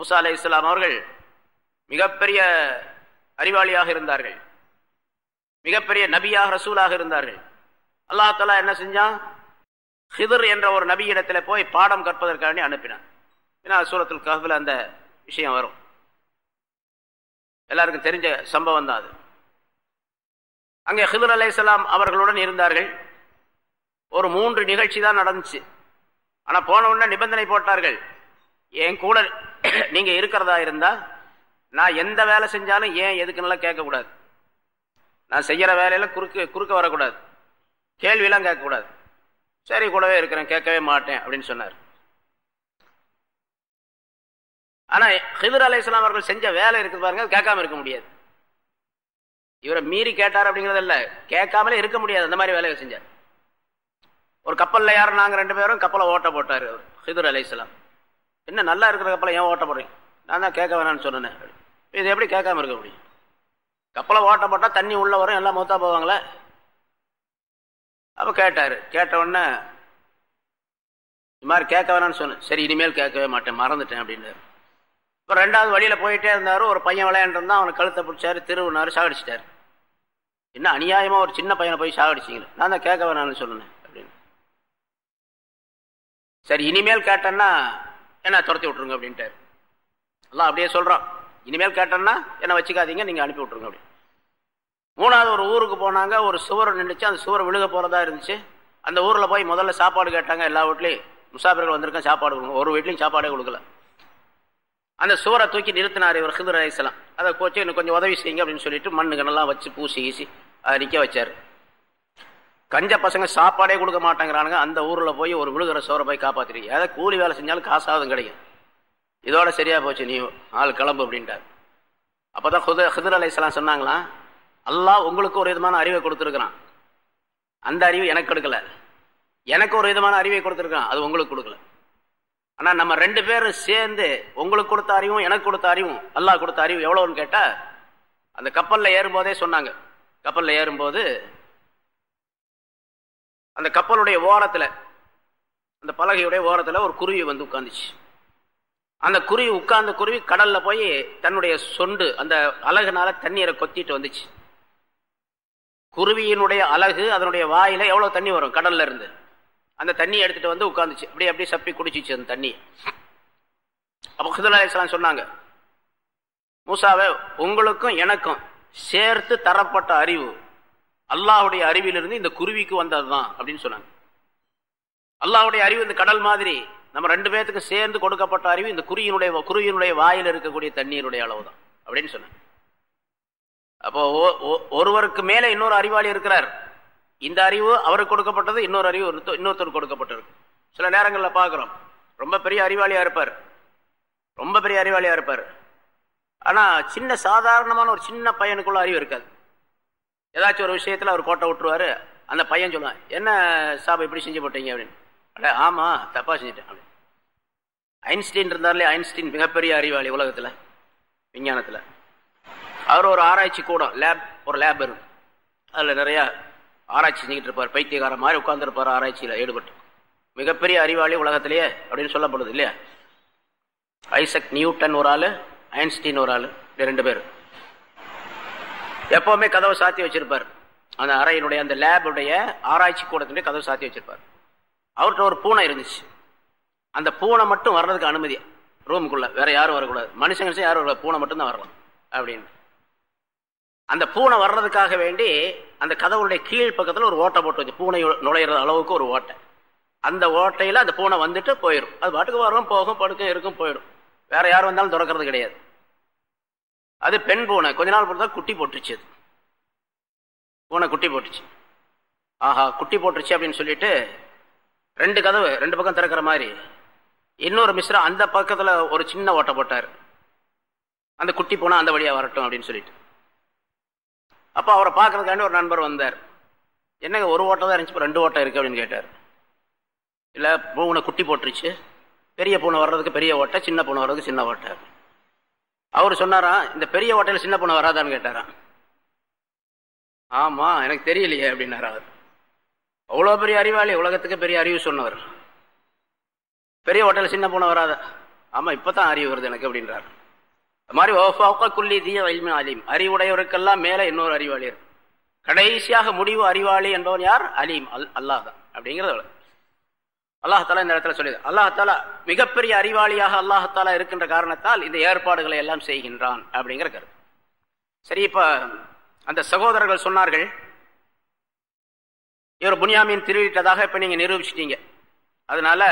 மூசா அலை இஸ்லாம் அவர்கள் மிகப்பெரிய அறிவாளியாக இருந்தார்கள். மிகப்பெரிய நபியாக ரசூலாக இருந்தார்கள். அல்லாஹ் தலா என்ன செஞ்சான்? ஹிதர் என்ற ஒரு நபியிடத்தில் போய் பாடம் கற்பதற்காண்டி அனுப்பினான். ஏன்னா சூரத்துல் கஹில் அந்த விஷயம் வரும். எல்லாருக்கும் தெரிஞ்ச சம்பவம் தான் அது. அங்கே ஹிதர் அலையாம் அவர்களுடன் இருந்தார்கள். ஒரு மூன்று நிகழ்ச்சி தான் நடந்துச்சு. ஆனால் போன உடனே நிபந்தனை போட்டார்கள். என் கூட நீங்க இருக்கிறதா இருந்தா நான் எந்த வேலை செஞ்சாலும் ஏன் எதுக்குன்னெல்லாம் கேட்கக்கூடாது. நான் செய்யற வேலையில குறுக்கு குறுக்க வரக்கூடாது. கேள்வியெல்லாம் கேட்கக்கூடாது. சரி கூடவே இருக்கிறேன் கேட்கவே மாட்டேன் அப்படின்னு சொன்னார். ஆனா ஹிதர் அலை இஸ்லாம் அவர்கள் செஞ்ச வேலை இருக்குது பாருங்க கேட்காம இருக்க முடியாது. இவரை மீறி கேட்டார் அப்படிங்கிறது இல்ல கேட்காமலே இருக்க முடியாது அந்த மாதிரி வேலையை செஞ்சார். ஒரு கப்பல்ல யாரும் நாங்க ரெண்டு பேரும் கப்பலை ஓட்ட போட்டார் அவர் ஹிதர் அலை இஸ்லாம் என்ன நல்லா இருக்கிற கப்பலை ஏன் ஓட்ட போடுறீங்க நான் தான் கேட்க வேணான்னு சொன்னேன். இது எப்படி கேட்காம இருக்க முடியும்? கப்பலை ஓட்ட போட்டால் தண்ணி உள்ள வரும் எல்லாம் மொத்தா போவாங்களே? அப்போ கேட்டார். கேட்ட உடனே இது மாதிரி கேட்க வேணாம்னு சொன்னேன். சரி இனிமேல் கேட்கவே மாட்டேன் மறந்துட்டேன் அப்படின்னாரு. இப்போ ரெண்டாவது வழியில் போயிட்டே இருந்தார். ஒரு பையன் விளையாண்டுருந்தான் அவனை கழுத்தை பிடிச்சாரு திருவினாரு சாகடிச்சிட்டாரு. என்ன அநியாயமாக ஒரு சின்ன பையனை போய் சாகடிச்சிங்களே நான் தான் கேட்க வேணான்னு சொன்னேன் அப்படின்னு. சரி இனிமேல் கேட்டேன்னா என்ன துரத்தி விட்ருங்க அப்படின்ட்டு. எல்லாம் அப்படியே சொல்கிறோம் இனிமேல் கேட்டேன்னா என்ன வச்சுக்காதீங்க நீங்கள் அனுப்பி விட்ருங்க அப்படி மூணாவது ஒரு ஊருக்கு போனாங்க ஒரு சுவர் நின்றுச்சு அந்த சுவர் விழுக போகிறதா இருந்துச்சு. அந்த ஊரில் போய் முதல்ல சாப்பாடு கேட்டாங்க எல்லா வீட்லேயும். முசாபிர்கள் வந்திருக்கேன் சாப்பாடு கொடுங்க. ஒரு வீட்லையும் சாப்பாடே கொடுக்கல. அந்த சுவரை தூக்கி நிறுத்தினார் இவர் ஹிதர் அலிஸ்லாம் அதை கோச்சு எனக்கு கொஞ்சம் உதவி செய்யுங்க அப்படின்னு சொல்லிட்டு மண்ணுக்கெல்லாம் வச்சு பூசி ஈசி அதை நிற்க வச்சார். கஞ்ச பசங்க சாப்பாடே கொடுக்க மாட்டேங்கிறானுங்க. அந்த ஊரில் போய் ஒரு விழுகிற சோரை போய் காப்பாற்றிருக்கீங்க ஏதாவது கூலி வேலை செஞ்சாலும் காசாவது கிடைக்கும். இதோட சரியா போச்சு நீ ஆள் கிளம்பு அப்படின்ட்டார். அப்பதான் ஹுத ஹிதர் அலிஸ்லாம் சொன்னாங்களாம் அல்லாஹ் உங்களுக்கு ஒரு விதமான அறிவை கொடுத்துருக்குறான். அந்த அறிவு எனக்கு கொடுக்கல எனக்கு ஒரு விதமான அறிவை கொடுத்துருக்கான் அது உங்களுக்கு கொடுக்கல. ஆனால் நம்ம ரெண்டு பேரும் சேர்ந்து உங்களுக்கு கொடுத்த அறிவும் எனக்கு கொடுத்த அறிவும் அல்லாஹ் கொடுத்த அறிவு எவ்வளோன்னு கேட்டால் அந்த கப்பலில் ஏறும்போதே சொன்னாங்க. கப்பலில் ஏறும்போது அந்த கப்பலுடைய ஓரத்தில் அந்த பலகையுடைய ஓரத்தில் ஒரு குருவி வந்து உட்காந்துச்சு அந்த குருவி உட்கார்ந்த குருவி கடலில் போய் தன்னுடைய சொண்டு அந்த அழகுனால தண்ணீரை கொத்திட்டு வந்துச்சு. குருவியினுடைய அழகு அதனுடைய வாயில எவ்வளோ தண்ணி வரும் கடல்ல இருந்து. அந்த தண்ணியை எடுத்துட்டு வந்து உட்காந்துச்சு அப்படியே அப்படியே சப்பி குடிச்சிச்சு அந்த தண்ணி அப்போ ஹுதல் அலிஸ்லாம் சொன்னாங்க மூசாவே உங்களுக்கும் எனக்கும் சேர்த்து தரப்பட்ட அறிவு அல்லாஹுடைய அறிவிலிருந்து இந்த குருவிக்கு வந்தது தான் அப்படின்னு சொன்னாங்க. அல்லாஹுடைய அறிவு இந்த கடல் மாதிரி. நம்ம ரெண்டு பேர்த்துக்கு சேர்ந்து கொடுக்கப்பட்ட அறிவு இந்த குருவியினுடைய குருவியினுடைய வாயில் இருக்கக்கூடிய தண்ணீருடைய அளவு தான் அப்படின்னு சொன்னாங்க. அப்போ ஒருவருக்கு மேலே இன்னொரு அறிவாளி இருக்கிறார். இந்த அறிவு அவருக்கு கொடுக்கப்பட்டது இன்னொரு அறிவு இன்னொருத்தருக்கு கொடுக்கப்பட்டிருக்கு. சில நேரங்களில் பார்க்குறோம். ரொம்ப பெரிய அறிவாளியாக இருப்பார். ரொம்ப பெரிய அறிவாளியாக இருப்பார். ஆனால் சின்ன சாதாரணமான ஒரு சின்ன பையனுக்குள்ள அறிவு இருக்காது. ஏதாச்சும் ஒரு விஷயத்தில் அவர் கோட்டை விட்டுருவாரு அந்த பையன் சொல்லுவான் என்ன சாப் இப்படி செஞ்சு போட்டீங்க? அப்படின்னு. அட ஆமாம் தப்பாக செஞ்சுட்டேன் அப்படின்னு. ஐன்ஸ்டீன் இருந்தாலே ஐன்ஸ்டீன் மிகப்பெரிய அறிவாளி உலகத்தில் விஞ்ஞானத்தில். அவர் ஒரு ஆராய்ச்சி கூடம் லேப் ஒரு லேப் இருக்கும் நிறையா ஆராய்ச்சி செஞ்சுக்கிட்டு இருப்பார் பைத்தியகார மாதிரி உட்காந்துருப்பார் ஆராய்ச்சியில் ஈடுபட்டு. மிகப்பெரிய அறிவாளி உலகத்திலேயே அப்படின்னு சொல்லப்படுது இல்லையா? ஐசக் நியூட்டன் ஒரு ஆள் ஐன்ஸ்டீன் ஒரு ஆள் ரெண்டு பேர். எப்பவுமே கதவை சாத்தி வச்சிருப்பார். அந்த அறையினுடைய அந்த லேபுடைய ஆராய்ச்சி கூடத்தினுடைய கதவை சாத்தி வச்சிருப்பார். அவர்கிட்ட ஒரு பூனை இருந்துச்சு. அந்த பூனை மட்டும் வர்றதுக்கு அனுமதி. ரூமுக்குள்ள. வேற யாரும் வரக்கூடாது. மனுஷங்க யாரும் வரக்கூடாது. பூனை மட்டும் தான் வரலாம். அப்படின்னு. அந்த பூனை வர்றதுக்காக வேண்டி அந்த கதவுடைய கீழ் பக்கத்தில் ஒரு ஓட்டை போட்டு வச்சு பூனை நுழையிற அளவுக்கு ஒரு ஓட்டை. அந்த ஓட்டையில் அந்த பூனை வந்துட்டு போயிடும். அது பாட்டுக்கு வரும் போகும் படுக்கும் இருக்கும் போயிடும். வேற யார் வந்தாலும் திறக்கிறது கிடையாது. அது பெண் பூனை. கொஞ்ச நாள் பொறுத்தா குட்டி போட்டுருச்சு அது. பூனை குட்டி போட்டுச்சு. ஆஹா குட்டி போட்டுருச்சு அப்படின்னு சொல்லிட்டு ரெண்டு கதவு ரெண்டு பக்கம் திறக்கிற மாதிரி. இன்னொரு மிஸ்ரா அந்த பக்கத்தில் ஒரு சின்ன ஓட்டை போட்டார். அந்த குட்டி பூனை அந்த வழியாக வரட்டும் அப்படின்னு சொல்லிட்டு. அப்போ அவரை பார்க்கறதுக்காண்டி ஒரு நண்பர் வந்தார். என்னங்க ஒரு ஓட்டை தான் இருந்துச்சு ரெண்டு ஓட்டம் இருக்கு அப்படின்னு கேட்டார். இல்லை பூனை குட்டி போட்டுருச்சு. பெரிய பூனை வர்றதுக்கு பெரிய ஓட்டை சின்ன பூனை வர்றதுக்கு சின்ன ஓட்டை. அவர் சொன்னாராம் இந்த பெரிய ஹோட்டல் சின்ன பொண்ணு வராதான்னு கேட்டாராம். ஆமா எனக்கு தெரியலையே அப்படின்னாரு அவர். அவ்வளோ பெரிய அறிவாளி உலகத்துக்கு பெரிய அறிவு சொன்னவர். பெரிய ஹோட்டல் சின்ன பொண்ணு வராத. ஆமா இப்பதான் அறிவு வருது எனக்கு அப்படின்றார். அது மாதிரி ஓஃபாவுக்கா குல்லி தீய வலிமை அலீம். அறிவுடையவருக்கெல்லாம் மேல இன்னொரு அறிவாளி கடைசியாக முடிவு அறிவாளி என்பவன் யார்? அலீம் அல் அல்லாஹ் தான் அப்படிங்கிறது அல்லாஹாலா இந்த இடத்துல சொல்லியது அல்லாஹாலா மிகப்பெரிய அறிவாளியாக அல்லாஹாலா இருக்கின்ற காரணத்தால் இந்த ஏற்பாடுகளை எல்லாம் செய்கின்றான் அப்படிங்கிற கருத்து. சரி இப்போ அந்த சகோதரர்கள் சொன்னார்கள் இவர் புனியாமின் திருவிட்டதாக இப்போ நீங்கள் நிரூபிச்சிட்டீங்க. அதனால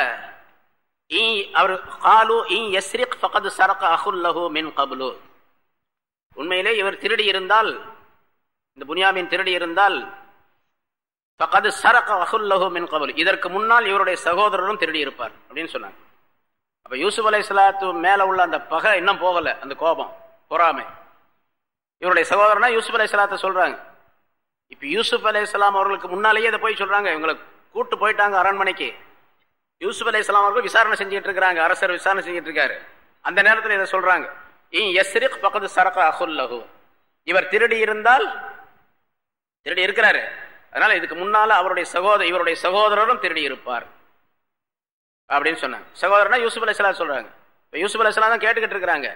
அவர் காலு எஸ்ரிக் ஃபகது சரக் அஹுல்லஹு மின் கபுலு. உண்மையிலே இவர் திருடி இருந்தால் இந்த புனியாமின் திருடி இருந்தால் பக்கத்து சரக அஹுல்லஹு மின் கபுல் இதற்கு முன்னால் இவருடைய சகோதரரும் திருடி இருப்பார் அப்படின்னு சொன்னாங்க. அப்போ யூசுப் அலை சலாத்து மேலே உள்ள அந்த பகை இன்னும் போகலை அந்த கோபம் பொறாமை. இவருடைய சகோதரனா யூசுப் அலை சலாத்தை சொல்கிறாங்க இப்போ யூசுப் அலை இஸ்லாம் அவர்களுக்கு முன்னாலேயே இதை போய் சொல்கிறாங்க இவங்களை கூட்டு போயிட்டாங்க அரண்மனைக்கு. யூசுப் அலை இஸ்லாம் அவர்கள் விசாரணை செஞ்சுட்டு இருக்கிறாங்க. அரசர் விசாரணை செஞ்சுட்டு இருக்காரு. அந்த நேரத்தில் இதை சொல்றாங்க. எஸ்ரிக் பக்கத்து சரக அஹுல்லஹு இவர் திருடி இருந்தால் திருடி இருக்கிறாரு. அதனால இதுக்கு முன்னால அவருடைய சகோதர இவருடைய சகோதரரும் திருடி இருப்பார் அப்படின்னு சொன்னாங்க. சகோதரனா யூசுப் அலிஸ்லா சொல்றாங்க. இப்போ யூசுப் அலை தான் கேட்டுக்கிட்டு இருக்கிறாங்க.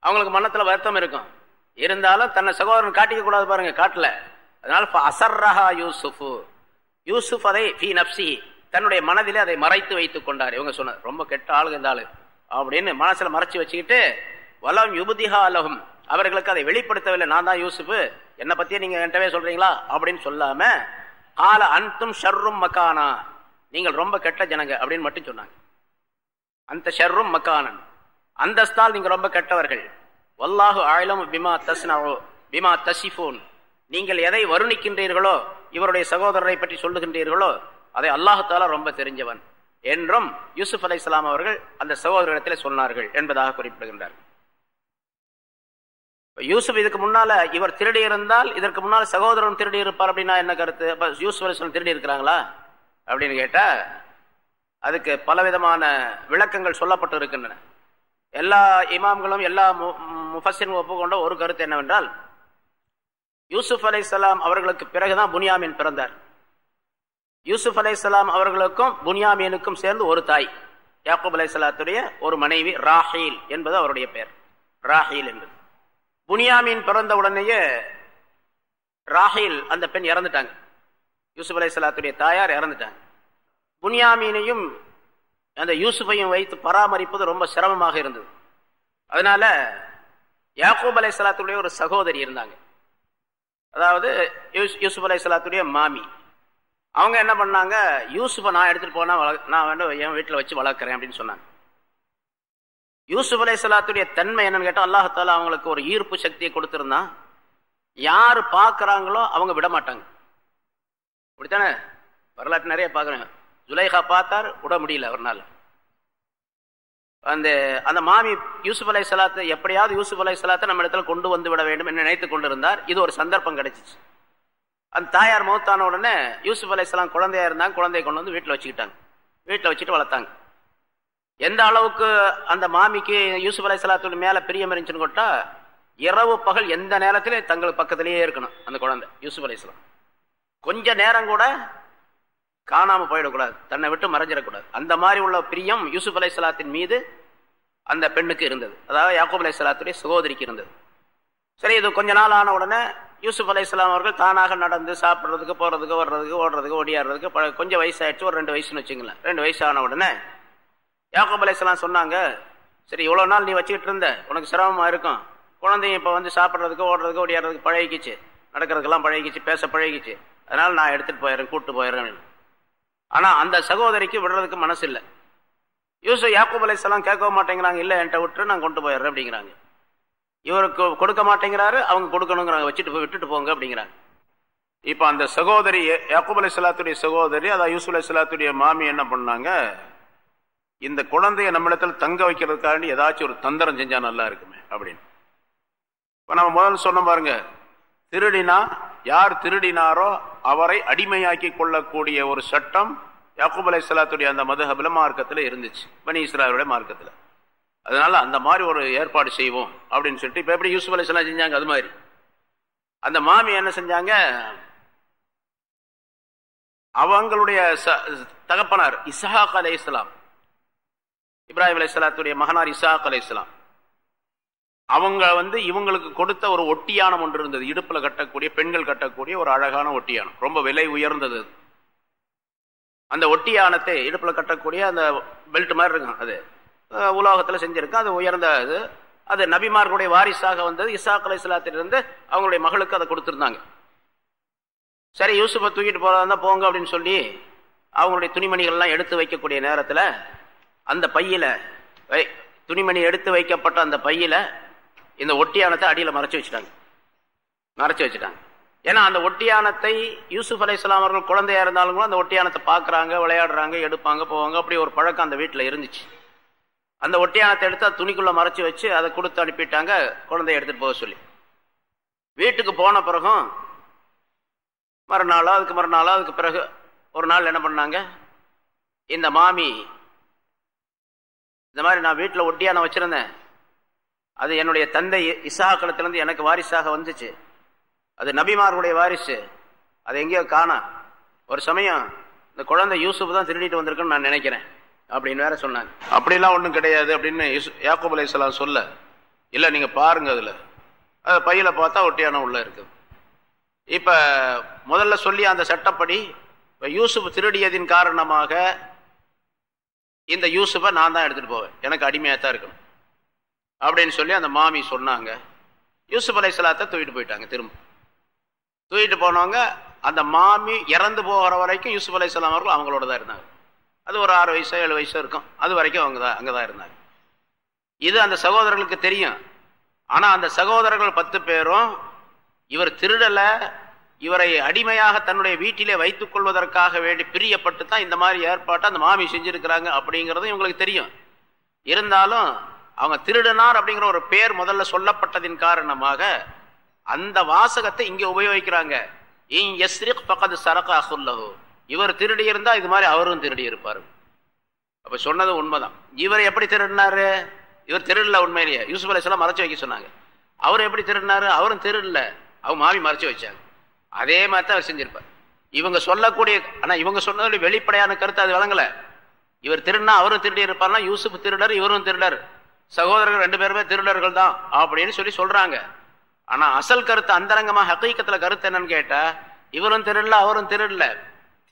அவங்களுக்கு மனத்தில் வருத்தம் இருக்கும். இருந்தாலும் தன்னை சகோதரன் காட்டிக்க கூடாது பாருங்க காட்டல. அதனால அசர்ரஹா யூசுஃபு. யூசுப் அதை ஃபி நப்சி தன்னுடைய மனதிலே அதை மறைத்து வைத்துக் கொண்டார். இவங்க சொன்னார் ரொம்ப கெட்ட ஆளுங்க இந்த ஆளு. அப்படின்னு மனசில் மறைச்சி வச்சுக்கிட்டு வலம் யுபதிஹா அலகும் அவர்களுக்கு அதை வெளிப்படுத்தவில்லை. நான் தான் யூசுப்பு என்னை பத்தியே நீங்க என்கிட்டவே சொல்றீங்களா? அப்படின்னு சொல்லாம கால அந்தும் ஷர்ரும் மக்கானா நீங்கள் ரொம்ப கெட்ட ஜனங்க அப்படின்னு மட்டும் சொன்னாங்க. அந்த ஷர்ரும் மக்கானன் அந்தஸ்தால் நீங்கள் ரொம்ப கெட்டவர்கள். வல்லாஹு ஆயிலம் பிமா தஸ்னாவோ பிமா தசிஃபூன். நீங்கள் எதை வருணிக்கின்றீர்களோ இவருடைய சகோதரரை பற்றி சொல்லுகின்றீர்களோ அதை அல்லாஹால ரொம்ப தெரிஞ்சவன் என்றும் யூசுப் அலை அவர்கள் அந்த சகோதரத்தில் சொன்னார்கள் என்பதாக குறிப்பிடுகின்றார்கள். யூசுப் இதுக்கு முன்னால இவர் திருடி இருந்தால் இதற்கு முன்னால் சகோதரன் திருடி இருப்பார் அப்படின்னா என்ன கருத்து? அப்ப யூசுப் அலி திருடி இருக்கிறாங்களா? அப்படின்னு கேட்டா அதுக்கு பலவிதமான விளக்கங்கள் சொல்லப்பட்டு இருக்கின்றன. எல்லா இமாம்களும் எல்லா முஃபஸின் ஒப்புக்கொண்ட ஒரு கருத்து என்னவென்றால் யூசுப் அலை அவர்களுக்கு பிறகுதான் புனியாமீன் பிறந்தார். யூசுப் அலை அவர்களுக்கும் புனியாமீனுக்கும் சேர்ந்து ஒரு தாய் யாக்கூப் அலை சலாத்துடைய ஒரு மனைவி ராஹீல் என்பது அவருடைய பெயர். ராஹீல் என்பது. புனியாமீன் பிறந்த உடனேயே ராஹீல் அந்த பெண் இறந்துட்டாங்க. யூசுப் அலை சலாத்துடைய தாயார் இறந்துட்டாங்க. புனியாமீனையும் அந்த யூசுஃபையும் வைத்து பராமரிப்பது ரொம்ப சிரமமாக இருந்தது. அதனால யாக்கூப் அலை சலாத்துடைய ஒரு சகோதரி இருந்தாங்க. அதாவது யூசுப் அலை சலாத்துடைய மாமி. அவங்க என்ன பண்ணாங்க? யூசுஃபை நான் எடுத்துகிட்டு போனால் வள நான் வந்து என் வீட்டில் வச்சு வளர்க்குறேன் அப்படின்னு சொன்னாங்க. யூசுப் அலை சலாத்துடைய தன்மை என்னன்னு கேட்டால் அல்லாஹால அவங்களுக்கு ஒரு ஈர்ப்பு சக்தியை கொடுத்துருந்தான். யார் பார்க்குறாங்களோ அவங்க விட மாட்டாங்க. அப்படித்தானே? வரலாற்று நிறைய பார்க்குறாங்க ஜுலைஹா பார்த்தார் விட முடியல அவர்னால அந்த அந்த மாமி யூசுப் அலை சலாத்தை எப்படியாவது யூசுப் அலை சலாத்தை நம்ம இடத்துல கொண்டு வந்து விட வேண்டும் என்று நினைத்து கொண்டிருந்தார். இது ஒரு சந்தர்ப்பம் கிடைச்சிச்சு. அந்த தாயார் மௌத்தான உடனே யூசுப் அலை சலாம் குழந்தையா இருந்தாங்க குழந்தைய கொண்டு வந்து வீட்டில் வச்சுக்கிட்டாங்க. வீட்டில் வச்சுட்டு வளர்த்தாங்க. எந்த அளவுக்கு அந்த மாமிக்கு யூசுப் அலை சலாத்துடைய மேல பிரியம் இருந்துச்சுன்னு கொட்டா இரவு பகல் எந்த நேரத்திலே தங்களுக்கு பக்கத்திலேயே இருக்கணும் அந்த குழந்தை யூசுப் அலை கொஞ்ச நேரம் கூட காணாம போயிடக்கூடாது தன்னை விட்டு மறைஞ்சிடக்கூடாது. அந்த மாதிரி உள்ள பிரியம் யூசுப் அலை சலாத்தின் மீது அந்த பெண்ணுக்கு இருந்தது. அதாவது யாக்கூப் அலை சலாத்துடைய சகோதரிக்கு இருந்தது. சரி இது கொஞ்ச நாள் ஆன உடனே யூசுப் அலை இஸ்லாம் அவர்கள் தானாக நடந்து சாப்பிட்றதுக்கு போகிறதுக்கு வர்றதுக்கு ஓடுறதுக்கு ஓடியாடுறதுக்கு கொஞ்சம் வயசாயிடுச்சு ஒரு ரெண்டு வயசுன்னு வச்சுங்களேன் ரெண்டு வயசு ஆன உடனே யாக்கோப் அலையாம் சொன்னாங்க சரி இவ்வளோ நாள் நீ வச்சுக்கிட்டு இருந்த உனக்கு சிரமமாக இருக்கும். குழந்தைங்க இப்போ வந்து சாப்பிட்றதுக்கு ஓடுறதுக்கு ஓடியாடுறதுக்கு பழகிக்கிச்சு. நடக்கிறதுக்கெல்லாம் பழகிக்கிச்சு பேச பழகிக்கிச்சு. அதனால் நான் எடுத்துகிட்டு போயிடுறேன் கூட்டு போயிடுறேன் ஆனால் அந்த சகோதரிக்கு விடுறதுக்கு மனசு இல்லை. யூசுப் யாக்கூப் அலையாம் கேட்க மாட்டேங்கிறாங்க இல்லை என்கிட்ட விட்டு நான் கொண்டு போயிடுறேன் அப்படிங்கிறாங்க. இவருக்கு கொடுக்க மாட்டேங்கிறாரு அவங்க கொடுக்கணுங்கிறாங்க வச்சுட்டு போய் விட்டுட்டு போங்க அப்படிங்கிறாங்க. இப்போ அந்த சகோதரி யாக்கூப் அலை சலாத்துடைய சகோதரி அதான் யூசுப் அலை சலாத்துடைய மாமி என்ன பண்ணாங்க இந்த குழந்தைய நம்மளிடத்தில் தங்க வைக்கிறதுக்காண்டி ஏதாச்சும் ஒரு தந்திரம் செஞ்சா நல்லா இருக்குமே அப்படின்னு. இப்போ நம்ம முதல்ல சொன்ன பாருங்க திருடினா யார் திருடினாரோ அவரை அடிமையாக்கி கொள்ளக்கூடிய ஒரு சட்டம் யாக்கூப் அலை சலாத்துடைய அந்த மதுஹபில மார்க்கத்தில் இருந்துச்சு பனி இஸ்ராயலுடைய மார்க்கத்தில். அதனால அந்த மாதிரி ஒரு ஏற்பாடு செய்வோம் அப்படின்னு சொல்லிட்டு இப்போ எப்படி யூசுப் அலைஹிஸ்ஸலாம் செஞ்சாங்க அது மாதிரி. அந்த மாமி என்ன செஞ்சாங்க அவங்களுடைய ச- தகப்பனார் இஸ்ஹாக் அலை இஸ்லாம் இப்ராஹிம் அலையாத்துடைய மகனார் இசாக் அலைஹிஸ்ஸலாம் அவங்க வந்து இவங்களுக்கு கொடுத்த ஒரு ஒட்டியானம் ஒன்று இருந்தது. இடுப்பில் கட்டக்கூடிய பெண்கள் கட்டக்கூடிய ஒரு அழகான ஒட்டியானம் ரொம்ப விலை உயர்ந்தது. அந்த ஒட்டியானத்தை இடுப்பில் கட்டக்கூடிய அந்த பெல்ட் மாதிரி இருக்கும். அது உலோகத்தில் செஞ்சுருக்கேன் அது உயர்ந்த இது. அது நபிமார்களுடைய வாரிசாக வந்தது. இசாக் அலைஹிஸ்ஸலாத்திலிருந்து அவங்களுடைய மகளுக்கு அதை கொடுத்துருந்தாங்க. சரி யூசுஃபை தூக்கிட்டு போறதா போங்க அப்படின்னு சொல்லி அவங்களுடைய துணிமணிகள்லாம் எடுத்து வைக்கக்கூடிய நேரத்தில் அந்த பையில வை துணிமணி எடுத்து வைக்கப்பட்ட அந்த பையில இந்த ஒட்டியானத்தை அடியில் மறைச்சு வச்சுட்டாங்க. மறைச்சு வச்சுட்டாங்க. ஏன்னா அந்த ஒட்டியானத்தை யூசுப் அலை அவர்கள் குழந்தையா இருந்தாலும் கூட அந்த ஒட்டியானத்தை பார்க்குறாங்க விளையாடுறாங்க எடுப்பாங்க போவாங்க அப்படி ஒரு பழக்கம் அந்த வீட்டில் இருந்துச்சு. அந்த ஒட்டியானத்தை எடுத்து அது துணிக்குள்ள மறைச்சு வச்சு அதை கொடுத்து அனுப்பிட்டாங்க குழந்தைய எடுத்துட்டு போக சொல்லி. வீட்டுக்கு போன பிறகும் மறுநாளோ அதுக்கு மறுநாளோ அதுக்கு பிறகு ஒரு நாள் என்ன பண்ணாங்க? இந்த மாமி இந்த மாதிரி நான் வீட்டில் ஒட்டியானை வச்சுருந்தேன். அது என்னுடைய தந்தை இசாக்களத்திலிருந்து எனக்கு வாரிசாக வந்துச்சு. அது நபிமார்களுடைய வாரிசு. அது எங்கேயோ காணா. ஒரு சமயம் இந்த குழந்தை யூசுப் தான் திருடிட்டு வந்திருக்குன்னு நான் நினைக்கிறேன். அப்படின்னு வேற சொன்னாங்க. அப்படிலாம் ஒன்றும் கிடையாது அப்படின்னு யூசு- யாக்கூப் அலைஹிஸ்ஸலாம் சொல்ல. இல்லை நீங்கள் பாருங்க அதில். அது பையில பார்த்தா ஒட்டியான உள்ள இருக்குது இப்போ முதல்ல சொல்லி அந்த சட்டப்படி இப்போ யூசுப் திருடியதின் காரணமாக இந்த யூசுஃபை நான் தான் எடுத்துகிட்டு போவேன். எனக்கு அடிமையாக தான் இருக்கணும். அப்படின்னு சொல்லி அந்த மாமி சொன்னாங்க. யூசுப் அலைஹிஸ்ஸலாத்தை தூக்கிட்டு போயிட்டாங்க திரும்ப. தூக்கிட்டு போனவங்க அந்த மாமி இறந்து போகிற வரைக்கும் யூசுப் அலைஹிஸ்ஸலாம் அவர்கள் அவங்களோட தான் இருந்தாங்க. அது ஒரு ஆறு வயசோ ஏழு வயசோ இருக்கும். அது வரைக்கும் அவங்க தான் அங்கே தான் இருந்தாங்க. இது அந்த சகோதரர்களுக்கு தெரியும். ஆனால் அந்த சகோதரர்கள் பத்து பேரும் இவர் திருடலை இவரை அடிமையாக தன்னுடைய வீட்டிலே வைத்துக் கொள்வதற்காக வேண்டி பிரியப்பட்டு தான் இந்த மாதிரி ஏற்பாட்டை அந்த மாமி செஞ்சுருக்கிறாங்க அப்படிங்கிறதும் இவங்களுக்கு தெரியும். இருந்தாலும் அவங்க திருடனார் அப்படிங்கிற ஒரு பேர் முதல்ல சொல்லப்பட்டதின் காரணமாக அந்த வாசகத்தை இங்கே உபயோகிக்கிறாங்க. இங் எஸ்ரிக் பக்கத்து சரக அசுல்லஹு. இவர் திருடி இருந்தால் இது மாதிரி அவரும் திருடி இருப்பார் அப்போ சொன்னது உண்மைதான். இவர் எப்படி திருடினாரு? இவர் திருடல உண்மையிலேயே. யூசுப் அலைஹிஸ்ஸலாம் மறைச்சு வைக்க சொன்னாங்க. அவர் எப்படி திருடினாரு? அவரும் திருடல. அவங்க மாமி மறைச்சு வச்சாங்க. அதே மாதிரி தான் அவர் செஞ்சிருப்பார். இவங்க சொல்லக்கூடிய ஆனால் இவங்க சொன்னதில் வெளிப்படையான கருத்து அது வழங்கலை. இவர் திருடினா அவரும் திருடி இருப்பார்னா யூசுப் திருடர் இவரும் திருடர். சகோதரர்கள் ரெண்டு பேருமே திருடர்கள் தான் அப்படின்னு சொல்லி சொல்கிறாங்க ஆனால் அசல் கருத்து அந்தரங்கமாக ஹக்கீக்கத்தில் கருத்து என்னன்னு கேட்டால் இவரும் திருடல அவரும் திருடல.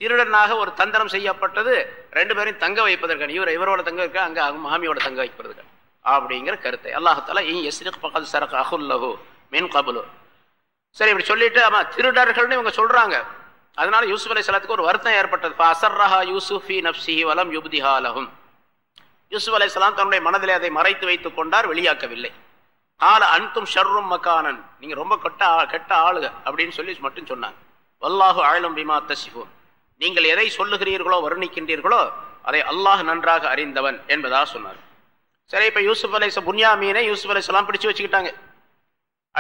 திருடனாக ஒரு தந்திரம் செய்யப்பட்டது ரெண்டு பேரையும் தங்க வைப்பதற்கான இவர் இவரோட தங்க வைக்க அங்கே அவங்க மாமியோட தங்க வைப்பதற்கு அப்படிங்கிற கருத்தை. அல்லாஹால இ எஸ்ரிக் பக்கத்து சரக் அஹுல்லஹு மின் கபுலு. சரி இப்படி சொல்லிட்டு ஆமா திருடர்கள்னு இவங்க சொல்றாங்க. அதனால யூசுப் அலை ஒரு வருத்தம் ஏற்பட்டது. அசர்ரஹா யூசுஃபி நப்சிஹி வலம் யுப்திஹா யூசுப் அலி சலாம் தன்னுடைய மனதில் அதை மறைத்து வைத்துக் கொண்டார் வெளியாக்கவில்லை. கால அன்தும் ஷர்ரும் மக்கானன் நீங்க ரொம்ப கெட்ட ஆ- கெட்ட ஆளுக அப்படின்னு சொல்லி மட்டும் சொன்னாங்க. வல்லாஹு ஆழம் பிமா தசிஃபூன் நீங்கள் எதை சொல்லுகிறீர்களோ வர்ணிக்கின்றீர்களோ அதை அல்லாஹ் நன்றாக அறிந்தவன் என்பதாக சொன்னார். சரி இப்போ யூசுப் அலை புன்யாமீனை யூசுப் அலை பிடிச்சு வச்சுக்கிட்டாங்க.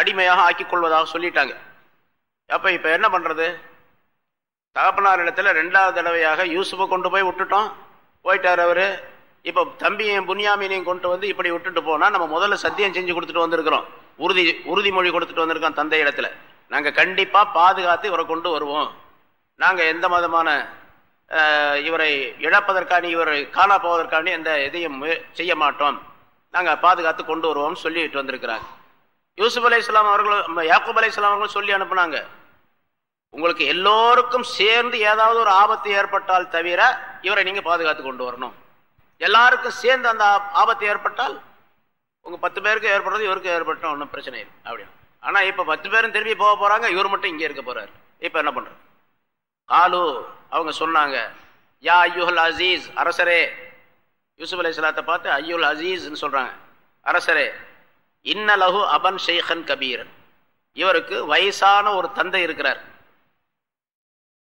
அடிமையாக ஆக்கிக் கொள்வதாக சொல்லிட்டாங்க. அப்போ இப்போ என்ன பண்ணுறது தகப்பனார் இடத்துல ரெண்டாவது தடவையாக யூசுஃபை கொண்டு போய் விட்டுட்டோம். போயிட்டார் அவர். இப்போ தம்பியையும் புனியாமியனையும் கொண்டு வந்து இப்படி விட்டுட்டு போனால் நம்ம முதல்ல சத்தியம் செஞ்சு கொடுத்துட்டு வந்திருக்கிறோம். உறுதி உறுதிமொழி கொடுத்துட்டு வந்திருக்கோம் தந்தை இடத்துல. நாங்கள் கண்டிப்பாக பாதுகாத்து இவரை கொண்டு வருவோம். நாங்கள் எந்த மதமான இவரை இழப்பதற்கான இவரை காணா போவதற்கான எந்த இதையும் செய்ய மாட்டோம். நாங்கள் பாதுகாத்து கொண்டு வருவோம்னு சொல்லிட்டு வந்திருக்கிறாங்க. யூசுப் அலி இஸ்லாம் அவர்கள் யாக்கூப் அலி இஸ்லாம் அவர்கள் சொல்லி அனுப்புனாங்க. உங்களுக்கு எல்லோருக்கும் சேர்ந்து ஏதாவது ஒரு ஆபத்து ஏற்பட்டால் தவிர இவரை நீங்க பாதுகாத்து கொண்டு வரணும். எல்லாருக்கும் சேர்ந்து அந்த ஆபத்து ஏற்பட்டால் உங்க பத்து பேருக்கு ஏற்படுறது இவருக்கு ஏற்பட்டால் ஒன்றும் பிரச்சனை இல்லை அப்படின்னு ஆனா இப்ப பத்து பேரும் திரும்பி போக போறாங்க இவர் மட்டும் இங்கே இருக்க போறாரு. இப்ப என்ன பண்றது? காலு அவங்க சொன்னாங்க யா ஐயுல் அசீஸ் அரசரே. யூசுப் இஸ்லாத்தை பார்த்து ஐயுல் அசீஸ்ன்னு சொல்றாங்க அரசரே இன்னலகு அபன் ஷேகன் கபீரன். இவருக்கு வயசான ஒரு தந்தை இருக்கிறார்.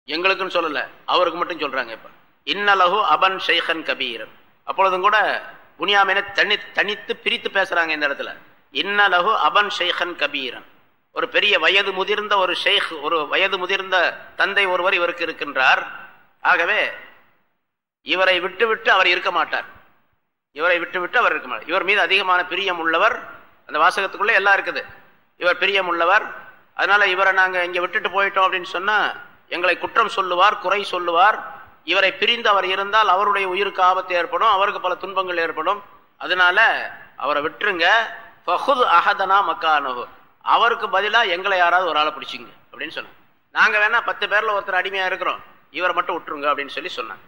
எங்களுக்குன்னு சொல்லலை அவருக்கு மட்டும் சொல்கிறாங்க இப்போ. இன்னலகு அபன் ஷேகன் கபீரன். அப்பொழுதும் கூட புனியாமினை தனி தனித்து பிரித்து பேசுகிறாங்க இந்த இடத்துல. இன்னலகு அபன் ஷேகன் கபீரன். ஒரு பெரிய வயது முதிர்ந்த ஒரு ஷேக் ஒரு வயது முதிர்ந்த தந்தை ஒருவர் இவருக்கு இருக்கின்றார். ஆகவே இவரை விட்டு விட்டு அவர் இருக்க மாட்டார். இவரை விட்டு விட்டு அவர் இருக்க மாட்டார். இவர் மீது அதிகமான பிரியம் உள்ளவர். அந்த வாசகத்துக்குள்ளே எல்லாம் இருக்குது. இவர் பிரியம் உள்ளவர். அதனால் இவரை நாங்கள் இங்கே விட்டுட்டு போயிட்டோம் அப்படின்னு சொன்னால் எங்களை குற்றம் சொல்லுவார் குறை சொல்லுவார். இவரை பிரிந்து அவர் இருந்தால் அவருடைய உயிருக்கு ஆபத்து ஏற்படும் அவருக்கு பல துன்பங்கள் ஏற்படும். அதனால அவரை விட்டுருங்க. ஃபஹுத் அஹதனா மக்கானு அவருக்கு பதிலாக எங்களை யாராவது ஒரு ஆளை பிடிச்சிங்க அப்படின்னு சொன்னாங்க. நாங்கள் வேணா பத்து பேரில் ஒருத்தர் அடிமையாக இருக்கிறோம். இவரை மட்டும் விட்டுருங்க அப்படின்னு சொல்லி சொன்னாங்க.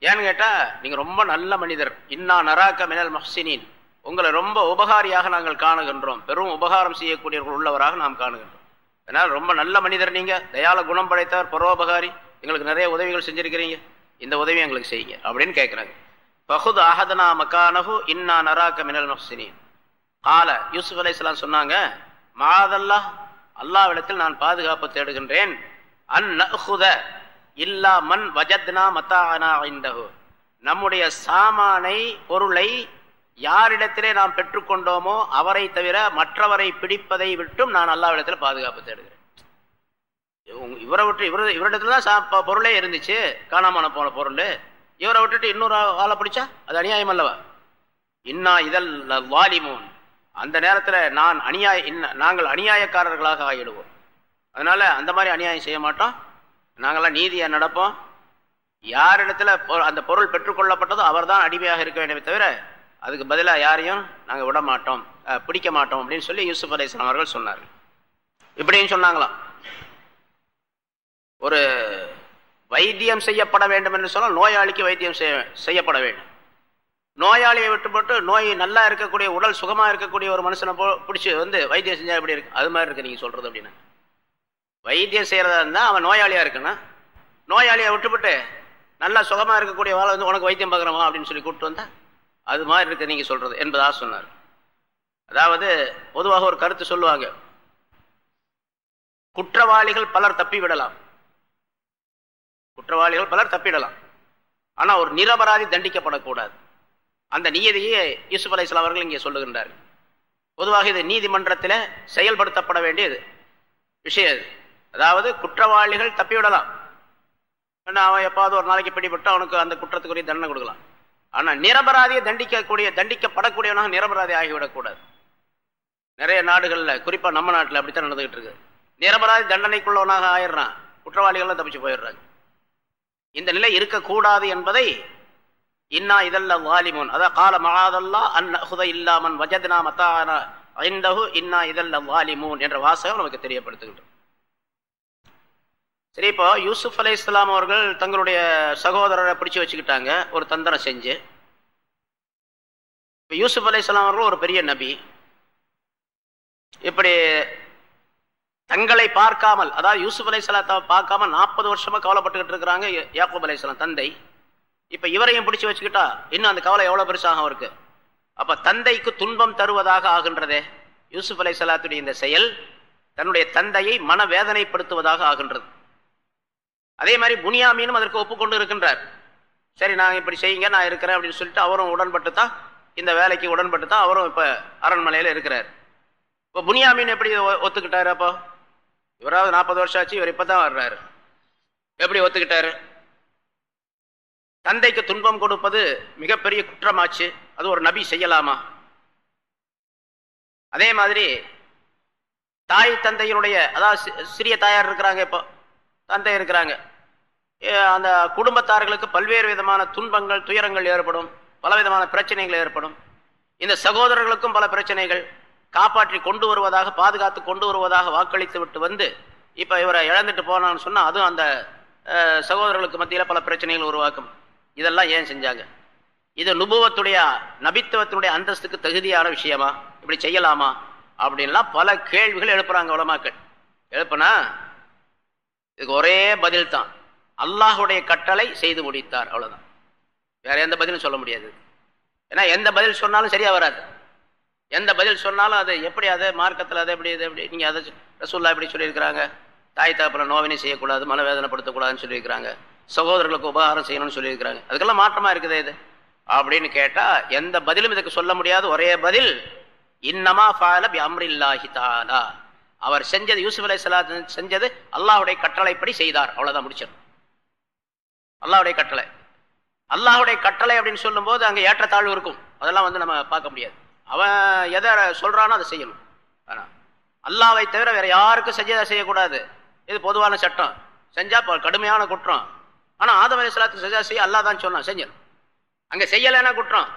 ஏன்னு கேட்டால் நீங்கள் ரொம்ப நல்ல மனிதர். இன்னா நராக்க மினல் மஹ்சினின். உங்களை ரொம்ப உபகாரியாக நாங்கள் காணுகின்றோம். பெரும் உபகாரம் செய்யக்கூடியவர்கள் உள்ளவராக நாம் காணுகின்றோம். அதனால் ரொம்ப நல்ல மனிதர் நீங்கள் தயால குணம் படைத்தவர் பரோபகாரி. எங்களுக்கு நிறைய உதவிகள் செஞ்சுருக்கிறீங்க. இந்த உதவி எங்களுக்கு செய்யுங்க அப்படின்னு கேட்குறாங்க பகுத் அஹதனா மக்கானஹு இன்னா நராக்க மினல் மஹ்சினின். கால யூசுப் அலைஹிஸ்ஸலாம் சொன்னாங்க மாதல்லா அல்லாவிடத்தில் நான் பாதுகாப்பு தேடுகின்றேன். அன் நஹுத இல்லா மன் வஜத்னா மத்தானா இந்தஹு நம்முடைய சாமானை பொருளை யாரிடத்திலே நாம் பெற்றுக்கொண்டோமோ அவரை தவிர மற்றவரை பிடிப்பதை விட்டும் நான் அல்லாவிடத்தில் பாதுகாப்பு தேடுகிறேன். இவரை விட்டு இவர இவரிடத்துல தான் சா- பொருளே இருந்துச்சு. காணாம போன பொருள். இவரை விட்டுட்டு இன்னொரு ஆளை பிடிச்சா? அது அநியாயம் அல்லவா? இன்னா இதல் வாலிமோன் அந்த நேரத்தில் நான் அநியாய இன்ன- நாங்கள் அநியாயக்காரர்களாக ஆகிடுவோம். அதனால அந்த மாதிரி அநியாயம் செய்ய மாட்டோம். நாங்களாம் நீதியாக நடப்போம். யாரிடத்துல அந்த பொருள் பெற்றுக்கொள்ளப்பட்டதோ அவர்தான் அடிமையாக இருக்க வேண்டுமே தவிர அதுக்கு பதிலாக யாரையும் நாங்கள் விட மாட்டோம் பிடிக்க மாட்டோம் அப்படின்னு சொல்லி யூசுப் அலைஹிஸ்ஸலாம் அவர்கள் சொன்னார்கள். இப்படின்னு சொன்னாங்களாம். ஒரு வைத்தியம் செய்யப்பட வேண்டும் என்று சொன்னால் நோயாளிக்கு வைத்தியம் செய்ய செய்யப்பட வேண்டும். நோயாளியை விட்டுப்பட்டு நோய் நல்லா இருக்கக்கூடிய உடல் சுகமாக இருக்கக்கூடிய ஒரு மனுஷனை போ பிடிச்சி வந்து வைத்தியம் செஞ்சால் எப்படி இருக்கு? அது மாதிரி இருக்கு நீங்கள் சொல்கிறது அப்படின்னா. வைத்தியம் செய்கிறதா இருந்தால் அவன் நோயாளியாக இருக்குன்னா நோயாளியை விட்டுப்பட்டு நல்லா சுகமாக இருக்கக்கூடிய வாழை வந்து உனக்கு வைத்தியம் பார்க்குறவா அப்படின்னு சொல்லி கூப்பிட்டு வந்தா அது மாதிரி இருக்கு நீங்க சொல்றது என்பதாக சொன்னார். அதாவது பொதுவாக ஒரு கருத்து சொல்லுவாங்க. குற்றவாளிகள் பலர் தப்பி விடலாம் குற்றவாளிகள் பலர் தப்பிடலாம். ஆனா ஒரு நிரபராதி தண்டிக்கப்படக்கூடாது. அந்த நியதியை யூசுப் அலைஹிஸ்ஸலாம் அவர்கள் இங்கே சொல்லுகின்றார்கள். பொதுவாக இது நீதிமன்றத்தில் செயல்படுத்தப்பட வேண்டியது. விஷயம் இது. அதாவது குற்றவாளிகள் தப்பிவிடலாம். ஏன்னா அவன் எப்பாவது ஒரு நாளைக்கு பிடிபட்டு அவனுக்கு அந்த குற்றத்துக்குரிய தண்டனை கொடுக்கலாம். ஆனா நிரபராதியை தண்டிக்கக்கூடிய தண்டிக்கப்படக்கூடியவனாக நிரபராதி ஆகிவிடக்கூடாது. நிறைய நாடுகள்ல குறிப்பா நம்ம நாட்டில் அப்படித்தான் நடந்துகிட்டு இருக்கு. நிரபராதி தண்டனைக்குள்ளவனாக ஆயிடுறான். குற்றவாளிகள்லாம் தப்பிச்சு போயிடுறாங்க. இந்த நிலை இருக்கக்கூடாது என்பதை இன்னா இதல்ல வாலிமோன். அதான் கால மகாதல்லா அன் நஹுத இல்லாமன் வஜத்னா மத்தானா ஐந்தஹு இன்னா இதல்ல வாலிமூன் என்ற வாசகம் நமக்கு தெரியப்படுத்துகின்றோம் சரி இப்போ யூசுப் அலை இஸ்லாம் அவர்கள் தங்களுடைய சகோதரரை பிடிச்சி வச்சுக்கிட்டாங்க. ஒரு தந்திரம் செஞ்சு. இப்போ யூசுப் அலை இஸ்லாம் அவர்கள் ஒரு பெரிய நபி. இப்படி தங்களை பார்க்காமல் அதாவது யூசுப் அலை பார்க்காம நாற்பது வருஷமாக கவலைப்பட்டுக்கிட்டு இருக்கிறாங்க யாக்கூப் அலை தந்தை. இப்போ இவரையும் பிடிச்சி வச்சுக்கிட்டா இன்னும் அந்த கவலை எவ்வளோ பெருசாக அவருக்கு? அப்போ தந்தைக்கு துன்பம் தருவதாக ஆகின்றதே யூசுப் அலை சலாத்துடைய இந்த செயல் தன்னுடைய தந்தையை மனவேதனைப்படுத்துவதாக ஆகின்றது. அதே மாதிரி புனியாமீனும் அதற்கு ஒப்புக்கொண்டு இருக்கின்றார். சரி நான் இப்படி செய்யுங்க நான் இருக்கிறேன் அப்படின்னு சொல்லிட்டு அவரும் உடன்பட்டு தான் இந்த வேலைக்கு உடன்பட்டு தான் அவரும் இப்ப அரண்மனையில இருக்கிறார். இப்போ புனியாமீன் எப்படி ஒ- ஒத்துக்கிட்டாரு அப்போ? இவராவது நாற்பது வருஷம் ஆச்சு இவர் இப்பதான் வர்றாரு. எப்படி ஒத்துக்கிட்டாரு? தந்தைக்கு துன்பம் கொடுப்பது மிகப்பெரிய குற்றமாச்சு அது ஒரு நபி செய்யலாமா? அதே மாதிரி தாய் தந்தையினுடைய அதாவது சிறிய தாயார் இருக்கிறாங்க இப்போ தந்தை இருக்கிறாங்க. அந்த குடும்பத்தார்களுக்கு பல்வேறு விதமான துன்பங்கள் துயரங்கள் ஏற்படும் பலவிதமான பிரச்சனைகள் ஏற்படும். இந்த சகோதரர்களுக்கும் பல பிரச்சனைகள். காப்பாற்றி கொண்டு வருவதாக பாதுகாத்து கொண்டு வருவதாக வாக்களித்து விட்டு வந்து இப்போ இவரை இழந்துட்டு போனான்னு சொன்னால் அதுவும் அந்த சகோதரர்களுக்கு மத்தியில் பல பிரச்சனைகள் உருவாக்கும். இதெல்லாம் ஏன் செஞ்சாங்க? இது நுபுவத்துடைய நபித்துவத்தினுடைய அந்தஸ்துக்கு தகுதியான விஷயமா? இப்படி செய்யலாமா? அப்படின்லாம் பல கேள்விகள் எழுப்புறாங்க உலமாக்கள். எழுப்புனா இதுக்கு ஒரே பதில் தான் அல்லாஹுடைய கட்டளை செய்து முடித்தார் அவ்வளோதான் வேற எந்த பதிலும் சொல்ல முடியாது. ஏன்னா எந்த பதில் சொன்னாலும் சரியாக வராது. எந்த பதில் சொன்னாலும் அது எப்படி அது மார்க்கத்தில் அது எப்படி இது எப்படி நீங்க அதை ரசூல்லா எப்படி சொல்லியிருக்கிறாங்க. தாய் தகப்பன நோவினை செய்யக்கூடாது மனவேதனைப்படுத்தக்கூடாதுன்னு சொல்லியிருக்கிறாங்க. சகோதரர்களுக்கு உபகாரம் செய்யணும்னு சொல்லியிருக்கிறாங்க. அதுக்கெல்லாம் மாற்றமா இருக்குது இது. அப்படின்னு கேட்டால் எந்த பதிலும் இதுக்கு சொல்ல முடியாது. ஒரே பதில் இன்னமா ஃபால பி அம்ரில்லாஹி தாலா அவர் செஞ்சது யூசுப் அலை செஞ்சது அல்லாஹுடைய கட்டளைப்படி செய்தார். அவ்வளோதான் முடிச்சிடும் அல்லாவுடைய கட்டளை. அல்லாஹ்வுடைய கட்டளை அப்படின்னு சொல்லும்போது அங்கே ஏற்றத்தாழ்வு இருக்கும். அதெல்லாம் வந்து நம்ம பார்க்க முடியாது. அவன் எதை சொல்கிறானோ அதை செய்யணும். ஆனால் அல்லாவை தவிர வேறு யாருக்கும் செஞ்சதை செய்யக்கூடாது. இது பொதுவான சட்டம். செஞ்சால் கடுமையான குற்றம். ஆனால் ஆதம் அலி சலாத்து சஜா செய்ய அல்லா தான் சொன்னான் செஞ்சணும் அங்கே செய்யலைன்னா குற்றம்.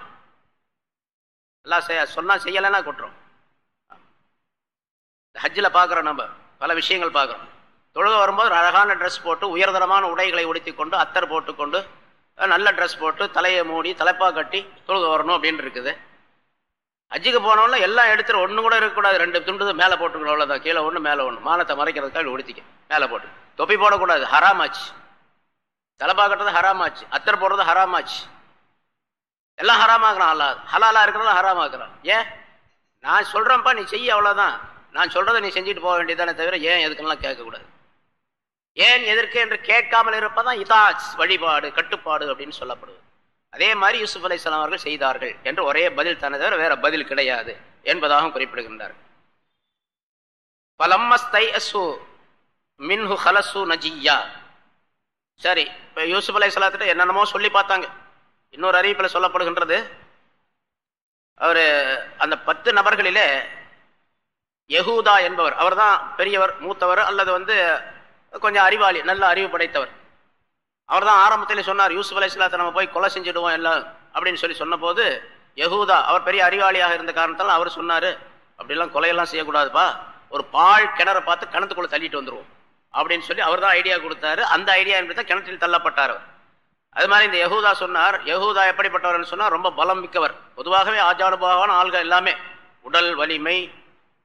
அல்லா செய்ய சொன்னால் செய்யலைன்னா குற்றம். ஹஜ்ஜில் பார்க்குறோம் நம்ம பல விஷயங்கள் பார்க்குறோம். தொழுக வரும்போது அழகான ட்ரெஸ் போட்டு உயர்தரமான உடைகளை உடுத்தி கொண்டு அத்தர் போட்டுக்கொண்டு நல்ல ட்ரெஸ் போட்டு தலையை மூடி தலைப்பா கட்டி தொழுக வரணும் அப்படின்னு இருக்குது. அஜிக்கு போனவங்கள எல்லாம் எடுத்துட்டு ஒன்று கூட இருக்கக்கூடாது. ரெண்டு துண்டு மேலே போட்டுக்கணும் அவ்வளோதான் கீழே ஒன்று மேலே ஒன்று மானத்தை மறைக்கிறதுக்காக உடுத்திக்க மேலே போட்டு. தொப்பி போடக்கூடாது. ஹராமாச்சு தலைப்பா கட்டுறது ஹராமாச்சு அத்தர் போடுறது ஹராமாச்சு எல்லாம் ஹராமாக்குறான் அல்லா ஹலாலாக இருக்கிறதும் ஹராமாக்குறான் ஏன்? நான் சொல்கிறேன்ப்பா நீ செய்ய அவ்வளோதான் நான் சொல்கிறத நீ செஞ்சுட்டு போக வேண்டியதானே தவிர ஏன் எதுக்கெல்லாம் கேட்கக்கூடாது? ஏன் எதற்கு என்று கேட்காமல் இருப்பதான் இதாஜ் வழிபாடு கட்டுப்பாடு அப்படின்னு சொல்லப்படுது. அதே மாதிரி யூசுப் அலை அவர்கள் செய்தார்கள் என்று ஒரே பதில் தானே தவிர வேற பதில் கிடையாது என்பதாகவும் குறிப்பிடுகின்றார். பலம்மஸ்தை அசு மின்ஹு ஹலசு நஜியா. சரி இப்போ யூசுப் அலை சலாத்திட்ட என்னென்னமோ சொல்லி பார்த்தாங்க. இன்னொரு அறிவிப்பில் சொல்லப்படுகின்றது. அவர் அந்த பத்து நபர்களிலே யகூதா என்பவர் அவர் தான் பெரியவர் மூத்தவர் அல்லது வந்து கொஞ்சம் அறிவாளி நல்ல அறிவு படைத்தவர். அவர் தான் ஆரம்பத்தில் சொன்னார் யூசுப் அலி இஸ்லாத்தை நம்ம போய் கொலை செஞ்சுடுவோம் எல்லாம் அப்படின்னு சொல்லி சொன்னபோது யகுதா அவர் பெரிய அறிவாளியாக இருந்த காரணத்தால் அவர் சொன்னார் அப்படிலாம் கொலையெல்லாம் செய்யக்கூடாதுப்பா. ஒரு பால் கிணற பார்த்து கிணத்துக்குள்ளே தள்ளிட்டு வந்துடுவோம் அப்படின்னு சொல்லி அவர் தான் ஐடியா கொடுத்தாரு. அந்த ஐடியா என்பது தான் கிணற்றில் தள்ளப்பட்டார் அவர். அது மாதிரி இந்த யகுதா சொன்னார் யகூதா எப்படிப்பட்டவர்னு சொன்னால் ரொம்ப பலம் மிக்கவர். பொதுவாகவே ஆஜானுபாவான ஆள்கள் எல்லாமே. உடல் வலிமை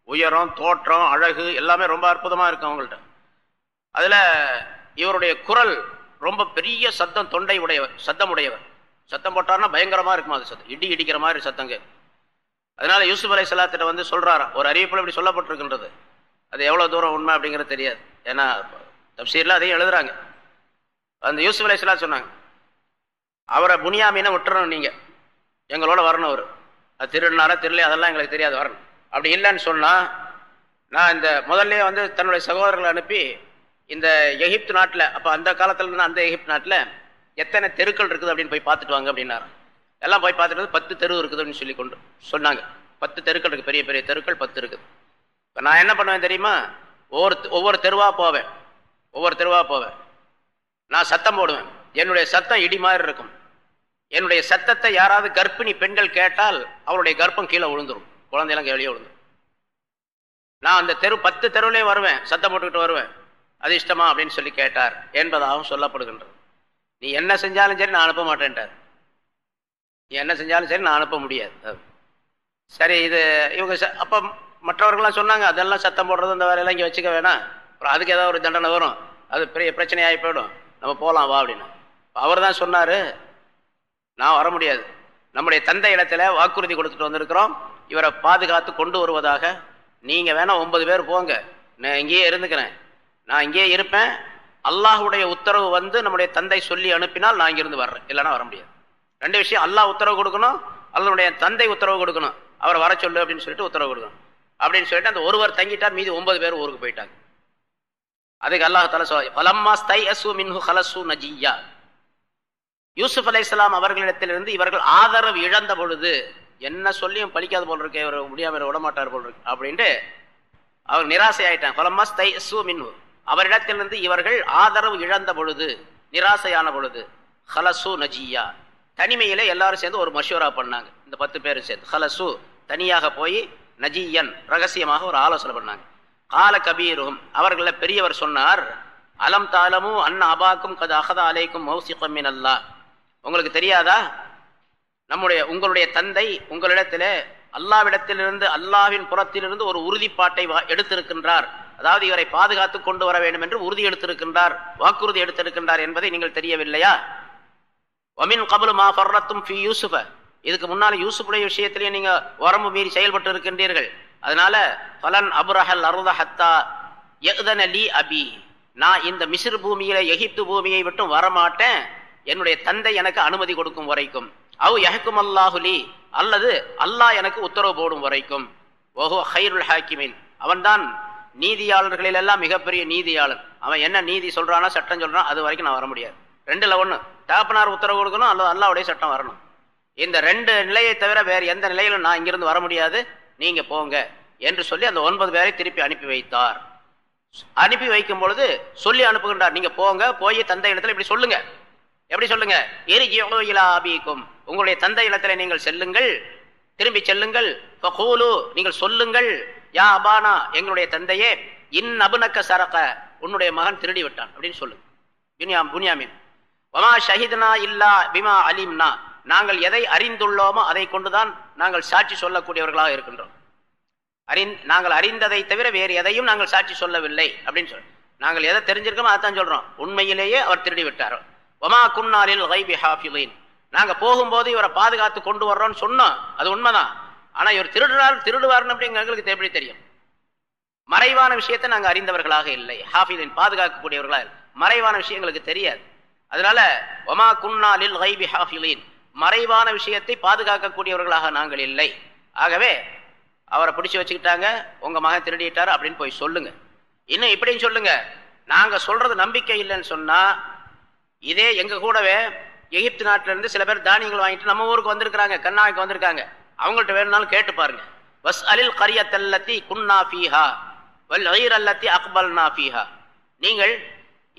உயரம் தோற்றம் அழகு எல்லாமே ரொம்ப அற்புதமாக இருக்கும் அவங்கள்ட்ட. அதில் இவருடைய குரல் ரொம்ப பெரிய சத்தம் தொண்டை உடையவர் சத்தம் உடையவர் சத்தம் போட்டார்னா பயங்கரமாக இருக்குமா அது சத்தம்? இடி இடிக்கிற மாதிரி சத்தங்க அதனால யூசுப் அலை சலாத்திட்ட வந்து சொல்கிறாரா ஒரு அறிவிப்பில் இப்படி சொல்லப்பட்டிருக்கின்றது. அது எவ்வளோ தூரம் உண்மை அப்படிங்கிறது தெரியாது. ஏன்னா தப்சீரில் அதையும் எழுதுறாங்க. அந்த யூசுப் அலை சலாத் சொன்னாங்க அவரை புனியாமீனை விட்டுறணும் நீங்கள் எங்களோட வரணும் அவர். அது திருநாரா திருளே அதெல்லாம் எங்களுக்கு தெரியாது வரணும். அப்படி இல்லைன்னு சொன்னால் நான் இந்த முதல்ல வந்து தன்னுடைய சகோதரர்களை அனுப்பி இந்த எகிப்து நாட்டில் அப்போ அந்த காலத்தில் இருந்து அந்த எகிப்து நாட்டில் எத்தனை தெருக்கள் இருக்குது அப்படின்னு போய் பார்த்துட்டு வாங்க அப்படின்னாரு. எல்லாம் போய் பார்த்துட்டு பத்து தெரு இருக்குது அப்படின்னு சொல்லி கொண்டு சொன்னாங்க. பத்து தெருக்கள் இருக்குது பெரிய பெரிய தெருக்கள் பத்து இருக்குது. இப்போ நான் என்ன பண்ணுவேன் தெரியுமா? ஒவ்வொரு ஒவ்வொரு தெருவாக போவேன். ஒவ்வொரு தெருவாக போவேன். நான் சத்தம் போடுவேன். என்னுடைய சத்தம் இடி மாதிரி இருக்கும். என்னுடைய சத்தத்தை யாராவது கர்ப்பிணி பெண்கள் கேட்டால் அவருடைய கர்ப்பம் கீழே விழுந்துடும் குழந்தையெல்லாம் வெளியே விழுந்துடும் நான் அந்த தெரு பத்து தெருவிலே வருவேன். சத்தம் போட்டுக்கிட்டு வருவேன். அது இஷ்டமா அப்படின்னு சொல்லி கேட்டார் என்பதாகவும் சொல்லப்படுகின்றது. நீ என்ன செஞ்சாலும் சரி நான் அனுப்ப மாட்டேன்ட்டார். நீ என்ன செஞ்சாலும் சரி நான் அனுப்ப முடியாது. சரி இது இவங்க அப்போ மற்றவர்கள்லாம் சொன்னாங்க அதெல்லாம் சத்தம் போடுறது அந்த வேலையெல்லாம் இங்கே வச்சுக்க வேணாம். அப்புறம் அதுக்கு ஏதாவது ஒரு தண்டனை வரும். அது பெரிய பிரச்சனையாகி போயிடும். நம்ம போகலாம் வா அப்படின்னு. அவர் தான் சொன்னார் நான் வர முடியாது. நம்முடைய தந்தை இடத்துல வாக்குறுதி கொடுத்துட்டு வந்திருக்கிறோம். இவரை பாதுகாத்து கொண்டு வருவதாக. நீங்கள் வேணால் ஒன்பது பேர் போங்க. நான் இங்கேயே இருந்துக்கிறேன். நான் இங்கேயே இருப்பேன். அல்லாஹுடைய உத்தரவு வந்து நம்முடைய தந்தை சொல்லி அனுப்பினால் நான் இங்கிருந்து வர்றேன். இல்லைன்னா வர முடியாது. ரெண்டு விஷயம் அல்லாஹ் உத்தரவு கொடுக்கணும் அல்லனுடைய தந்தை உத்தரவு கொடுக்கணும். அவரை வர சொல்லு அப்படின்னு சொல்லிட்டு உத்தரவு கொடுக்கணும். அப்படின்னு சொல்லிட்டு அந்த ஒருவர் தங்கிட்டா மீதி ஒன்பது பேர் ஊருக்கு போயிட்டாங்க. அதுக்கு அல்லாஹால பலம்மா ஸ்தை அசு மின்ஹு ஹலசு நஜியா யூசுப் அலை இஸ்லாம் அவர்களிடத்திலிருந்து இவர்கள் ஆதரவு இழந்த பொழுது என்ன சொல்லியும் பழிக்காத போல் இருக்கு இவர் முடியாமல் விடமாட்டார் போல் இருக்கு. அப்படின்ட்டு அவர் நிராசை ஆயிட்டாங்க பலம்மா ஸ்தை அசு மின்ஹு. அவரிடத்திலிருந்து இவர்கள் ஆதரவு இழந்த பொழுது நிராசையான பொழுது ஹலசு நஜியா. தனிமையில எல்லாரும் சேர்ந்து ஒரு மஷூரா பண்ணாங்க. இந்த பத்து பேரும் சேர்ந்து. ஹலசு தனியாக போய் நஜியன் ரகசியமாக ஒரு ஆலோசனை பண்ணாங்க. கால கபீரும் அவர்களில் பெரியவர் சொன்னார் அலம் தாலமும் அண்ணா அபாக்கும் கது அகதா அலைக்கும் மௌசிகமின் அல்லா உங்களுக்கு தெரியாதா? நம்முடைய உங்களுடைய தந்தை உங்களிடத்தில் அல்லாவிடத்திலிருந்து அல்லாவின் புறத்திலிருந்து ஒரு உறுதிப்பாட்டை எடுத்திருக்கின்றார். அதாவது இவரை பாதுகாத்து கொண்டு வர வேண்டும் என்று உறுதி எடுத்திருக்கின்றார் வாக்குறுதி எடுத்திருக்கின்றார் என்பதை நீங்கள் தெரியவில்லையா? ஒமின் கபுல் மா பர்ரத்தும் ஃபி யூசுஃப. இதுக்கு முன்னால் யூசுஃபுடைய விஷயத்திலேயே நீங்கள் வரம்பு மீறி செயல்பட்டு இருக்கின்றீர்கள். அதனால பலன் அபுரஹல் அருத ஹத்தா யக்தன லி அபி. நான் இந்த மிசிறு பூமியில எகிப்து பூமியை விட்டும் வரமாட்டேன். என்னுடைய தந்தை எனக்கு அனுமதி கொடுக்கும் வரைக்கும். அவ் எஹக்கும் அல்லாஹுலி அல்லது அல்லாஹ் எனக்கு உத்தரவு போடும் வரைக்கும். ஓஹோ ஹைருல் ஹாக்கிமின். அவன்தான் நீதியாளர்களில் எல்லாம் மிகப்பெரிய நீதியாளர். அவன் என்ன நீதி சொல்றானோ சட்டம் சொல்றான் அது வரைக்கும் நான் வர முடியாது. ரெண்டுல ஒன்று தகப்பனார் உத்தரவு கொடுக்கணும் அல்லது அல்லாவுடைய சட்டம் வரணும். இந்த ரெண்டு நிலையை தவிர வேறு எந்த நிலையிலும் நான் இங்கிருந்து வர முடியாது. நீங்க போங்க என்று சொல்லி அந்த ஒன்பது பேரை திருப்பி அனுப்பி வைத்தார். அனுப்பி வைக்கும் பொழுது சொல்லி அனுப்புகின்றார். நீங்க போங்க போய் தந்தை இடத்துல இப்படி சொல்லுங்க. எப்படி சொல்லுங்க? எரிஜிலாபீக்கும் உங்களுடைய தந்தை இடத்துல நீங்கள் செல்லுங்கள். திரும்பி செல்லுங்கள். நீங்கள் சொல்லுங்கள். யா அபானா எங்களுடைய தந்தையே இன் அபுனக்க சரக உன்னுடைய மகன் திருடி விட்டான் அப்படின்னு சொல்லுங்க புனியாம் புனியாமின். வமா ஷஹித்னா இல்லா பிமா அலிம்னா நாங்கள் எதை அறிந்துள்ளோமோ அதை கொண்டுதான் நாங்கள் சாட்சி சொல்லக்கூடியவர்களாக இருக்கின்றோம். அறிந் நாங்கள் அறிந்ததை தவிர வேறு எதையும் நாங்கள் சாட்சி சொல்லவில்லை அப்படின்னு சொல்றோம் நாங்கள் எதை தெரிஞ்சிருக்கோமோ அதைத்தான் சொல்றோம். உண்மையிலேயே அவர் திருடி விட்டார் ஒமா குன்னாலில் ஹைபி ஹாஃபிலின் நாங்கள் போகும்போது இவரை பாதுகாத்து கொண்டு வர்றோம்னு சொன்னோம். அது உண்மைதான். ஆனா இவர் திருடுறார் திருடுவார்னு அப்படி எங்களுக்கு எப்படி தெரியும்? மறைவான விஷயத்தை நாங்கள் அறிந்தவர்களாக இல்லை. ஹாஃபிலின் பாதுகாக்கக்கூடியவர்களாக மறைவான விஷயங்களுக்கு தெரியாது. அதனால ஒமா குன்னாலில் ஹைபி ஹாஃபிலின் மறைவான விஷயத்தை பாதுகாக்கக்கூடியவர்களாக நாங்கள் இல்லை. ஆகவே அவரை பிடிச்சி வச்சுக்கிட்டாங்க உங்கள் மகன் திருடிட்டார் அப்படின்னு போய் சொல்லுங்க. இன்னும் இப்படின்னு சொல்லுங்க. நாங்கள் சொல்றது நம்பிக்கை இல்லைன்னு சொன்னால் இதே எங்கள் கூடவே எகிப்து நாட்டிலேருந்து சில பேர் தானியங்கள் வாங்கிட்டு நம்ம ஊருக்கு வந்திருக்கிறாங்க கண்ணாவுக்கு வந்திருக்காங்க. அவங்கள்ட்ட வேணும்னாலும் கேட்டு பாருங்க. பஸ் அலில் கரியத்தல்லத்தி குன்னா ஃபீஹா வல் அல்லத்தி அக்பல் ஃபீஹா. நீங்கள்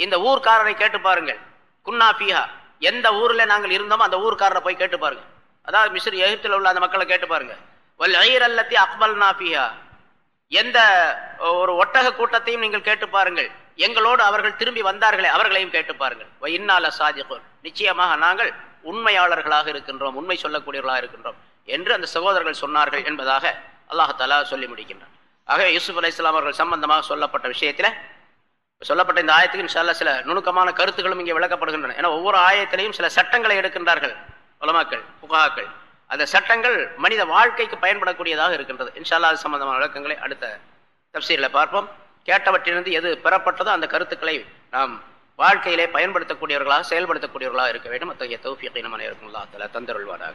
இந்த ஊர்க்காரரை கேட்டு பாருங்கள். குன்னா ஃபீஹா எந்த ஊரில் நாங்கள் இருந்தோமோ அந்த ஊர்க்காரரை போய் கேட்டு பாருங்க. அதாவது மிஸ்ரி எகிப்தில் உள்ள அந்த மக்களை கேட்டு பாருங்க. வல் அல்லத்தி அக்பல் நாஃபியா எந்த ஒரு ஒட்டக கூட்டத்தையும் நீங்கள் கேட்டு பாருங்கள். எங்களோடு அவர்கள் திரும்பி வந்தார்களே அவர்களையும் கேட்டு பாருங்கள். இன்னால சாதிக்கும் நிச்சயமாக நாங்கள் உண்மையாளர்களாக இருக்கின்றோம் உண்மை சொல்லக்கூடியவர்களாக இருக்கின்றோம். என்று அந்த சகோதரர்கள் சொன்னார்கள் என்பதாக அல்லாஹாலா சொல்லி முடிக்கின்றார் ஆகவே யூசுப் அலி இஸ்லாம் அவர்கள் சம்பந்தமாக சொல்லப்பட்ட விஷயத்தில் சொல்லப்பட்ட இந்த ஆயத்துக்கு சில சில நுணுக்கமான கருத்துக்களும் இங்கே விளக்கப்படுகின்றன. ஏன்னா ஒவ்வொரு ஆயத்திலையும் சில சட்டங்களை எடுக்கின்றார்கள் உலமாக்கள் புகாக்கள் அந்த சட்டங்கள் மனித வாழ்க்கைக்கு பயன்படக்கூடியதாக இருக்கின்றது. இன்ஷால்லா அது சம்பந்தமான விளக்கங்களை அடுத்த தப்சீரில் பார்ப்போம். கேட்டவற்றிலிருந்து எது பெறப்பட்டதோ அந்த கருத்துக்களை நாம் வாழ்க்கையிலே பயன்படுத்தக்கூடியவர்களாக செயல்படுத்தக்கூடியவர்களாக இருக்க வேண்டும். அத்தகைய தௌஃபியத்தை நம்ம இருக்குங்களா அதில் தந்தருள்வாராக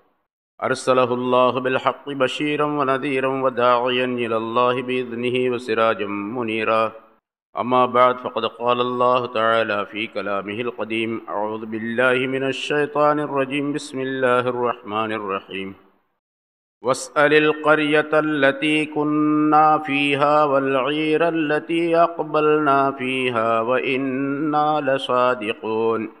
أرسله الله بالحق بشيرا ونذيرا وداعيا إلى الله بإذنه وسراجا منيرا. أما بعد فقد قال الله تعالى في كلامه القديم أعوذ بالله من الشيطان الرجيم بسم الله الرحمن الرحيم. واسأل القرية التي كنا فيها والعير التي أقبلنا فيها وإنا لصادقون.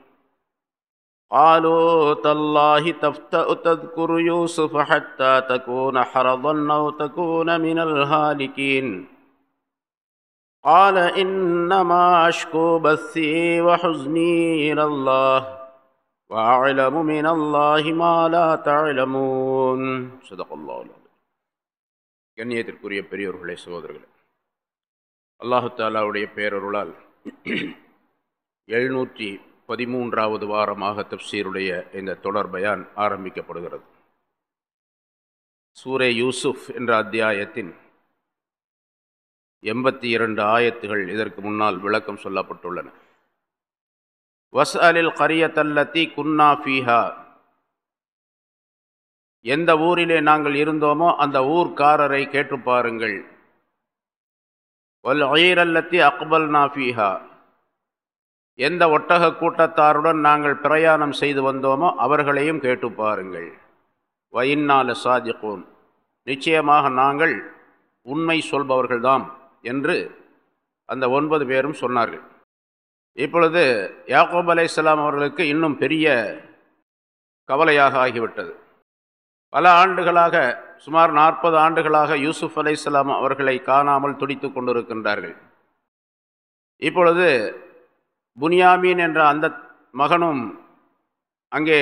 قالوا تالله تفتأ تذكر يوسف حتى تكون حرضا أو تكون من الهالكين قال إنما أشكو بثي وحزني إلى الله وأعلم من الله ما لا تعلمون صدق الله العظيم கண்ணியத்திற்குரிய பெரியோர்களே சகோதரர்களே அல்லாஹு தாலாவுடைய பேரருளால் எழுநூற்றி பதிமூன்றாவது வாரமாக தப்சீருடைய இந்த தொடர் பயான் ஆரம்பிக்கப்படுகிறது. சூரே யூசுப் என்ற அத்தியாயத்தின் எண்பத்தி இரண்டு ஆயத்துகள் இதற்கு முன்னால் விளக்கம் சொல்லப்பட்டுள்ளன. வஸ் அலில் கரியத்தல்லத்தி குன்னா ஃபீஹா. எந்த ஊரிலே நாங்கள் இருந்தோமோ அந்த ஊர்க்காரரை கேட்டு பாருங்கள். வல் ஐரல்லத்தி அக்பல் நாஃபீஹா எந்த ஒட்டக கூட்டத்தாருடன் நாங்கள் பிரயாணம் செய்து வந்தோமோ அவர்களையும் கேட்டு பாருங்கள். வயின்னால சாதிகோன் நிச்சயமாக நாங்கள் உண்மை சொல்பவர்கள்தாம் என்று அந்த ஒன்பது பேரும் சொன்னார்கள். இப்பொழுது யாக்கோப் அலை இஸ்லாம் அவர்களுக்கு இன்னும் பெரிய கவலையாக ஆகிவிட்டது. பல ஆண்டுகளாக சுமார் நாற்பது ஆண்டுகளாக யூசுப் அலை இஸ்லாம் அவர்களை காணாமல் துடித்து கொண்டிருக்கின்றார்கள். இப்பொழுது புனியாமீன் என்ற அந்த மகனும் அங்கே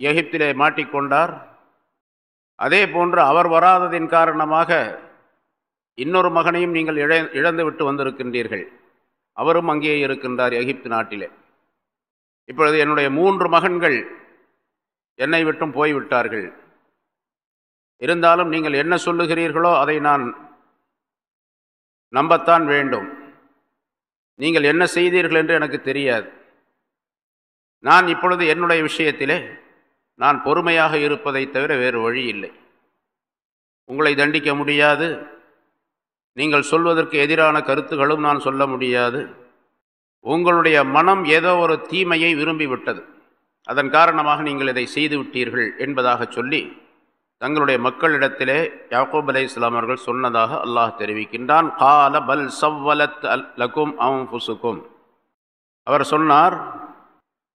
எகிப்திலே மாட்டிக்கொண்டார். அதே போன்று அவர் வராததின் காரணமாக இன்னொரு மகனையும் நீங்கள் இழ இழந்து விட்டு வந்திருக்கின்றீர்கள். அவரும் அங்கேயே இருக்கின்றார் எகிப்து நாட்டிலே. இப்பொழுது என்னுடைய மூன்று மகன்கள் என்னை விட்டும் போய்விட்டார்கள். இருந்தாலும் நீங்கள் என்ன சொல்லுகிறீர்களோ அதை நான் நம்பத்தான் வேண்டும். நீங்கள் என்ன செய்தீர்கள் என்று எனக்கு தெரியாது. நான் இப்பொழுது என்னுடைய விஷயத்திலே நான் பொறுமையாக இருப்பதை தவிர வேறு வழி இல்லை. உங்களை தண்டிக்க முடியாது. நீங்கள் சொல்வதற்கு எதிரான கருத்துகளும் நான் சொல்ல முடியாது. உங்களுடைய மனம் ஏதோ ஒரு தீமையை விரும்பிவிட்டது. அதன் காரணமாக நீங்கள் இதை செய்துவிட்டீர்கள் என்பதாக சொல்லி தங்களுடைய மக்களிடத்திலே யாக்கூப் அலை இஸ்லாம் அவர்கள் சொன்னதாக அல்லாஹ் தெரிவிக்கின்றான். கால பல் சவ்வலத் அல் லகும் அவுசுக்கும் அவர் சொன்னார்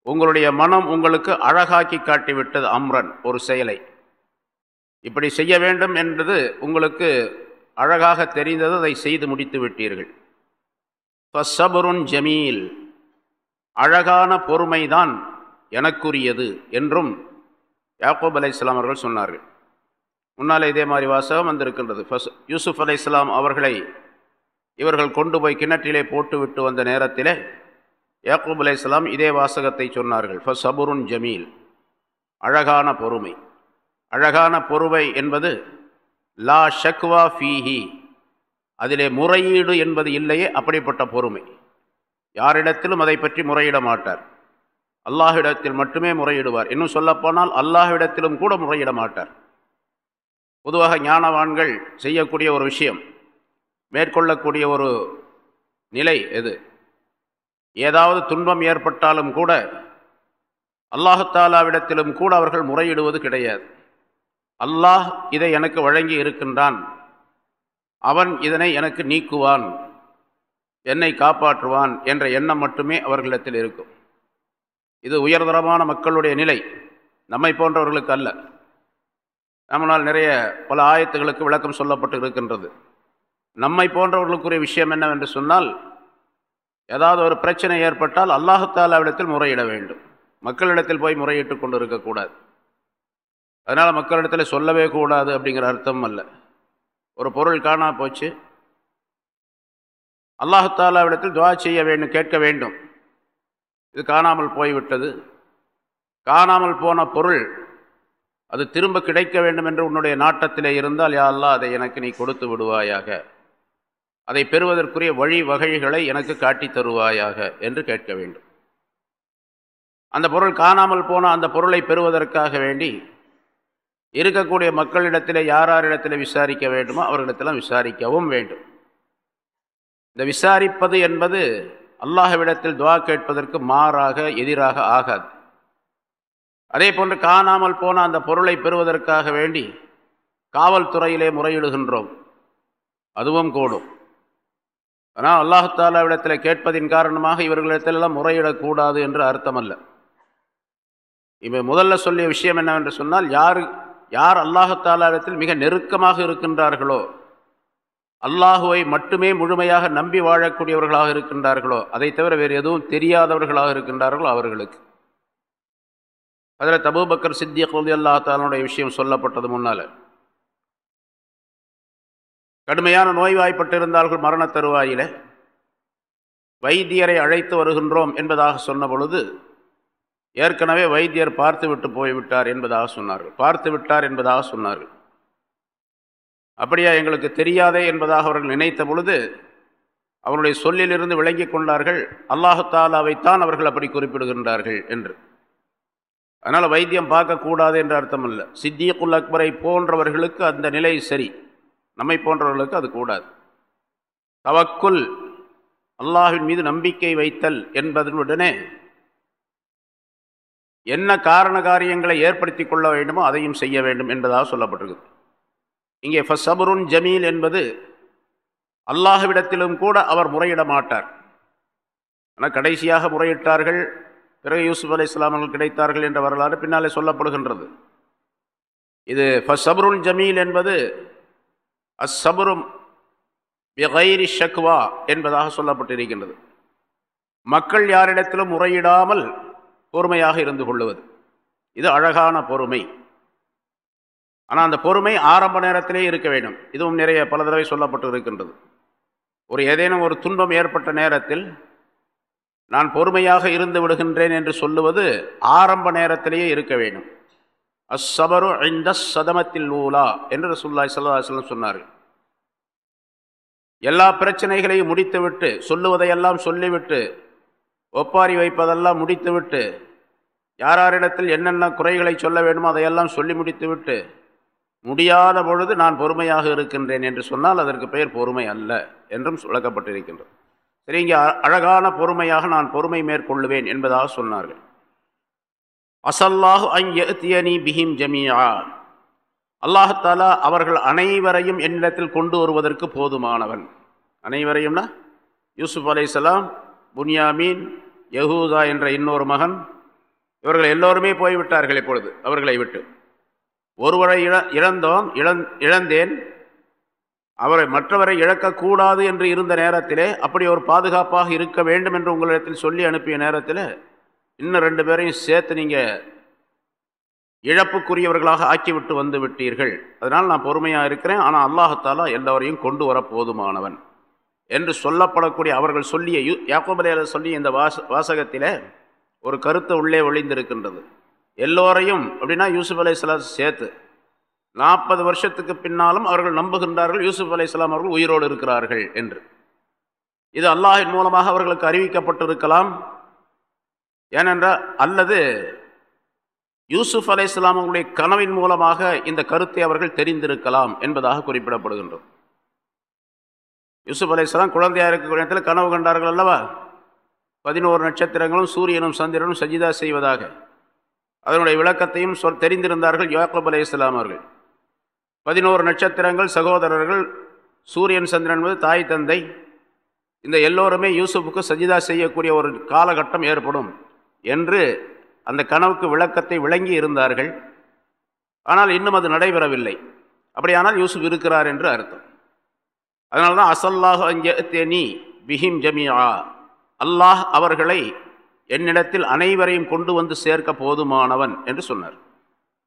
உங்களுடைய மனம் உங்களுக்கு அழகாக்கி காட்டிவிட்டது அம்ரன் ஒரு செயலை. இப்படி செய்ய வேண்டும் என்றது உங்களுக்கு அழகாக தெரிந்தது அதை செய்து முடித்து விட்டீர்கள். ஃபசபருன் ஜமீல். அழகான பொறுமைதான் எனக்குரியது என்றும் யாக்கூப் அலை இஸ்லாம் அவர்கள் சொன்னார்கள். முன்னால் இதே மாதிரி வாசகம் வந்திருக்கின்றது. ஃபஸ் யூசுப் அலை இஸ்லாம் அவர்களை இவர்கள் கொண்டு போய் கிணற்றிலே போட்டுவிட்டு வந்த நேரத்திலே யாக்கூப் அலை இஸ்லாம் இதே வாசகத்தை சொன்னார்கள். ஃபஸ் சபுருன் ஜமீல். அழகான பொறுமை. அழகான பொறுமை என்பது லா ஷக்வா ஃபீஹி. அதிலே முறையீடு என்பது இல்லையே அப்படிப்பட்ட பொறுமை. யாரிடத்திலும் அதை பற்றி முறையிட மாட்டார். அல்லாஹிடத்தில் மட்டுமே முறையிடுவார். இன்னும் சொல்லப்போனால் அல்லாஹிடத்திலும் கூட முறையிட மாட்டார். பொதுவாக ஞானவான்கள் செய்யக்கூடிய ஒரு விஷயம் மேற்கொள்ளக்கூடிய ஒரு நிலை எது? ஏதாவது துன்பம் ஏற்பட்டாலும் கூட அல்லாஹாலாவிடத்திலும் கூட அவர்கள் முறையிடுவது கிடையாது. அல்லாஹ் இதை எனக்கு வழங்கி இருக்கின்றான். அவன் இதனை எனக்கு நீக்குவான். என்னை காப்பாற்றுவான் என்ற எண்ணம் மட்டுமே அவர்களிடத்தில் இருக்கும். இது உயர்தரமான மக்களுடைய நிலை. நம்மை போன்றவர்களுக்கு அல்ல. நம்மளால் நிறைய பல ஆயத்துகளுக்கு விளக்கம் சொல்லப்பட்டு இருக்கின்றது. நம்மை போன்றவர்களுக்குரிய விஷயம் என்னவென்று சொன்னால் ஏதாவது ஒரு பிரச்சனை ஏற்பட்டால் அல்லாஹாலாவிடத்தில் முறையிட வேண்டும். மக்களிடத்தில் போய் முறையிட்டு கொண்டு இருக்கக்கூடாது. அதனால் மக்களிடத்தில் சொல்லவே கூடாது அப்படிங்கிற அர்த்தம் அல்ல. ஒரு பொருள் காணா போச்சு. அல்லாஹாலாவிடத்தில் துவா செய்ய வேண்டும் கேட்க வேண்டும். இது காணாமல் போய்விட்டது. காணாமல் போன பொருள் அது திரும்ப கிடைக்க வேண்டும் என்று உன்னுடைய நாட்டத்திலே இருந்தால் யா அல்லா அதை எனக்கு நீ கொடுத்து விடுவாயாக. அதை பெறுவதற்குரிய வழி வகைகளை எனக்கு காட்டி தருவாயாக என்று கேட்க வேண்டும். அந்த பொருள் காணாமல் போன அந்த பொருளை பெறுவதற்காக வேண்டி இருக்கக்கூடிய மக்களிடத்தில் யாராரிடத்தில் விசாரிக்க வேண்டுமோ அவர்களிடத்தில் விசாரிக்கவும் வேண்டும். இந்த விசாரிப்பது என்பது அல்லாஹ்விடத்தில் துவா கேட்பதற்கு மாறாக எதிராக ஆகாது. அதே போன்று காணாமல் போன அந்த பொருளை பெறுவதற்காக வேண்டி காவல்துறையிலே முறையிடுகின்றோம். அதுவும் கூடும். ஆனால் அல்லாஹாலாவிடத்தில் கேட்பதின் காரணமாக இவர்களிடத்திலெல்லாம் முறையிடக்கூடாது என்று அர்த்தமல்ல. இப்போ முதல்ல சொல்லிய விஷயம் என்னவென்று சொன்னால் யார் யார் அல்லாஹாலாவிடத்தில் மிக நெருக்கமாக இருக்கின்றார்களோ அல்லாஹுவை மட்டுமே முழுமையாக நம்பி வாழக்கூடியவர்களாக இருக்கின்றார்களோ அதை தவிர வேறு எதுவும் தெரியாதவர்களாக இருக்கின்றார்களோ அவர்களுக்கு. அதில் தபூபக்கர் சித்திய குலதி அல்லா தாலனுடைய விஷயம் சொல்லப்பட்டது முன்னால். கடுமையான நோய்வாய்ப்பட்டிருந்தார்கள் மரண தருவாயில. வைத்தியரை அழைத்து வருகின்றோம் என்பதாக சொன்ன பொழுது ஏற்கனவே வைத்தியர் பார்த்து விட்டு போய்விட்டார் என்பதாக சொன்னார்கள். பார்த்து விட்டார் என்பதாக சொன்னார்கள். அப்படியா எங்களுக்கு தெரியாதே என்பதாக அவர்கள் நினைத்த பொழுது அவருடைய சொல்லிலிருந்து விளங்கி கொண்டார்கள் அல்லாஹு தாலாவைத்தான் அவர்கள் அப்படி குறிப்பிடுகின்றார்கள் என்று. அதனால் வைத்தியம் பார்க்கக்கூடாது என்ற அர்த்தம் அல்ல சித்தியக்குல் அக்பரை போன்றவர்களுக்கு அந்த நிலை சரி. நம்மை போன்றவர்களுக்கு அது கூடாது. தவக்குல் அல்லாஹின் மீது நம்பிக்கை வைத்தல் என்பதனுடனே என்ன காரண காரியங்களை ஏற்படுத்தி கொள்ள வேண்டுமோ அதையும் செய்ய வேண்டும் என்பதாக சொல்லப்பட்டிருக்கு இங்கே ஃபசபருன் ஜமீல் என்பது அல்லாஹ்விடத்திலும் கூட அவர் முறையிட மாட்டார். ஆனால் கடைசியாக முறையிட்டார்கள். பிறகு யூசுப் அலி இஸ்லாமர்கள் கிடைத்தார்கள் என்ற வரலாறு பின்னாலே சொல்லப்படுகின்றது. இது ஃபசபருல் ஜமீல் என்பது அசபரும் பிகைரி ஷக்வா என்பதாக சொல்லப்பட்டிருக்கின்றது. மக்கள் யாரிடத்திலும் முறையிடாமல் பொறுமையாக இருந்து கொள்ளுவது. இது அழகான பொறுமை. ஆனால் அந்த பொறுமை ஆரம்ப நேரத்திலே இருக்க வேண்டும். இதுவும் நிறைய பல தடவை சொல்லப்பட்டு இருக்கின்றது ஒரு ஏதேனும் ஒரு துன்பம் ஏற்பட்ட நேரத்தில் நான் பொறுமையாக இருந்து விடுகின்றேன் என்று சொல்லுவது ஆரம்ப நேரத்திலேயே இருக்க வேண்டும். அஸ்ஸபரு இந்த சதமத்தில் ஊலா என்று ரசூல்லாய் சல்லாஹலம் சொன்னார்கள். எல்லா பிரச்சனைகளையும் முடித்துவிட்டு சொல்லுவதையெல்லாம் சொல்லிவிட்டு ஒப்பாரி வைப்பதெல்லாம் முடித்துவிட்டு யாராரிடத்தில் என்னென்ன குறைகளை சொல்ல வேண்டுமோ அதையெல்லாம் சொல்லி முடித்துவிட்டு முடியாத பொழுது நான் பொறுமையாக இருக்கின்றேன் என்று சொன்னால் அதற்கு பெயர் பொறுமை அல்ல என்றும் விளக்கப்பட்டிருக்கின்றது. சரி இங்கே அழகான பொறுமையாக நான் பொறுமை மேற்கொள்ளுவேன் என்பதாக சொன்னார்கள். அசல்லாஹு அய்யனி பிஹிம் ஜமியா அல்லாஹாலா அவர்கள் அனைவரையும் என்னிடத்தில் கொண்டு வருவதற்கு போதுமானவன். அனைவரையும்னா? யூசுப் அலைசலாம் புன்யாமீன் யகூதா என்ற இன்னொரு மகன். இவர்கள் எல்லோருமே போய்விட்டார்கள் இப்பொழுது அவர்களை விட்டு. ஒருவரை இழ இழந்தோம் இழந் இழந்தேன். அவரை மற்றவரை இழக்கக்கூடாது என்று இருந்த நேரத்திலே அப்படி ஒரு பாதுகாப்பாக இருக்க வேண்டும் என்று உங்களிடத்தில் சொல்லி அனுப்பிய நேரத்தில் இன்னும் ரெண்டு பேரையும் சேர்த்து நீங்கள் இழப்புக்குரியவர்களாக ஆக்கிவிட்டு வந்து விட்டீர்கள். அதனால் நான் பொறுமையாக இருக்கிறேன். ஆனால் அல்லாஹத்தாலா எல்லோரையும் கொண்டு வர போதுமானவன் என்று சொல்லப்படக்கூடிய அவர்கள் சொல்லிய யூ யாக்கோபலையாளர் சொல்லிய இந்த வாச வாசகத்தில் ஒரு கருத்து உள்ளே ஒளிந்திருக்கின்றது. எல்லோரையும் அப்படின்னா யூசுப் அலை சேர்த்து நாற்பது வருஷத்துக்கு பின்னாலும் அவர்கள் நம்புகின்றார்கள். யூசுப் அலை அவர்கள் உயிரோடு இருக்கிறார்கள் என்று. இது அல்லாஹின் மூலமாக அவர்களுக்கு அறிவிக்கப்பட்டிருக்கலாம். ஏனென்றால் அல்லது யூசுப் அலை அவர்களுடைய கனவின் மூலமாக இந்த கருத்தை அவர்கள் தெரிந்திருக்கலாம் என்பதாக குறிப்பிடப்படுகின்றோம். யூசுப் அலை இஸ்லாம் குழந்தையாக இருக்கக்கூடிய இடத்துல கனவு கண்டார்கள் அல்லவா? பதினோரு நட்சத்திரங்களும் சூரியனும் சந்திரனும் சஜிதா செய்வதாக. அதனுடைய விளக்கத்தையும் சொல் தெரிந்திருந்தார்கள் யோகப் அலே இஸ்லாம் அவர்கள். பதினோரு நட்சத்திரங்கள் சகோதரர்கள் சூரியன் சந்திரன் என்பது தாய் தந்தை. இந்த எல்லோருமே யூசுஃபுக்கு சஜிதா செய்யக்கூடிய ஒரு காலகட்டம் ஏற்படும் என்று அந்த கனவுக்கு விளக்கத்தை விளங்கி இருந்தார்கள். ஆனால் இன்னும் அது நடைபெறவில்லை. அப்படியானால் யூசுப் இருக்கிறார் என்று அர்த்தம். அதனால தான் அசல்லாஹு அஞ்சேனி பிஹிம் ஜமியா அல்லாஹ் அவர்களை என்னிடத்தில் அனைவரையும் கொண்டு வந்து சேர்க்க போதுமானவன் என்று சொன்னார்.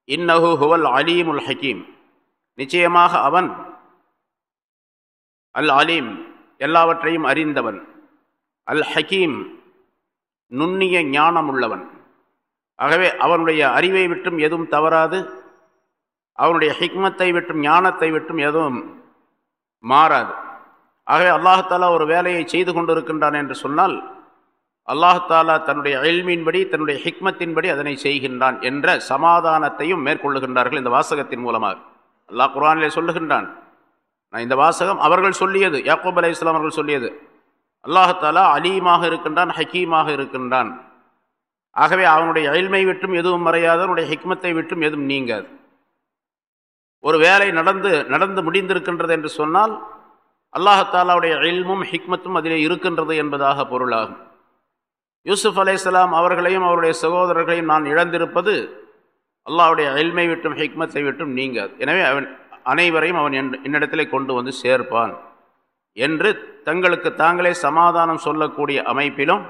இன்னஹு ஹுவல் அலீமுல் ஹக்கீம் நிச்சயமாக அவன் அல் அலீம் எல்லாவற்றையும் அறிந்தவன். அல் ஹக்கீம் நுண்ணிய ஞானம் உள்ளவன் ஆகவே அவனுடைய அறிவை விட்டும் எதுவும் தவறாது. அவனுடைய ஹிக்மத்தை விட்டும் ஞானத்தை விட்டும் எதுவும் மாறாது. ஆகவே அல்லாஹாலா ஒரு வேலையை செய்து கொண்டிருக்கின்றான் என்று சொன்னால் அல்லாஹாலா தன்னுடைய அயல்மீன்படி தன்னுடைய ஹிக்மத்தின்படி அதனை செய்கின்றான் என்ற சமாதானத்தையும் மேற்கொள்ளுகின்றார்கள் இந்த வாசகத்தின் மூலமாக. அல்லாஹ் குரானிலே சொல்லுகின்றான். நான் இந்த வாசகம் அவர்கள் சொல்லியது யாக்கூப் அலி இஸ்லாம் அவர்கள் சொல்லியது. அல்லாஹாலா அலீமாக இருக்கின்றான் ஹக்கீமாக இருக்கின்றான். ஆகவே அவனுடைய அயல்மை விட்டும் எதுவும் மறையாது அவனுடைய ஹிக்மத்தை விட்டும் எதுவும் நீங்காது. ஒரு வேலை நடந்து நடந்து முடிந்திருக்கின்றது என்று சொன்னால் அல்லாஹாலாவுடைய அயல்மும் ஹிக்மத்தும் அதிலே இருக்கின்றது என்பதாக பொருளாகும். யூசுஃப் அலையாம் அவர்களையும் அவருடைய சகோதரர்களையும் நான் இழந்திருப்பது அல்லாவுடைய அயல்மை விட்டும் ஹிக்மத்தை விட்டும் நீங்காது. எனவே அவன் அனைவரையும் அவன் என்னிடத்திலே கொண்டு வந்து சேர்ப்பான் என்று தங்களுக்கு தாங்களே சமாதானம் சொல்லக்கூடிய அமைப்பிலும்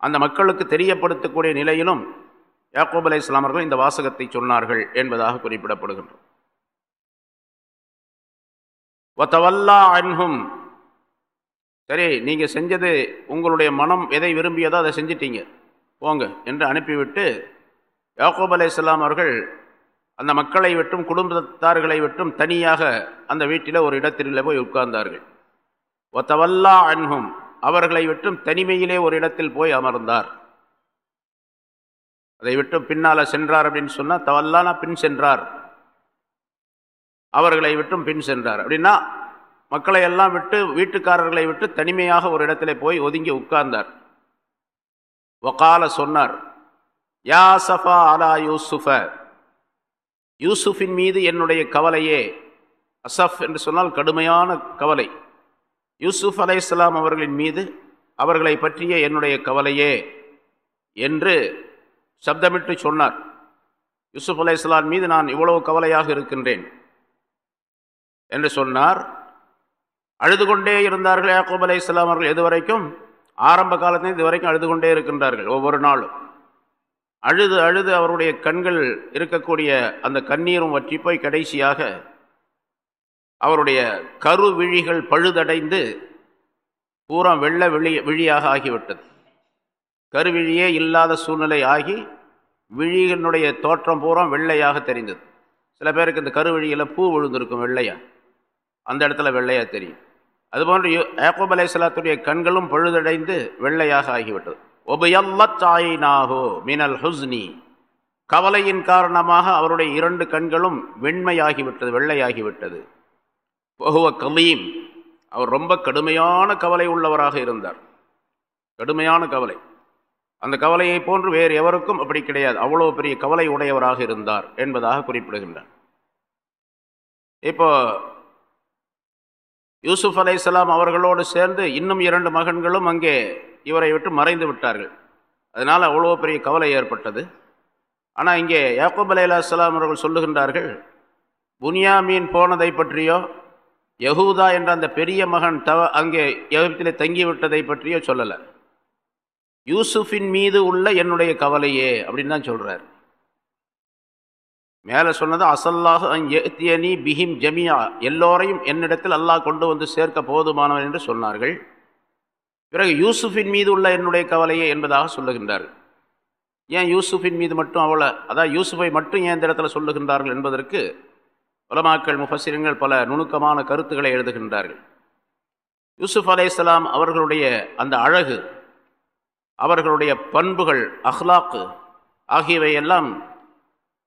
அந்த மக்களுக்கு தெரியப்படுத்தக்கூடிய நிலையிலும் யாக்கூப் அலை இஸ்லாமர்கள் இந்த வாசகத்தை சொன்னார்கள் என்பதாக குறிப்பிடப்படுகின்றோம் ஒத்தவல்லா அன்ஹும். சரி நீங்கள் செஞ்சது உங்களுடைய மனம் எதை விரும்பியதோ அதை செஞ்சிட்டீங்க போங்க என்று அனுப்பிவிட்டு யாக்கூப் அலை இஸ்லாம் அவர்கள் அந்த மக்களை விட்டும் குடும்பத்தார்களை விட்டும் தனியாக அந்த வீட்டில் ஒரு இடத்திலே போய் உட்கார்ந்தார்கள். ஒத்தவல்லா அன்ஹும் அவர்களை விட்டும் தனிமையிலே ஒரு இடத்தில் போய் அமர்ந்தார். அதை விட்டு பின்னால் சென்றார் அப்படின்னு சொன்னால் தவல்லானா பின் சென்றார். அவர்களை விட்டும் பின் சென்றார். அப்படின்னா மக்களை எல்லாம் விட்டு வீட்டுக்காரர்களை விட்டு தனிமையாக ஒரு இடத்துல போய் ஒதுங்கி உட்கார்ந்தார். ஒக்கால சொன்னார் யா சஃபா அலா யூசுஃப. யூசுஃபின் மீது என்னுடைய கவலையே. அசஃப் என்று சொன்னால் கடுமையான கவலை. யூசுஃப் அலை இஸ்லாம் அவர்களின் மீது அவர்களை பற்றிய என்னுடைய கவலையே என்று சப்தமிட்டு சொன்னார். யூசுப் அலை இஸ்லாம் மீது நான் இவ்வளவு கவலையாக இருக்கின்றேன் என்று சொன்னார். அழுது கொண்டே இருந்தார்கள் யாக்கூப் அலை இஸ்லாம் அவர்கள் எதுவரைக்கும்? ஆரம்ப காலத்தில் இதுவரைக்கும் அழுது கொண்டே இருக்கின்றார்கள் ஒவ்வொரு நாளும். அழுது அழுது அவருடைய கண்கள் இருக்கக்கூடிய அந்த கண்ணீரும் வற்றி போய் கடைசியாக அவருடைய கரு விழிகள் பழுதடைந்து பூரா வெள்ள விழி விழியாக ஆகிவிட்டது. கருவிழியே இல்லாத சூழ்நிலை ஆகி விழியினுடைய தோற்றம் பூரா வெள்ளையாக தெரிந்தது. சில பேருக்கு இந்த கருவிழியில் பூ விழுந்திருக்கும் வெள்ளையா? அந்த இடத்துல வெள்ளையாக தெரியும். அதுபோன்று ஏகோப் அலைசலாத்துடைய கண்களும் பழுதடைந்து வெள்ளையாக ஆகிவிட்டது. ஒபயல்லத்தாயினாகோ மினல் ஹுஸ்னி. கவலையின் காரணமாக அவருடைய இரண்டு கண்களும் வெண்மையாகிவிட்டது வெள்ளையாகிவிட்டது. பகுவ கலீம். அவர் ரொம்ப கடுமையான கவலை உள்ளவராக இருந்தார். கடுமையான கவலை. அந்த கவலையை போன்று வேறு எவருக்கும் அப்படி கிடையாது. அவ்வளோ பெரிய கவலை உடையவராக இருந்தார் என்பதாக குறிப்பிடுகின்றார். இப்போ யூசுப் அலைசலாம் அவர்களோடு சேர்ந்து இன்னும் இரண்டு மகன்களும் அங்கே இவரை விட்டு மறைந்து விட்டார்கள். அதனால் அவ்வளோ பெரிய கவலை ஏற்பட்டது. ஆனால் இங்கே யாக்கூப் அலை அலாம் அவர்கள் சொல்லுகின்றார்கள் புனியாமீன் போனதை பற்றியோ யகூதா என்ற அந்த பெரிய மகன் தவ அங்கே எகிப்திலே தங்கிவிட்டதை பற்றியோ சொல்லலை. யூசுஃபின் மீது உள்ள என்னுடைய கவலையே அப்படின்னு தான் சொல்கிறார் மேலே சொன்னது அசல்லாஹ் எத்தியனி பிஹிம் ஜமியா எல்லோரையும் என்னிடத்தில் அல்லாஹ் கொண்டு வந்து சேர்க்க போதுமானவன் என்று சொன்னார்கள். பிறகு யூசுஃபின் மீது உள்ள என்னுடைய கவலையே என்பதாக சொல்லுகின்றார்கள் ஏன் யூசுஃபின் மீது மட்டும் அவ்வளோ அதான் யூசுஃபை மட்டும் ஏன் இந்த இடத்துல சொல்லுகின்றார்கள் என்பதற்கு உலமாக்கள் முஃபசிரங்கள் பல நுணுக்கமான கருத்துக்களை எழுதுகின்றார்கள். யூசுஃப் அலையாம் அவர்களுடைய அந்த அழகு அவர்களுடைய பண்புகள் அஹ்லாக்கு ஆகியவையெல்லாம்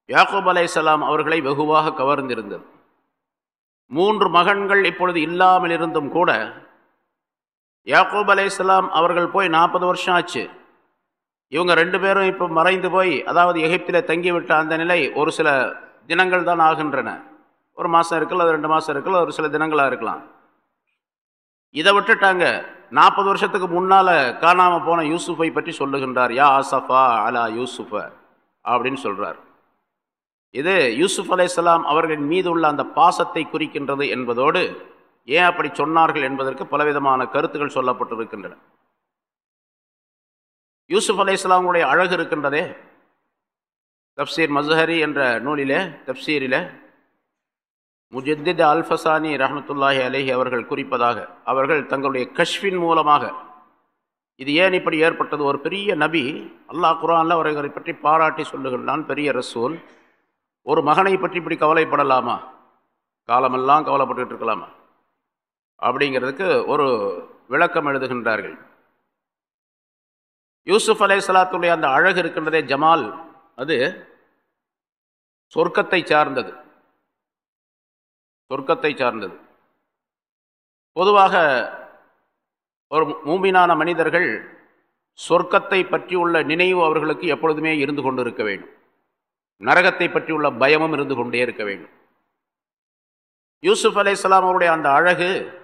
யாக்கூப் அலைசலாம் அவர்களை வெகுவாக கவர்ந்திருந்தது. மூன்று மகன்கள் இப்பொழுது இல்லாமல் இருந்தும் கூட யாக்கூப் அலைசலாம் அவர்கள் போய் நாற்பது வருஷம் ஆச்சு. இவங்க ரெண்டு பேரும் இப்போ மறைந்து போய் அதாவது எகிப்தில் தங்கிவிட்ட அந்த நிலை ஒரு சில தினங்கள் தான் ஆகின்றன. ஒரு மாதம் இருக்கலாம் அது ரெண்டு மாதம் இருக்கலாம் ஒரு சில தினங்களாக இருக்கலாம். இதை விட்டுட்டாங்க. நாற்பது வருஷத்துக்கு முன்னால் காணாமல் போன யூசுஃபை பற்றி சொல்லுகின்றார். யா ஆசஃபா அலா யூசுஃப அப்படின்னு சொல்கிறார் இது யூசுப் அலையாம் அவர்களின் மீது உள்ள அந்த பாசத்தை குறிக்கின்றது என்பதோடு ஏன் அப்படி சொன்னார்கள் என்பதற்கு பலவிதமான கருத்துக்கள் சொல்லப்பட்டிருக்கின்றன. யூசுப் அலை அழகு இருக்கின்றதே? தப்சீர் மஸ்ஹரி என்ற நூலிலே தப்சீரில் முஜத்தித் அல்ஃபசானி ரஹமத்துல்லாஹி அலேஹி அவர்கள் குறிப்பதாக அவர்கள் தங்களுடைய கஷ்வின் மூலமாக இது ஏன் இப்படி ஏற்பட்டது? ஒரு பெரிய நபி அல்லாஹ் குரான்ல அவர்களை பற்றி பாராட்டி சொல்லுகின்றான் பெரிய ரசூல். ஒரு மகனை பற்றி இப்படி கவலைப்படலாமா? காலமெல்லாம் கவலைப்பட்டுக்கிட்டு இருக்கலாமா அப்படிங்கிறதுக்கு ஒரு விளக்கம் எழுதுகின்றார்கள். யூசுப் அலை சலாத்துடைய அந்த அழகு இருக்கின்றதே ஜமால் அது சொர்க்கத்தை சார்ந்தது. சொர்க்கத்தை சார்ந்தது. பொதுவாக ஒரு மூமினான மனிதர்கள் சொர்க்கத்தை பற்றியுள்ள நினைவு அவர்களுக்கு எப்பொழுதுமே இருந்து கொண்டு இருக்க வேண்டும். நரகத்தை பற்றியுள்ள பயமும் இருந்து கொண்டே இருக்க வேண்டும். யூசுப் அலை அவருடைய அந்த அழகு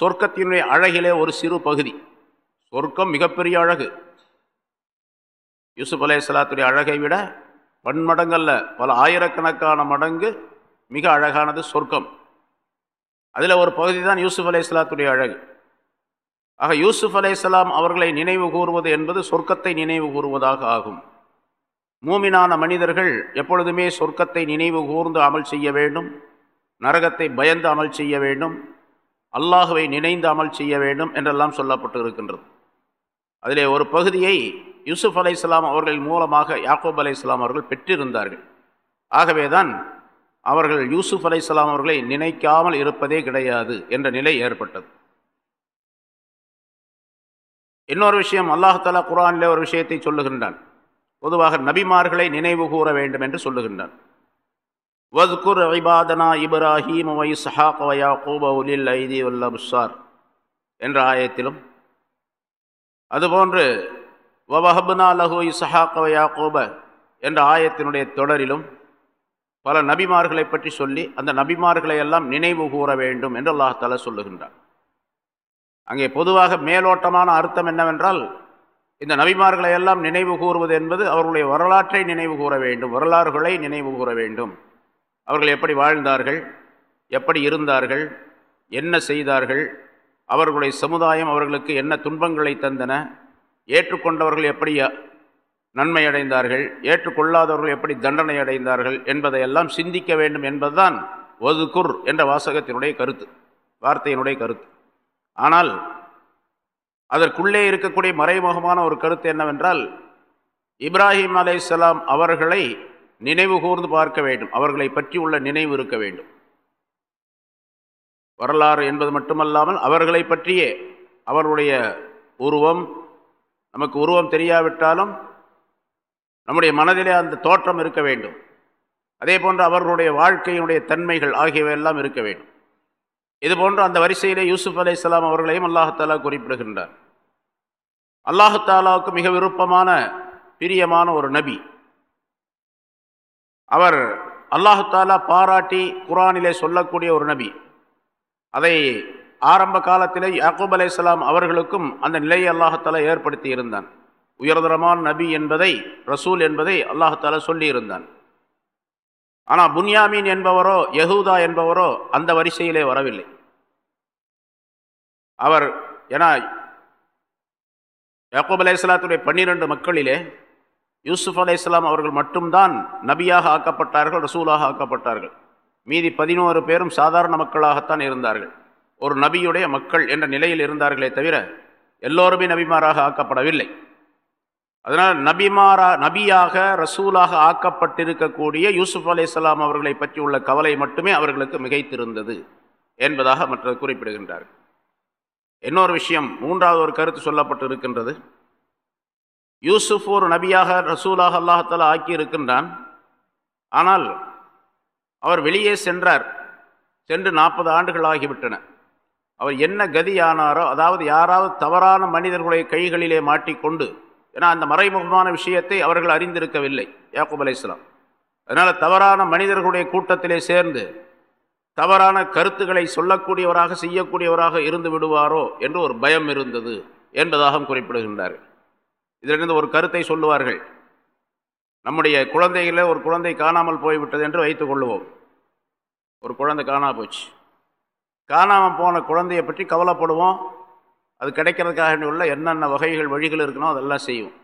சொர்க்கத்தினுடைய அழகிலே ஒரு சிறு பகுதி. சொர்க்கம் மிகப்பெரிய அழகு. யூசுப் அலே இஸ்லாத்துடைய அழகை விட பன்மடங்கல்ல பல ஆயிரக்கணக்கான மடங்கு மிக அழகானது சொர்க்கம். அதில் ஒரு பகுதி தான் யூசுப் அலே இஸ்லாத்துடைய அழகு. ஆக யூசுப் அலே அவர்களை நினைவு கூறுவது என்பது சொர்க்கத்தை நினைவு கூறுவதாக ஆகும். மூமினான மனிதர்கள் எப்பொழுதுமே சொர்க்கத்தை நினைவு கூர்ந்து அமல் செய்ய வேண்டும் நரகத்தை பயந்து அமல் செய்ய வேண்டும் அல்லாஹுவை நினைந்து அமல் செய்ய வேண்டும் என்றெல்லாம் சொல்லப்பட்டு இருக்கின்றது அதிலே ஒரு பகுதியை யூசுப் அலை இஸ்லாம் அவர்கள் மூலமாக யாக்கூப் அலை இஸ்லாம் அவர்கள் பெற்றிருந்தார்கள். ஆகவேதான் அவர்கள் யூசுப் அலை இஸ்லாம் அவர்களை நினைக்காமல் இருப்பதே கிடையாது என்ற நிலை ஏற்பட்டது. இன்னொரு விஷயம் அல்லாஹாலா குரானிலே ஒரு விஷயத்தை சொல்லுகின்றான். பொதுவாக நபிமார்களை நினைவு கூற வேண்டும் என்று சொல்லுகின்றான் வத்குர் ஐபாதனா இப்ராஹீம் வை சஹாக் வயாக்கூப் உலில் ஐதி வல்லபுசார் என்ற ஆயத்திலும் அதுபோன்று வவஹப்னா லஹு இசஹாக் வயாக்கூப என்ற ஆயத்தினுடைய தொடரிலும் பல நபிமார்களை பற்றி சொல்லி அந்த நபிமார்களை எல்லாம் நினைவு கூற வேண்டும் என்று அல்லாஹால சொல்லுகின்றார் அங்கே பொதுவாக மேலோட்டமான அர்த்தம் என்னவென்றால் இந்த நபிமார்களை எல்லாம் நினைவு கூறுவது என்பது அவர்களுடைய வரலாற்றை நினைவு கூற வேண்டும் வரலாறுகளை நினைவு கூற வேண்டும். அவர்கள் எப்படி வாழ்ந்தார்கள் எப்படி இருந்தார்கள் என்ன செய்தார்கள் அவர்களுடைய சமுதாயம் அவர்களுக்கு என்ன துன்பங்களை தந்தன ஏற்றுக்கொண்டவர்கள் எப்படி நன்மை அடைந்தார்கள் ஏற்றுக்கொள்ளாதவர்கள் எப்படி தண்டனை அடைந்தார்கள் என்பதையெல்லாம் சிந்திக்க வேண்டும் என்பதுதான் ஒதுக்குர் என்ற வாசகத்தினுடைய கருத்து வார்த்தையினுடைய கருத்து. ஆனால் அதற்குள்ளே இருக்கக்கூடிய மறைமுகமான ஒரு கருத்து என்னவென்றால் இப்ராஹிம் அலைசலாம் அவர்களை நினைவு கூர்ந்து பார்க்க வேண்டும். அவர்களை பற்றி உள்ள நினைவு இருக்க வேண்டும். வரலாறு என்பது மட்டுமல்லாமல் அவர்களை பற்றியே அவருடைய உருவம் நமக்கு உருவம் தெரியாவிட்டாலும் நம்முடைய மனதிலே அந்த தோற்றம் இருக்க வேண்டும். அதே போன்று அவர்களுடைய வாழ்க்கையினுடைய தன்மைகள் ஆகியவையெல்லாம் இருக்க வேண்டும். இதுபோன்று அந்த வரிசையிலே யூசுப் அலை இஸ்லாம் அவர்களையும் அல்லாஹாலா குறிப்பிடுகின்றார். அல்லாஹாலாவுக்கு மிக விருப்பமான பிரியமான ஒரு நபி. அவர் அல்லாஹாலா பாராட்டி குரானிலே சொல்லக்கூடிய ஒரு நபி. அதை ஆரம்ப காலத்திலே யாக்கூப் அலை இஸ்லாம் அவர்களுக்கும் அந்த நிலையை அல்லாஹாலா ஏற்படுத்தி இருந்தான். உயர்தரமான நபி என்பதை ரசூல் என்பதை அல்லாஹாலா சொல்லியிருந்தான். ஆனால் புன்யாமீன் என்பவரோ யகூதா என்பவரோ அந்த வரிசையிலே வரவில்லை. அவர் ஏன்னா யாக்கூப் அலே இஸ்லாத்துடைய பன்னிரெண்டு மக்களிலே யூசுப் அலே இஸ்லாம் அவர்கள் மட்டும்தான் நபியாக ஆக்கப்பட்டார்கள் ரசூலாக ஆக்கப்பட்டார்கள். மீதி பதினோரு பேரும் சாதாரண மக்களாகத்தான் இருந்தார்கள். ஒரு நபியுடைய மக்கள் என்ற நிலையில் இருந்தார்களே தவிர எல்லோருமே நபிமாராக ஆக்கப்படவில்லை. அதனால் நபிமாரா நபியாக ரசூலாக ஆக்கப்பட்டிருக்கக்கூடிய யூசுப் அலி இஸ்லாம் அவர்களை பற்றி உள்ள கவலை மட்டுமே அவர்களுக்கு மிகைத்திருந்தது என்பதாக மற்ற குறிப்பிடுகின்றார்கள் இன்னொரு விஷயம் மூன்றாவது ஒரு கருத்து சொல்லப்பட்டு இருக்கின்றது யூசுப் ஒரு நபியாக ரசூலாக அல்லாஹால ஆக்கி இருக்கின்றான் ஆனால் அவர் வெளியே சென்றார். சென்று நாற்பது ஆண்டுகள் ஆகிவிட்டன. அவர் என்ன கதியானாரோ அதாவது யாராவது தவறான மனிதர்களுடைய கைகளிலே மாட்டிக்கொண்டு ஏன்னா அந்த மறைமுகமான விஷயத்தை அவர்கள் அறிந்திருக்கவில்லை யாக்குப் அலை இஸ்லாம் அதனால் தவறான மனிதர்களுடைய கூட்டத்திலே சேர்ந்து தவறான கருத்துக்களை சொல்லக்கூடியவராக செய்யக்கூடியவராக இருந்து விடுவாரோ என்று ஒரு பயம் இருந்தது என்பதாக குறிப்பிடுகின்றார்கள். இதிலிருந்து ஒரு கருத்தை சொல்லுவார்கள். நம்முடைய குழந்தைகள ஒரு குழந்தை காணாமல் போய்விட்டது என்று வைத்துக் கொள்ளுவோம். ஒரு குழந்தை காணாமல் போச்சு. காணாமல் போன குழந்தையை பற்றி கவலைப்படுவோம். அது கிடைக்கிறதுக்காக உள்ள என்னென்ன வகைகள் வழிகள் இருக்கணும் அதெல்லாம் செய்வோம்.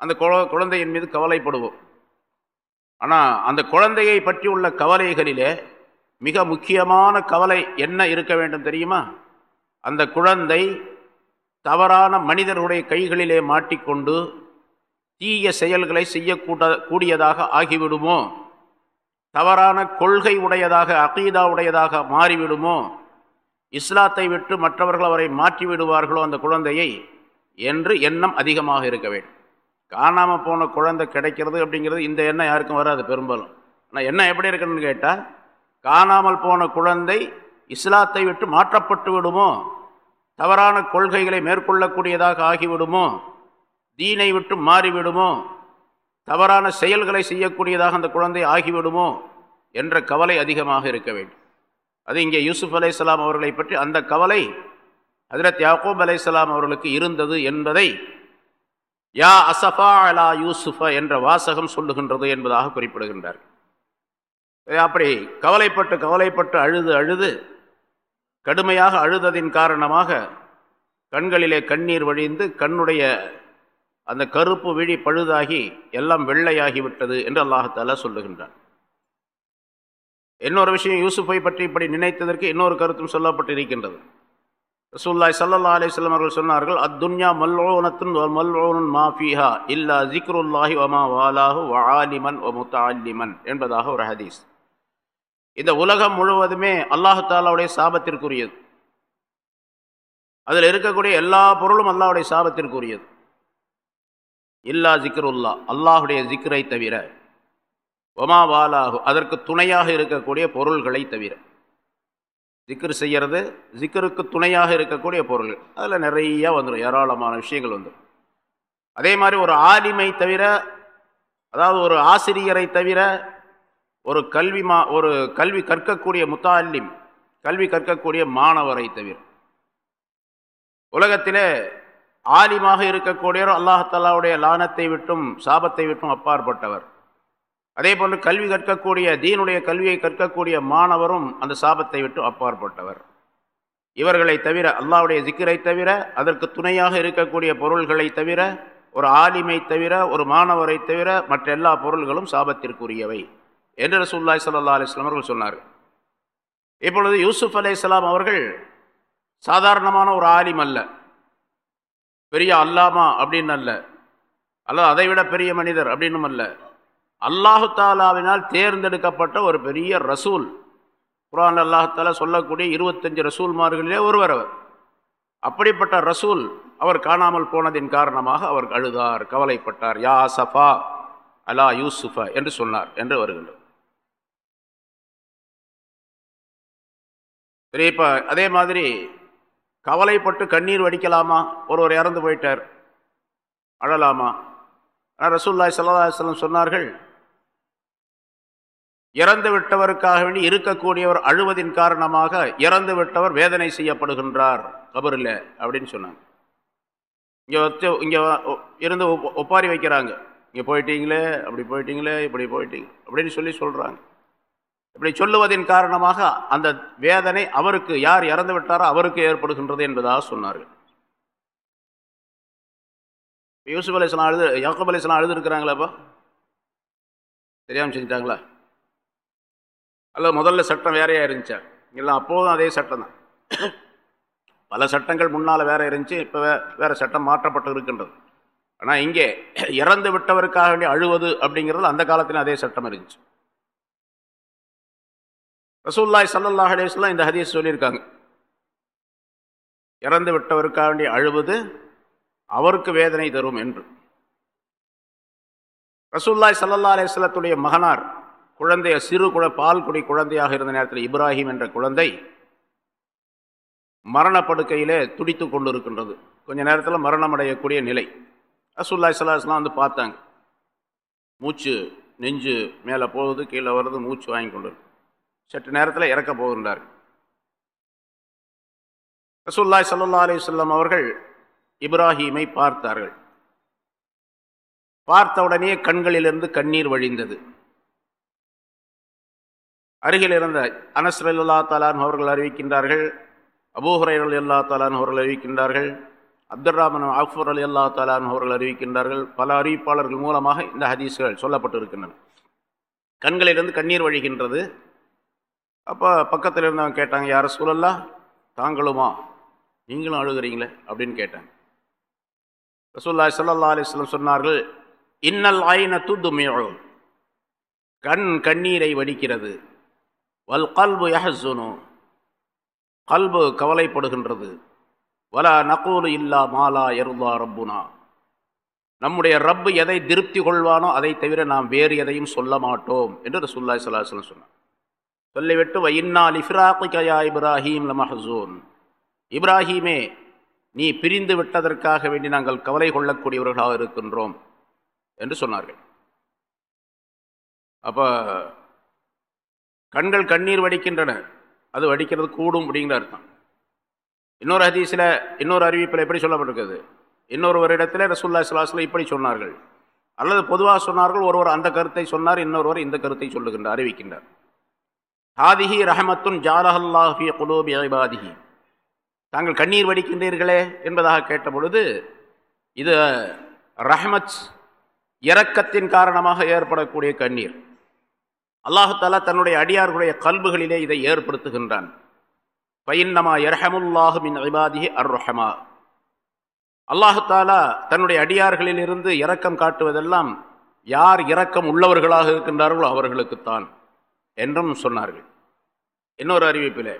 அந்த குழந்தையின் மீது கவலைப்படுவோம். ஆனால் அந்த குழந்தையை பற்றி உள்ள கவலைகளிலே மிக முக்கியமான கவலை என்ன இருக்க வேண்டும் தெரியுமா? அந்த குழந்தை தவறான மனிதர்களுடைய கைகளிலே மாட்டிக்கொண்டு தீய செயல்களை செய்யக்கூட கூடியதாக ஆகிவிடுமோ? தவறான கொள்கை உடையதாக அகீதா உடையதாக மாறிவிடுமோ? இஸ்லாத்தை விட்டு மற்றவர்கள் அவரை மாற்றி விடுவார்களோ அந்த குழந்தையை என்று எண்ணம் அதிகமாக இருக்க வேண்டும். காணாமல் போன குழந்தை கிடைக்கிறது அப்படிங்கிறது இந்த எண்ணம் யாருக்கும் வராது பெரும்பாலும். ஆனால் எண்ணம் எப்படி இருக்குன்னு கேட்டால் காணாமல் போன குழந்தை இஸ்லாத்தை விட்டு மாற்றப்பட்டு விடுமோ? தவறான கொள்கைகளை மேற்கொள்ளக்கூடியதாக ஆகிவிடுமோ? தீனை விட்டு மாறிவிடுமோ? தவறான செயல்களை செய்யக்கூடியதாக அந்த குழந்தை ஆகிவிடுமோ? என்ற கவலை அதிகமாக இருக்க வேண்டும். அது இங்கே யூசுப் அலை அவர்களை பற்றி அந்த கவலை அதிரத் யாக்கூப் அலை அவர்களுக்கு இருந்தது என்பதை யா அசஃபா அலா யூசுஃபா என்ற வாசகம் சொல்லுகின்றது என்பதாக குறிப்பிடுகின்றார். அப்படி கவலைப்பட்டு கவலைப்பட்டு அழுது அழுது கடுமையாக அழுததின் காரணமாக கண்களிலே கண்ணீர் வழிந்து கண்ணுடைய அந்த கருப்பு விழி பழுதாகி எல்லாம் வெள்ளையாகிவிட்டது என்று அல்லாஹால சொல்லுகின்றான். இன்னொரு விஷயம் யூசுஃபை பற்றி இப்படி நினைத்ததற்கு இன்னொரு கருத்தும் சொல்லப்பட்டிருக்கின்றது. ரசூல்லாய் சல்லா அலிஸ்லாம் அவர்கள் சொன்னார்கள் அத்துன்யா மல்லோனத்தின் மல்லோனன் மாஃபிஹா இல்லா ஜிக்ருல்லாஹி ஒமா வாலாஹு வஆலிமன் ஒ முத்தாலிமன் என்பதாக ஒரு ஹதீஸ். இந்த உலகம் முழுவதுமே அல்லாஹு தாலாவுடைய சாபத்திற்குரியது. அதில் இருக்கக்கூடிய எல்லா பொருளும் அல்லாஹுடைய சாபத்திற்குரியது. இல்லா ஜிக்ருல்லா அல்லாஹுடைய ஜிக்ரை தவிர ஒமா வாலாகு அதற்கு துணையாக இருக்கக்கூடிய பொருள்களை தவிர. ஜிக்கர் செய்கிறது ஜிக்கருக்கு துணையாக இருக்கக்கூடிய பொருள். அதில் நிறையா வந்துடும் ஏராளமான விஷயங்கள் வந்துடும் அதே மாதிரி ஒரு ஆலிமை தவிர அதாவது ஒரு ஆசிரியரை தவிர ஒரு கல்வி மா ஒரு கல்வி கற்கக்கூடிய முத்தாலிம் கல்வி கற்கக்கூடிய மாணவரை தவிர. உலகத்திலே ஆலிமாக இருக்கக்கூடியவர் அல்லாஹல்லாவுடைய லானத்தை விட்டும் சாபத்தை விட்டும் அப்பாற்பட்டவர். அதே போன்று கல்வி கற்கக்கூடிய தீனுடைய கல்வியை கற்கக்கூடிய மாணவரும் அந்த சாபத்தை விட்டு அப்பாற்பட்டவர். இவர்களை தவிர அல்லாவுடைய ஜிக்கரை தவிர அதற்கு துணையாக இருக்கக்கூடிய பொருள்களை தவிர ஒரு ஆலிமை தவிர ஒரு மாணவரை தவிர மற்ற எல்லா பொருள்களும் சாபத்திற்குரியவை என்று ரசூல்லாய் சல்லா அலிஸ்லாம் அவர்கள் சொன்னார் இப்பொழுது யூசுப் அலையாம் அவர்கள் சாதாரணமான ஒரு ஆலிம் அல்ல. பெரிய அல்லாமா அப்படின்னு அல்ல. அல்லது அதை விட பெரிய மனிதர் அப்படின்னும் அல்ல. அல்லாஹு தாலாவினால் தேர்ந்தெடுக்கப்பட்ட ஒரு பெரிய ரசூல். குரான் அல்லாஹாலா சொல்லக்கூடிய இருபத்தஞ்சு ரசூல்மார்களிலே ஒருவர் அவர். அப்படிப்பட்ட ரசூல் அவர் காணாமல் போனதின் காரணமாக அவர் அழுதார் கவலைப்பட்டார். யா சஃபா அலா யூசுஃபா என்று சொன்னார் என்று வருகின்றது சரி இப்போ அதே மாதிரி கவலைப்பட்டு கண்ணீர் வடிக்கலாமா? ஒருவர் இறந்து போயிட்டார். அழலாமா? ஆனால் ரசூல்லாய் சொல்லம் சொன்னார்கள் இறந்து விட்டவருக்காக வேண்டி இருக்கக்கூடியவர் அழுவதின் காரணமாக இறந்து விட்டவர் வேதனை செய்யப்படுகின்றார் கபரில் அப்படின்னு சொன்னாங்க. இங்கே வச்சு இங்கே இருந்து ஒப்பாரி வைக்கிறாங்க. இங்கே போயிட்டீங்களே அப்படி போயிட்டீங்களே இப்படி போயிட்டீங்க அப்படின்னு சொல்லி சொல்கிறாங்க இப்படி சொல்லுவதின் காரணமாக அந்த வேதனை அவருக்கு யார் இறந்து விட்டாரோ அவருக்கு ஏற்படுகின்றது என்பதாக சொன்னார்கள். யூசுப் அலிஸ்லாம் அழுது யாக்கப் அலிஸ்லாம் அழுது இருக்கிறாங்களாப்பா தெரியாமல் செஞ்சிட்டாங்களா? அல்ல முதல்ல சட்டம் வேறையாக இருந்துச்சா? இல்லை அப்போதும் அதே சட்டம் தான் பல சட்டங்கள் முன்னால் வேற இருந்துச்சு இப்போ வே வேற சட்டம் மாற்றப்பட்டு இருக்கின்றது. ஆனால் இங்கே இறந்து விட்டவருக்காக வேண்டிய அழுவது அப்படிங்கிறது அந்த காலத்திலும் அதே சட்டம் இருந்துச்சு. ரசூல்லாய் சல்லாஹ் அலேஸ்லாம் இந்த ஹதீஸ் சொல்லியிருக்காங்க. இறந்து விட்டவருக்காக வேண்டிய அழுவது அவருக்கு வேதனை தரும் என்று. ரசூல்லாய் சல்லா அலேஸ்லத்துடைய மகனார் குழந்தைய சிறு குழ பால் குடி குழந்தையாக இருந்த நேரத்தில் இப்ராஹிம் என்ற குழந்தை மரணப்படுக்கையிலே துடித்து கொண்டு இருக்கின்றது கொஞ்ச நேரத்தில் மரணம் அடையக்கூடிய நிலை ரசூல்லாய் சல்லாஹ்லாம் வந்து பார்த்தாங்க. மூச்சு நெஞ்சு மேலே போகுது கீழே வருது மூச்சு வாங்கி கொண்டு சற்று நேரத்தில் இறக்க போகின்றார் ரசூல்லாய் சல்லா அலிசல்லாம் அவர்கள் இப்ராஹீமை பார்த்தார்கள். பார்த்தவுடனே கண்களிலிருந்து கண்ணீர் வழிந்தது. அருகில் இருந்த அனஸ் அல்லா தாலான் அவர்கள் அறிவிக்கின்றார்கள் அபூஹரை அலி அல்லா தாலான் அவர்கள் அறிவிக்கின்றார்கள் அப்துல் ராமன் அஃபூர் அலி அல்லா தாலான் அவர்கள் அறிவிக்கின்றார்கள். பல அறிவிப்பாளர்கள் மூலமாக இந்த ஹதீஸ்கள் சொல்லப்பட்டிருக்கின்றன. கண்களிலிருந்து கண்ணீர் வழிகின்றது. அப்போ பக்கத்தில் இருந்தவங்க கேட்டாங்க யார சூழல்லா தாங்களுமா? நீங்களும் அழுகிறீங்களே? அப்படின்னு கேட்டாங்க. ரசூல்லா சல்லா அலிஸ்லம் சொன்னார்கள் இன்னல் ஆயின துதுமியோ கண் கண்ணீரை வடிக்கிறது. வல் கல்பு யஹசுனு. கல்பு கவலைப்படுகின்றது. வலா நகூலு இல்லா மாலா எருதா ரப்புனா. நம்முடைய ரப்பு எதை திருப்தி கொள்வானோ அதை தவிர நாம் வேறு எதையும் சொல்ல மாட்டோம் என்று ரசூல்லாய் சல்லாஹ் சொன்னார். சொல்லிவிட்டு வைன்னா கயா இப்ராஹீம் லமஹசூன். இப்ராஹீமே நீ பிரிந்து விட்டதற்காக வேண்டி நாங்கள் கவலை கொள்ளக்கூடியவர்களாக இருக்கின்றோம் என்று சொன்னார்கள். அப்போ கண்கள் கண்ணீர் வடிக்கின்றன. அது வடிக்கிறது கூடும் அப்படிங்கிற அர்த்தம். இன்னொரு ஹதீஸில் இன்னொரு அறிவிப்பில் எப்படி சொல்லப்பட்டிருக்குது இன்னொரு ஒரு இடத்துல ரசூல்லா சிலாஸில் இப்படி சொன்னார்கள். அல்லது பொதுவாக சொன்னார்கள் ஒருவர் அந்த கருத்தை சொன்னார் இன்னொருவர் இந்த கருத்தை சொல்லுகின்றார் அறிவிக்கின்றார். ஹாதிஹி ரஹமத்துன் ஜாலஹல்லாஹி குலோபி ஐபாதிஹி தாங்கள் கண்ணீர் வடிக்கின்றீர்களே என்பதாக கேட்ட பொழுது இது ரஹமத் இரக்கத்தின் காரணமாக ஏற்படக்கூடிய கண்ணீர். அல்லாஹாலா தன்னுடைய அடியார்களுடைய கல்புகளிலே இதை ஏற்படுத்துகின்றான். பயின்னமா எர்ஹமுல்லாஹு மின் ஐபாதிஹி அர் ரஹமா அல்லாஹாலா தன்னுடைய அடியார்களிலிருந்து இரக்கம் காட்டுவதெல்லாம் யார் இரக்கம் உள்ளவர்களாக இருக்கின்றார்களோ அவர்களுக்குத்தான் என்றும் சொன்னார்கள். இன்னொரு அறிவிப்பில்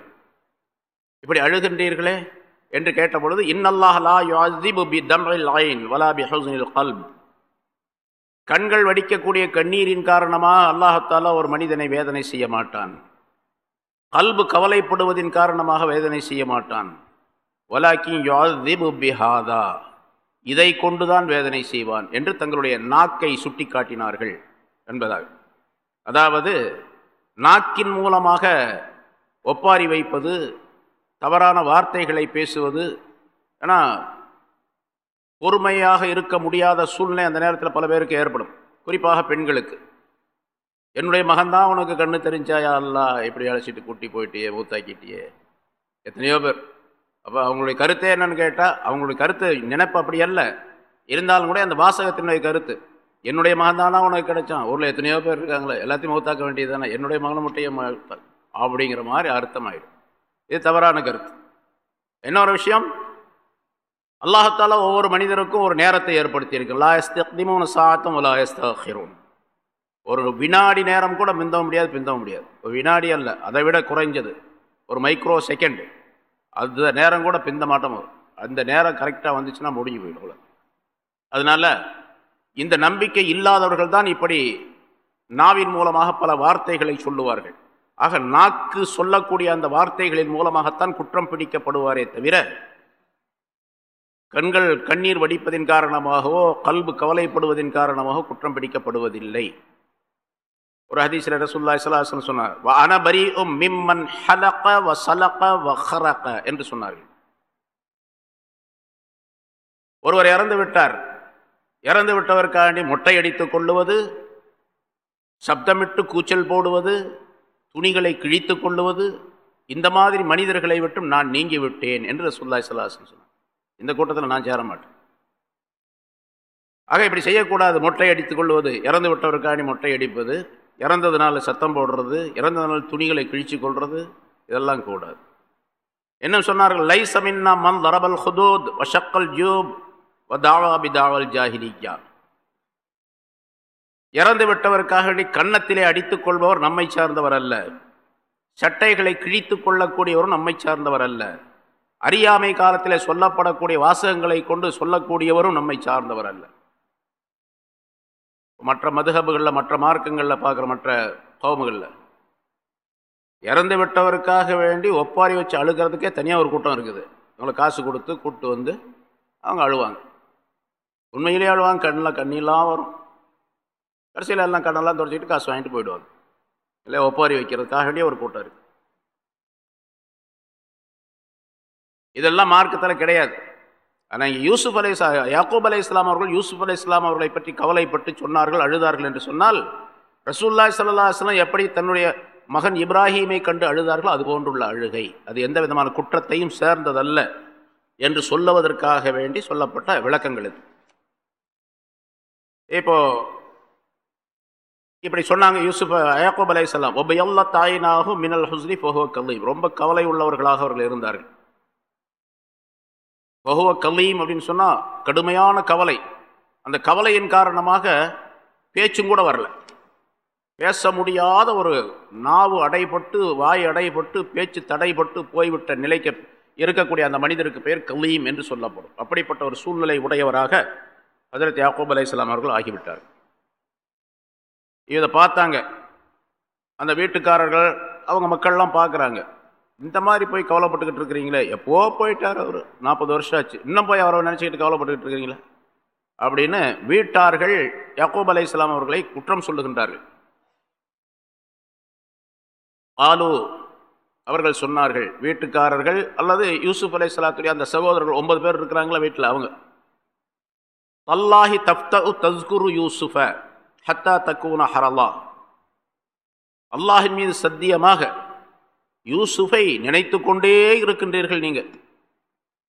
இப்படி அழுகின்றீர்களே என்று கேட்டபொழுது இன்னல்லாஹ் லா யுஅஸிபு பி தம்இல் ஐன் வலா பி ஹுஸ்னில் கல்ப். கண்கள் வடிக்கக்கூடிய கண்ணீரின் காரணமாக அல்லாஹத்தாலா ஒரு மனிதனை வேதனை செய்ய மாட்டான். கல்பு கவலைப்படுவதின் காரணமாக வேதனை செய்ய மாட்டான். வலாக்கி யுஅஸிபு பிஹாதா இதை கொண்டுதான் வேதனை செய்வான் என்று தங்களுடைய நாக்கை சுட்டி காட்டினார்கள் என்பதாக அதாவது நாக்கின் மூலமாக ஒப்பாரி வைப்பது தவறான வார்த்தைகளை பேசுவது ஏன்னா பொறுமையாக இருக்க முடியாத சூழ்நிலை அந்த நேரத்தில் பல பேருக்கு ஏற்படும். குறிப்பாக பெண்களுக்கு. என்னுடைய மகன்தான் உனக்கு கண்ணு தெரிஞ்சாயா அல்லா இப்படி அழைச்சிட்டு கூட்டி போயிட்டியே மூத்தாக்கிட்டியே. எத்தனையோ பேர். அப்போ அவங்களுடைய கருத்தே என்னன்னு கேட்டால் அவங்களுடைய கருத்து நினைப்பு அப்படி அல்ல. இருந்தாலும் கூட அந்த வாசகத்தினுடைய கருத்து. என்னுடைய மகன் தானா உனக்கு கிடைச்சான். ஊரில் எத்தனையோ பேர் இருக்காங்களே எல்லாத்தையும் மௌத்தாக்க வேண்டியது தானே என்னுடைய மகனை முட்டையும் அப்படிங்கிற மாதிரி அர்த்தமாயிடும். இது தவறான கருத்து. இன்னொரு விஷயம் அல்லாஹால ஒவ்வொரு மனிதருக்கும் ஒரு நேரத்தை ஏற்படுத்தியிருக்கு லாயஸ்திமோன சாத்தம் லாயஸ்தூன் ஒரு வினாடி நேரம் கூட பிந்தவ முடியாது பிந்தவ முடியாது. ஒரு வினாடி அல்ல அதை விட குறைஞ்சது. ஒரு மைக்ரோ செகண்டு. அந்த நேரம் கூட பிந்த மாட்டோம். அந்த நேரம் கரெக்டாக வந்துச்சுன்னா முடிஞ்சு போயிடும் அதனால இந்த நம்பிக்கை இல்லாதவர்கள் தான் இப்படி நாவின் மூலமாக பல வார்த்தைகளை சொல்லுவார்கள். ஆக நாக்கு சொல்லக்கூடிய அந்த வார்த்தைகளின் மூலமாகத்தான் குற்றம் பிடிக்கப்படுவாரே தவிர கண்கள் கண்ணீர் வடிப்பதின் காரணமாகவோ கல்பு கவலைப்படுவதின் காரணமாக குற்றம் பிடிக்கப்படுவதில்லை. ஒரு ஹதீஸ்ல ரசூல்லா இஸ்லாசன் சொன்னார் அனபரி உம் மிம்மன் ஹலக வ சலக வ ஹரக என்று சொன்னார்கள். ஒருவர் இறந்து விட்டார். இறந்து விட்டவர்காண்டி மொட்டை அடித்துக் கொள்ளுவது சப்தமிட்டு கூச்சல் போடுவது துணிகளை கிழித்து கொள்ளுவது இந்த மாதிரி மனிதர்களை விட்டும் நான் நீங்கிவிட்டேன் என்று ரசூல்லாய் சலாசன் சொன்னார். இந்த கூட்டத்தில் நான் சேர மாட்டேன். ஆக இப்படி செய்யக்கூடாது. மொட்டை அடித்துக் கொள்வது இறந்து விட்டவருக்காண்டி மொட்டை அடிப்பது இறந்ததுனால சத்தம் போடுறது இறந்ததுனால துணிகளை கிழிச்சு கொள்வது இதெல்லாம் கூடாது. என்ன சொன்னார்கள்? லை சமின்னா மன் லரபல் ஹுதூத் வஷக்கல் ஜூப் வதாவா தாவல் ஜாஹிலியா. இறந்து விட்டவருக்காக கன்னத்திலே அடித்துக் கொள்பவர் நம்மை சார்ந்தவர் அல்ல. சட்டைகளை கிழித்து கொள்ளக்கூடியவரும் நம்மை சார்ந்தவர் அல்ல. அறியாமை காலத்தில் சொல்லப்படக்கூடிய வாசகங்களை கொண்டு சொல்லக்கூடியவரும் நம்மை சார்ந்தவர் அல்ல. மற்ற மதுகபுகளில் மற்ற மார்க்கங்களில் பார்க்குற மற்ற கோமுகளில் இறந்து விட்டவருக்காக வேண்டி ஒப்பாரி வச்சு அழுகிறதுக்கே தனியாக ஒரு கூட்டம் இருக்குது. அவங்களை காசு கொடுத்து கூப்பிட்டு வந்து அவங்க அழுவாங்க. உண்மையிலே அழுவாங்க கண்ணில் கண்ணிலாம் வரும். கடைசியில் எல்லாம் கண்ணெல்லாம் தொடச்சிட்டு காசு வாங்கிட்டு போயிடுவாங்க. இல்லை ஒப்பாரி வைக்கிறதுக்காக வேண்டிய ஒரு கூட்டம் இருக்குது இதெல்லாம் மார்க்கத்தில் கிடையாது. ஆனால் யூசுப் அலை யாக்கூப் அலை இஸ்லாம் அவர்கள் யூசுப் அலை இஸ்லாம் அவர்களை பற்றி கவலைப்பட்டு சொன்னார்கள் அழுதார்கள் என்று சொன்னால் ரசூல்லா சல்லா அஸ்லாம் எப்படி தன்னுடைய மகன் இப்ராஹீமை கண்டு அழுதார்களோ அது போன்றுள்ள அழுகை. அது எந்த விதமான குற்றத்தையும் சேர்ந்ததல்ல என்று சொல்லுவதற்காக வேண்டி சொல்லப்பட்ட விளக்கங்கள் இது. இப்போ இப்படி சொன்னாங்க யூசுப் அயாக்கூப் அலை இஸ்லாம். ஒப்ப எல்லா தாயினாகும் மினல் ஹுஸ்னி போகோ கல்லீம் ரொம்ப கவலை உள்ளவர்களாக அவர்கள் இருந்தார்கள். பகுவ கலீம் அப்படின்னு சொன்னால் கடுமையான கவலை. அந்த கவலையின் காரணமாக பேச்சும் கூட வரல. பேச முடியாத ஒரு நாவு அடைபட்டு வாய் அடைபட்டு பேச்சு தடைப்பட்டு போய்விட்ட நிலைக்கு இருக்கக்கூடிய அந்த மனிதருக்கு பெயர் கலீம் என்று சொல்லப்படும். அப்படிப்பட்ட ஒரு சூழ்நிலை உடையவராக ஹசரத் யாக்கூப் அலை இஸ்லாம் அவர்கள் ஆகிவிட்டார். இதை பார்த்தாங்க. அந்த வீட்டுக்காரர்கள் அவங்க மக்கள்லாம் பார்க்குறாங்க. இந்த மாதிரி போய் கவலைப்பட்டுக்கிட்டு இருக்கிறீங்களே? எப்போ போயிட்டார் அவர்? நாற்பது வருஷம் ஆச்சு இன்னும் போய் அவரை நினச்சிக்கிட்டு கவலைப்பட்டுக்கிட்டு இருக்கிறீங்களே? அப்படின்னு வீட்டார்கள் யக்கூப் அலை இஸ்லாம் அவர்களை குற்றம் சொல்லுகின்றார்கள். ஆலு அவர்கள் சொன்னார்கள் வீட்டுக்காரர்கள் அல்லது யூசுப் அலை சலாத்துடைய அந்த சகோதரர்கள் ஒன்பது பேர் இருக்கிறாங்களா வீட்டில் அவங்க? அல்லாஹி தப்த தஸ்குரு யூசுஃப ஹத்தா தக்கூன ஹரல்லா அல்லாஹின் மீது சத்தியமாக யூசுஃபை நினைத்து கொண்டே இருக்கின்றீர்கள் நீங்கள்.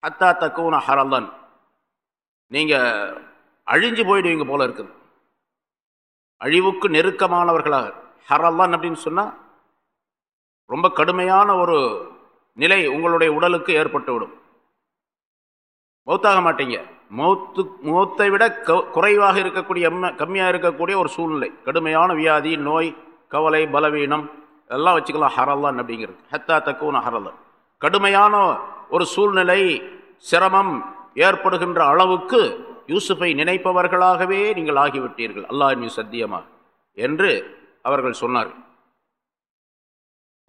அத்தா தக்கவுன ஹரல்லன். நீங்கள் அழிஞ்சு போயிடுவீங்க போல இருக்குது. அழிவுக்கு நெருக்கமானவர்களாக. ஹரல்லன் அப்படின்னு சொன்னால் ரொம்ப கடுமையான ஒரு நிலை உங்களுடைய உடலுக்கு ஏற்பட்டுவிடும். மௌத்தாக மாட்டீங்க. மௌத்து மௌத்தை விட குறைவாக இருக்கக்கூடிய கம்மியாக இருக்கக்கூடிய ஒரு சூழ்நிலை. கடுமையான வியாதி நோய் கவலை பலவீனம் எல்லாம் வச்சுக்கலாம் ஹரல்லான் அப்படிங்கிறது. ஹத்தா தக்குவன் ஹரல்லன் கடுமையான ஒரு சூழ்நிலை சிரமம் ஏற்படுகின்ற அளவுக்கு யூசுஃபை நினைப்பவர்களாகவே நீங்கள் ஆகிவிட்டீர்கள் அல்லாஹ் நீ சத்தியமாக என்று அவர்கள் சொன்னார்கள்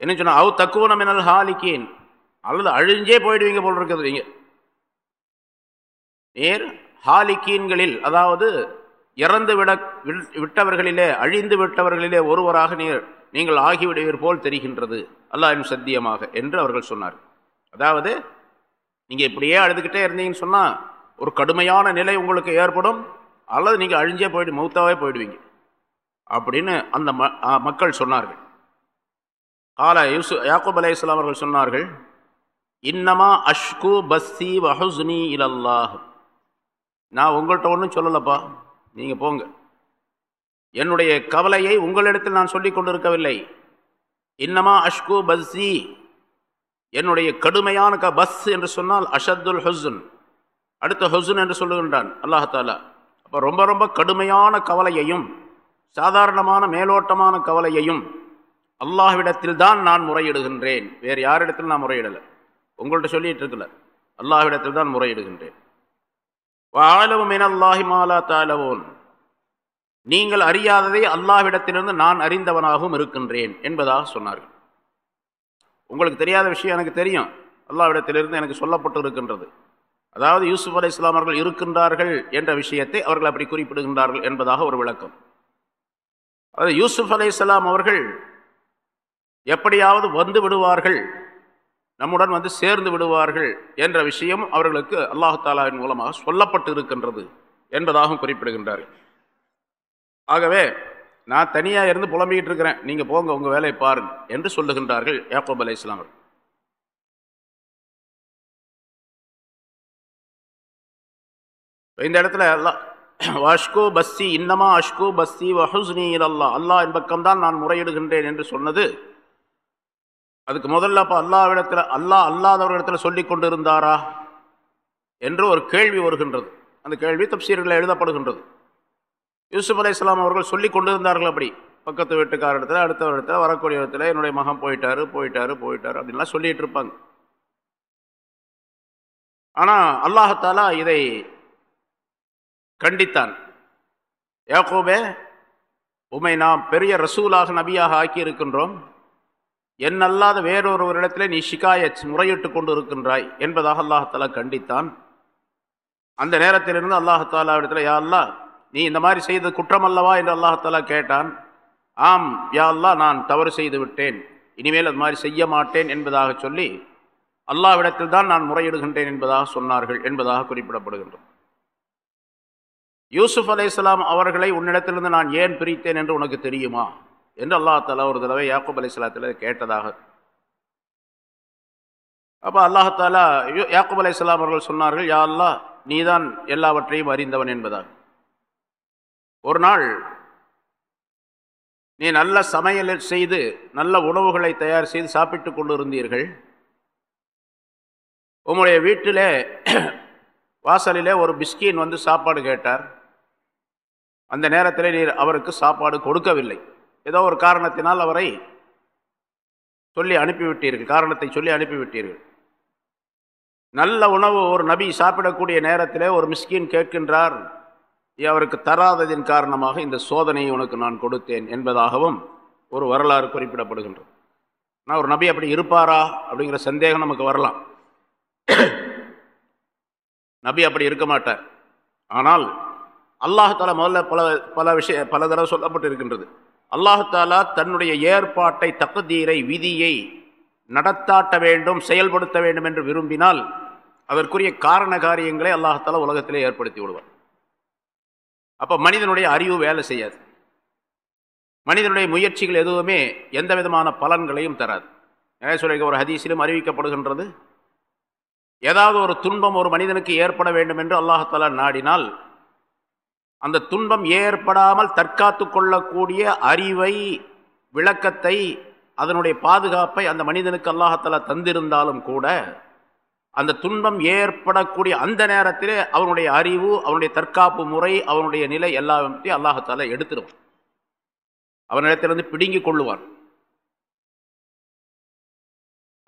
என்ன சொன்னா அவ் தக்குவனம் எனல் ஹாலிக்கேன் அல்லது அழிஞ்சே போயிடுவீங்க போல் இருக்கிறது நீங்கள் நேர் ஹாலிக்கீன்களில் அதாவது இறந்து விட விட்டவர்களிலே அழிந்து விட்டவர்களிலே ஒருவராக நீர் நீங்கள் ஆகிவிடுவீர் போல் தெரிகின்றது. அல்லாஹின் சத்தியமாக என்று அவர்கள் சொன்னார் அதாவது நீங்கள் இப்படியே அழுதுகிட்டே இருந்தீங்கன்னு சொன்னால் ஒரு கடுமையான நிலை உங்களுக்கு ஏற்படும். அல்லது நீங்கள் அழிஞ்சே போயிடு மௌத்தாவே போயிடுவீங்க. அப்படின்னு அந்த மக்கள் சொன்னார்கள். கால யூசு யாக்கூப் அலே இஸ்லாம் அவர்கள் சொன்னார்கள் இன்னமா அஷ்கு பஸ்ஸி வஹுஸ்னி இலல்லாஹ். நான் உங்கள்கிட்ட ஒன்றும் சொல்லலப்பா. நீங்கள் போங்க. என்னுடைய கவலையை உங்களிடத்தில் நான் சொல்லிக் கொண்டிருக்கவில்லை. இன்னமா அஷ்கு பஸ்ஸி. என்னுடைய கடுமையான க பஸ் என்று சொன்னால் அஷத்துல் ஹொசுன் அடுத்த ஹொசுன் என்று சொல்லுகின்றான் அல்லாஹாலா அப்போ ரொம்ப ரொம்ப கடுமையான கவலையையும் சாதாரணமான மேலோட்டமான கவலையையும் அல்லாஹ்விடத்தில் தான் நான் முறையிடுகின்றேன். வேறு யாரிடத்தில் நான் முறையிடலை. உங்கள்கிட்ட சொல்லிட்டு இருக்கல. அல்லாஹ்விடத்தில் தான் முறையிடுகின்றேன். வாழவும் அல்லாஹி மாலா தாலவோன் நீங்கள் அறியாததை அல்லாவிடத்திலிருந்து நான் அறிந்தவனாகவும் இருக்கின்றேன் என்பதாக சொன்னார்கள். உங்களுக்கு தெரியாத விஷயம் எனக்கு தெரியும். அல்லாவிடத்திலிருந்து எனக்கு சொல்லப்பட்டு இருக்கின்றது அதாவது யூசுப் அலி இஸ்லாமர்கள் அவர்கள் இருக்கின்றார்கள் என்ற விஷயத்தை அவர்கள் அப்படி குறிப்பிடுகின்றார்கள் என்பதாக ஒரு விளக்கம். அதாவது யூசுப் அலி இஸ்லாம் அவர்கள் எப்படியாவது வந்து விடுவார்கள் நம்முடன் வந்து சேர்ந்து விடுவார்கள் என்ற விஷயம் அவர்களுக்கு அல்லாஹாலாவின் மூலமாக சொல்லப்பட்டு இருக்கின்றது என்பதாகவும் குறிப்பிடுகின்றார்கள். ஆகவே நான் தனியாக இருந்து புலம்பிக்கிட்டு இருக்கிறேன். நீங்கள் போங்க உங்கள் வேலையை பாருங்க என்று சொல்லுகின்றார்கள் யாக்கோப் அலை இஸ்லாமர் இந்த இடத்துல அல்லா வாஷ்கோ பஸ்ஸி இன்னமா அஷ்கோ பஸ்ஸி வஹுஸ்னி அல்லா அல்லாஹ் என்பக்கம்தான் நான் முறையிடுகின்றேன் என்று சொன்னது. அதுக்கு முதல்ல அப்போ அல்லாவிடத்தில் அல்லாஹ் அல்லாதவர்களிடத்தில் சொல்லி கொண்டிருந்தாரா? என்று ஒரு கேள்வி வருகின்றது. அந்த கேள்வி தப்சீர்களில் எழுதப்படுகின்றது. யூசுப் அலி இஸ்லாம் அவர்கள் சொல்லி கொண்டிருந்தார்கள் அப்படி. பக்கத்து வீட்டுக்கார இடத்துல அடுத்த இடத்துல வரக்கூடிய இடத்துல என்னுடைய மகன் போயிட்டாரு போயிட்டாரு போயிட்டாரு அப்படின்லாம் சொல்லிட்டு இருப்பாங்க. ஆனால் அல்லாஹாலா இதை கண்டித்தான். யாக்கோபே உமை நாம் பெரிய ரசூலாக நபியாக ஆக்கி இருக்கின்றோம் என்னல்லாத வேறொருவரிடத்தில் நீ ஷிகாயத் முறையிட்டு கொண்டு இருக்கின்றாய் என்பதாக அல்லாஹாலா கண்டித்தான். அந்த நேரத்திலிருந்து அல்லாஹாலா இடத்துல யா அல்லா நீ இந்த மாதிரி செய்தது குற்றம் அல்லவா என்று அல்லாஹாலா கேட்டான். ஆம் யா அல்லா நான் தவறு செய்து விட்டேன். இனிமேல் அது மாதிரி செய்ய மாட்டேன் என்பதாக சொல்லி அல்லாவிடத்தில் தான் நான் முறையிடுகின்றேன் என்பதாக சொன்னார்கள் என்பதாக குறிப்பிடப்படுகின்றோம் யூசுப் அலை இஸ்லாம் அவர்களை உன்னிடத்திலிருந்து நான் ஏன் பிரித்தேன் என்று உனக்கு தெரியுமா? என்று அல்லா தாலா ஒரு தடவை யாக்கூப் அலி இஸ்லாத்தில் கேட்டதாக. அப்போ அல்லாஹாலா யாக்கூப் அலி இஸ்லாம் அவர்கள் சொன்னார்கள் யா அல்லா நீதான் எல்லாவற்றையும் அறிந்தவன் என்பதாக. ஒரு நாள் நீ நல்ல சமையல் செய்து நல்ல உணவுகளை தயார் செய்து சாப்பிட்டு கொண்டு இருந்தீர்கள் உங்களுடைய வீட்டிலே வாசலிலே ஒரு பிஸ்கின் வந்து சாப்பாடு கேட்டார். அந்த நேரத்தில் நீர் அவருக்கு சாப்பாடு கொடுக்கவில்லை. ஏதோ ஒரு காரணத்தினால் அவரை சொல்லி அனுப்பிவிட்டீர்கள் காரணத்தை சொல்லி அனுப்பிவிட்டீர்கள். நல்ல உணவு ஒரு நபி சாப்பிடக்கூடிய நேரத்தில் ஒரு மிஸ்கின் கேட்கின்றார். அவருக்கு தராததின் காரணமாக இந்த சோதனையை உனக்கு நான் கொடுத்தேன் என்பதாகவும் ஒரு வரலாறு குறிப்பிடப்படுகின்றது. ஆனால் ஒரு நபி அப்படி இருப்பாரா அப்படிங்கிற சந்தேகம் நமக்கு வரலாம். நபி அப்படி இருக்க மாட்டார். ஆனால் அல்லாஹாலா முதல்ல பல பல விஷய பல தடவை சொல்லப்பட்டு இருக்கின்றது அல்லாஹாலா தன்னுடைய ஏற்பாட்டை தகுதீரை விதியை நடத்தாட்ட வேண்டும் செயல்படுத்த வேண்டும் என்று விரும்பினால் அதற்குரிய காரண காரியங்களை அல்லாஹாலா உலகத்திலே ஏற்படுத்தி விடுவார். அப்போ மனிதனுடைய அறிவு வேலை செய்யாது. மனிதனுடைய முயற்சிகள் எதுவுமே எந்த விதமான பலன்களையும் தராது. என்ன சொல்லியிருக்க ஒரு ஹதீஸிலும் அறிவிக்கப்படுகின்றது. ஏதாவது ஒரு துன்பம் ஒரு மனிதனுக்கு ஏற்பட வேண்டும் என்று அல்லாஹாலா நாடினால் அந்த துன்பம் ஏற்படாமல் தற்காத்து கொள்ளக்கூடிய அறிவை விளக்கத்தை அதனுடைய பாதுகாப்பை அந்த மனிதனுக்கு அல்லாஹாலா தந்திருந்தாலும் கூட அந்த துன்பம் ஏற்படக்கூடிய அந்த நேரத்திலே அவனுடைய அறிவு அவனுடைய தற்காப்பு முறை அவனுடைய நிலை எல்லாத்தையும் அல்லாஹத்தால எடுத்துடுவான். அவனிடத்திலிருந்து பிடுங்கி கொள்ளுவான்.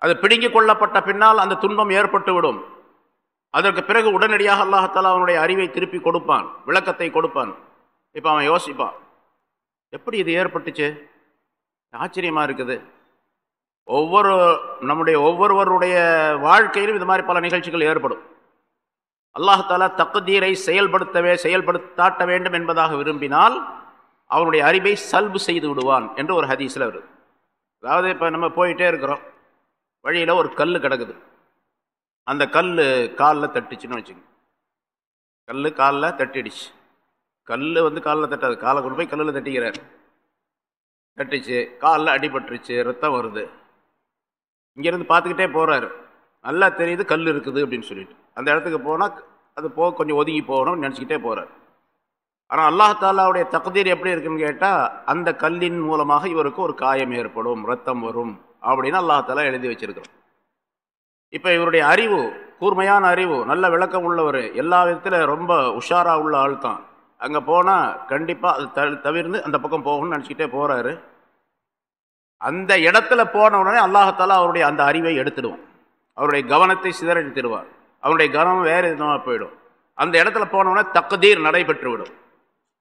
அது பிடுங்கி கொள்ளப்பட்ட பின்னால் அந்த துன்பம் ஏற்பட்டு விடும் அதற்கு பிறகு உடனடியாக அல்லாஹத்தால் அவனுடைய அறிவை திருப்பி கொடுப்பான் விளக்கத்தை கொடுப்பான். இப்போ அவன் யோசிப்பான் எப்படி இது ஏற்பட்டுச்சு? ஆச்சரியமாக இருக்குது. ஒவ்வொரு நம்முடைய ஒவ்வொருவருடைய வாழ்க்கையிலும் இது மாதிரி பல நிகழ்ச்சிகள் ஏற்படும். அல்லாஹாலா தக்குதீரை செயல்படுத்தவே செயல்படுத்தாட்ட வேண்டும் என்பதாக விரும்பினால் அவனுடைய அறிவை சல்பு செய்து விடுவான் என்று ஒரு ஹதீஸில் வருது. அதாவது இப்போ நம்ம போயிட்டே இருக்கிறோம். வழியில் ஒரு கல் கிடக்குது. அந்த கல் காலில் தட்டுச்சுன்னு வச்சுங்க. கல் காலில் தட்டிடுச்சு. கல் வந்து காலில் தட்டாது. காலை கொண்டு போய் கல்லில் தட்டிக்கிறார். தட்டுச்சு. காலில் அடிபட்டுருச்சு. ரத்தம் வருது. இங்கேருந்து பார்த்துக்கிட்டே போகிறாரு நல்லா தெரியுது கல் இருக்குது அப்படின்னு சொல்லிட்டு. அந்த இடத்துக்கு போனால் அது போக கொஞ்சம் ஒதுங்கி போகணும்னு நினச்சிக்கிட்டே போகிறார் ஆனால் அல்லாஹாலாவுடைய தகுதீர் எப்படி இருக்குன்னு கேட்டால் அந்த கல்லின் மூலமாக இவருக்கு ஒரு காயம் ஏற்படும் ரத்தம் வரும் அப்படின்னு அல்லாஹாலா எழுதி வச்சிருக்கிறோம் இப்போ இவருடைய அறிவு கூர்மையான அறிவு நல்ல விளக்கம் உள்ளவர் எல்லா விதத்தில் ரொம்ப உஷாராக உள்ள ஆள் தான் அங்கே போனால் கண்டிப்பாக அது த தவிர்ந்து அந்த பக்கம் போகணும்னு நினச்சிக்கிட்டே போகிறாரு அந்த இடத்துல போன உடனே அல்லாஹால அவருடைய அந்த அறிவை எடுத்துடுவோம் அவருடைய கவனத்தை சிதறடித்திடுவார். அவருடைய கவனம் வேறு விதமாக போயிடும். அந்த இடத்துல போனவுடனே தக்கதீர் நடைபெற்று விடும்.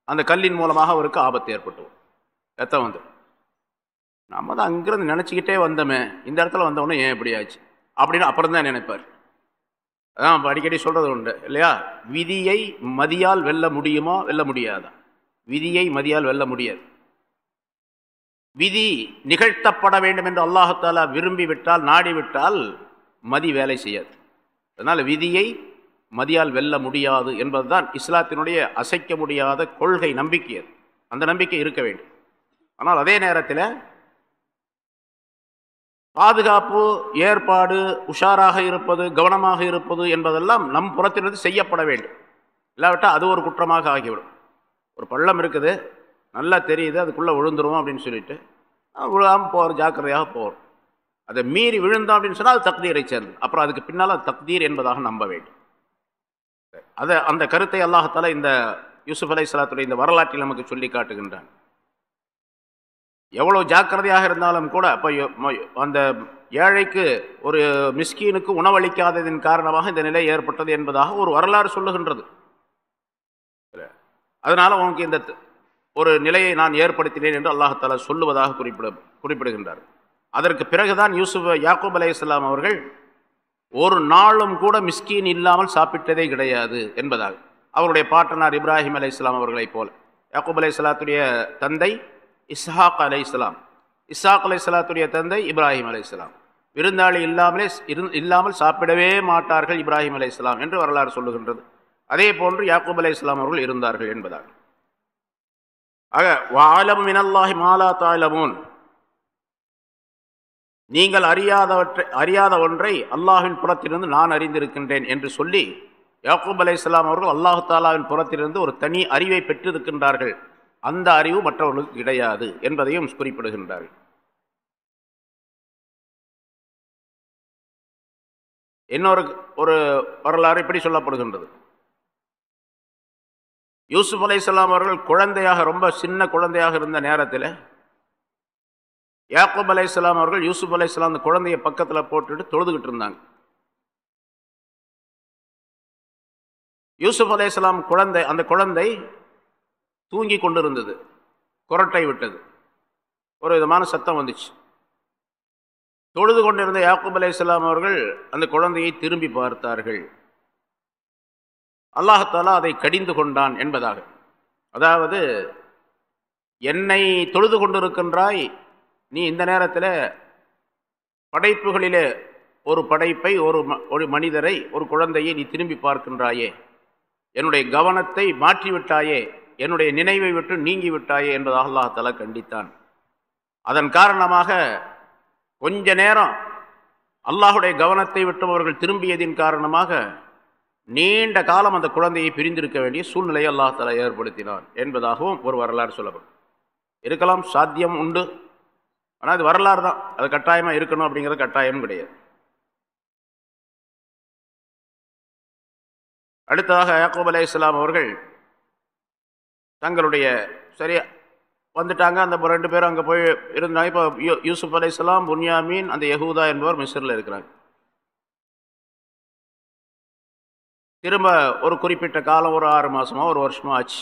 அந்த கல்லின் மூலமாக அவருக்கு ஆபத்து ஏற்பட்டுவோம் எத்த வந்து. நம்ம தான் அங்கிருந்து நினச்சிக்கிட்டே வந்தோமே. இந்த இடத்துல வந்தவொடனே ஏன் இப்படி ஆச்சு? அப்படின்னு அப்புறம் தான் நினைப்பார். அதான் அடிக்கடி சொல்கிறது உண்டு. இல்லையா? விதியை மதியால் வெல்ல முடியுமா? வெல்ல முடியாதா? விதியை மதியால் வெல்ல முடியாது. விதி நிகழ்த்தப்பட வேண்டும் என்று அல்லாஹாலா விரும்பி விட்டால் நாடி விட்டால் மதி வேலை செய்யாது. அதனால் விதியை மதியால் வெல்ல முடியாது என்பதுதான் இஸ்லாத்தினுடைய அசைக்க முடியாத கொள்கை நம்பிக்கை அது. அந்த நம்பிக்கை இருக்க வேண்டும். ஆனால் அதே நேரத்தில் பாதுகாப்பு ஏற்பாடு உஷாராக இருப்பது கவனமாக இருப்பது என்பதெல்லாம் நம் புறத்திலிருந்து செய்யப்பட வேண்டும். இல்லாவிட்டால் அது ஒரு குற்றமாக ஆகிவிடும். ஒரு பள்ளம் இருக்குது. நல்லா தெரியுது அதுக்குள்ளே விழுந்துருவோம் அப்படின்னு சொல்லிட்டு விழாமல் போகிறோம் ஜாக்கிரதையாக போகிறோம் அதை மீறி விழுந்தோம் அப்படின்னு சொன்னால் அது தக்தீரை சேர்ந்து அப்புறம் அதுக்கு பின்னால் அது தக்தீர் என்பதாக நம்ப வேண்டும். அதை அந்த கருத்தை அல்லாஹத்தால் இந்த யூசுப் அலை சலாத்துடைய இந்த வரலாற்றில் நமக்கு சொல்லி காட்டுகின்றான். எவ்வளோ ஜாக்கிரதையாக இருந்தாலும் கூட அப்போ அந்த ஏழைக்கு ஒரு மிஸ்கீனுக்கு உணவளிக்காததின் காரணமாக இந்த நிலை ஏற்பட்டது என்பதாக ஒரு வரலாறு சொல்லுகின்றது. அதனால் உனக்கு இந்த ஒரு நிலையை நான் ஏற்படுத்தினேன் என்று அல்லாஹாலா சொல்லுவதாக குறிப்பிட குறிப்பிடுகின்றார். அதற்கு பிறகுதான் யூசுப் யாக்கூப் அலே இஸ்லாம் அவர்கள் ஒரு நாளும் கூட மிஸ்கீன் இல்லாமல் சாப்பிட்டதே கிடையாது என்பதாக. அவருடைய பாட்டனார் இப்ராஹிம் அலை இஸ்லாம் அவர்களைப் போல. யாக்கூப் அலை இஸ்லாத்துடைய தந்தை இஸ்ஹாக் அலை இஸ்லாம் இஸ்ஹாக் அலை இஸ்லாத்துடைய தந்தை இப்ராஹிம் அலை இஸ்லாம் விருந்தாளி இல்லாமலே இல்லாமல் சாப்பிடவே மாட்டார்கள் இப்ராஹிம் அலை இஸ்லாம் என்று வரலாறு சொல்லுகின்றது. அதே போன்று யாக்கூப் அலை இஸ்லாம் அவர்கள் இருந்தார்கள் என்பதாக. ஆக வாலம் மினல்லாஹி மாலா தாலமூன். நீங்கள் அறியாதவற்றை அறியாத ஒன்றை அல்லாஹின் புறத்திலிருந்து நான் அறிந்திருக்கின்றேன் என்று சொல்லி யாக்கூப் அலை இஸ்லாம் அவர்கள் அல்லாஹு தாலாவின் புறத்திலிருந்து ஒரு தனி அறிவை பெற்றிருக்கின்றார்கள். அந்த அறிவு மற்றவர்களுக்கு கிடையாது என்பதையும் குறிப்பிடுகின்றார்கள். இன்னொரு ஒரு வரலாறு இப்படி சொல்லப்படுகின்றது. யூசுப் அலை இஸ்லாம் அவர்கள் குழந்தையாக ரொம்ப சின்ன குழந்தையாக இருந்த நேரத்தில் யாக்கூப் அலை இஸ்லாம் அவர்கள் யூசுப் அலை இஸ்லாம் அந்த குழந்தைய பக்கத்தில் போட்டுட்டு தொழுதுகிட்டு இருந்தாங்க. யூசுப் அலை இஸ்லாம் குழந்தை அந்த குழந்தை தூங்கி கொண்டிருந்தது. குரட்டை விட்டது. ஒரு விதமான சத்தம் வந்துச்சு. தொழுது கொண்டிருந்த யாக்கூப் அலை இஸ்லாம் அவர்கள் அந்த குழந்தையை திரும்பி பார்த்தார்கள். அல்லாஹாலா அதை கடிந்து கொண்டான் என்பதாக. அதாவது என்னை தொழுது கொண்டிருக்கின்றாய் நீ இந்த நேரத்தில் படைப்புகளிலே ஒரு படைப்பை ஒரு ஒரு மனிதரை ஒரு குழந்தையை நீ திரும்பி பார்க்கின்றாயே. என்னுடைய கவனத்தை மாற்றிவிட்டாயே. என்னுடைய நினைவை விட்டு நீங்கி விட்டாயே என்பதாக அல்லாஹாலா கண்டித்தான். அதன் காரணமாக கொஞ்ச நேரம் அல்லாஹுடைய கவனத்தை விட்டு அவர்கள் திரும்பியதின் காரணமாக நீண்ட காலம் அந்த குழந்தையை பிரிந்திருக்க வேண்டிய சூழ்நிலையை அல்லாஹாலா ஏற்படுத்தினான் என்பதாகவும் ஒரு வரலாறு சொல்லப்படும். இருக்கலாம் சாத்தியம் உண்டு. ஆனால் அது வரலாறு தான். அது கட்டாயமாக இருக்கணும் அப்படிங்கிறது கட்டாயம் கிடையாது. அடுத்ததாக யாக்கூப் அலே இஸ்லாம் அவர்கள் தங்களுடைய சரியா வந்துட்டாங்க. அந்த ரெண்டு பேரும் அங்கே போய் இருந்தாங்க. இப்போ யூசுப் அலை இஸ்லாம் புன்யாமீன் அந்த யகூதா என்பவர் மிஸ்ரில் இருக்கிறாங்க. திரும்ப ஒரு குறிப்பிட்ட காலம் ஒரு ஆறு மாதமோ ஒரு வருஷமோ ஆச்சு.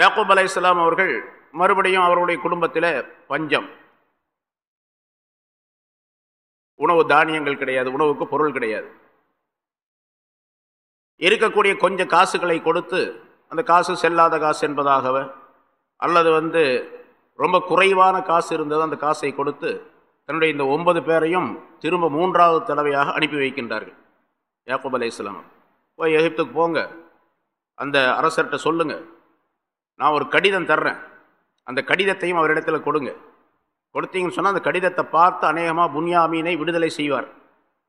யாக்கூப் அலை இஸ்லாம் அவர்கள் மறுபடியும் அவருடைய குடும்பத்தில் பஞ்சம். உணவு தானியங்கள் கிடையாது உணவுக்கு பொருள் கிடையாது. இருக்கக்கூடிய கொஞ்சம் காசுகளை கொடுத்து அந்த காசு செல்லாத காசு என்பதாகவ அல்லது வந்து ரொம்ப குறைவான காசு இருந்தது அந்த காசை கொடுத்து தன்னுடைய இந்த ஒன்பது பேரையும் திரும்ப மூன்றாவது தடவையாக அனுப்பி வைக்கின்றார்கள். யாக்கூப் அலை இஸ்லாம் போய் எகிப்துக்கு போங்க. அந்த அரசர்கிட்ட சொல்லுங்கள் நான் ஒரு கடிதம் தர்றேன். அந்த கடிதத்தையும் அவரிடத்தில் கொடுங்க. கொடுத்தீங்கன்னு சொன்னால் அந்த கடிதத்தை பார்த்து அநேகமாக புன்யாமீனை விடுதலை செய்வார்.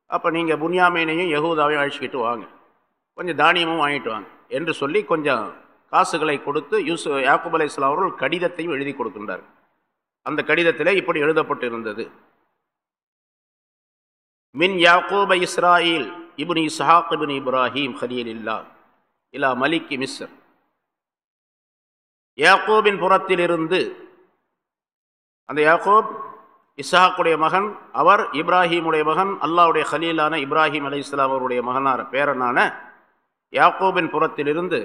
அப்போ நீங்கள் புன்யாமீனையும் யகூதாவையும் அழைச்சிக்கிட்டு வாங்க. கொஞ்சம் தானியமும் வாங்கிட்டு வாங்க. என்று சொல்லி கொஞ்சம் காசுகளை கொடுத்து யூசு யாக்குப் அலை இஸ்லாம் அவர்கள் கடிதத்தையும் எழுதி கொடுக்கின்றார். அந்த கடிதத்தில் இப்படி எழுதப்பட்டு இருந்தது மின் யாக்கூப இஸ்ராயில் இபுனி இஸ்ஹாக் இபின் இப்ராஹிம் ஹலீல் இல்லா இலா மலிக்கி மிஸ்ர். யாக்கோபின் புறத்திலிருந்து அந்த யாக்கோப் இஸ்ஹாக்குடைய மகன் அவர் இப்ராஹிமுடைய மகன் அல்லாவுடைய ஹலீலான இப்ராஹிம் அலி இஸ்லாம் அவருடைய மகனான பேரனான யாக்கோபின் புறத்திலிருந்து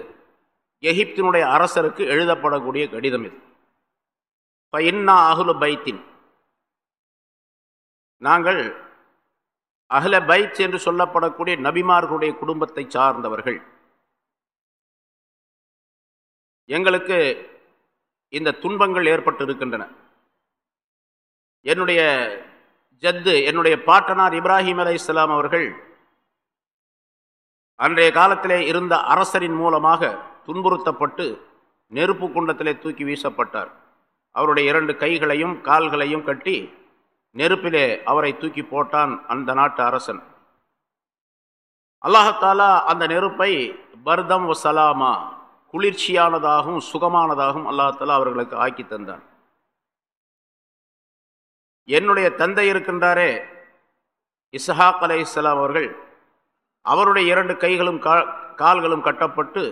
எகிப்தினுடைய அரசருக்கு எழுதப்படக்கூடிய கடிதம் இது. இன்னா அகுலு பைத்தின். நாங்கள் அகல பைத் என்று சொல்லப்படக்கூடிய நபிமார்களுடைய குடும்பத்தை சார்ந்தவர்கள். எங்களுக்கு இந்த துன்பங்கள் ஏற்பட்டு இருக்கின்றன என்னுடைய ஜத்து என்னுடைய பாட்டனார் இப்ராஹிம் அலை இஸ்லாம் அவர்கள் அன்றைய காலத்திலே இருந்த அரசரின் மூலமாக துன்புறுத்தப்பட்டு நெருப்பு குண்டத்திலே தூக்கி வீசப்பட்டார். அவருடைய இரண்டு கைகளையும் கால்களையும் கட்டி நெருப்பிலே அவரை தூக்கி போட்டான் அந்த நாட்டு அரசன். அல்லாஹாலா அந்த நெருப்பை பர்தம் வசலாமா குளிர்ச்சியானதாகவும் சுகமானதாகவும் அல்லாஹாலா அவர்களுக்கு ஆக்கி தந்தான். என்னுடைய தந்தை இருக்கின்றாரே இஸ்ஹாக் அலை இஸ்லாம் அவர்கள் அவருடைய இரண்டு கைகளும் கால்களும் கட்டப்பட்டு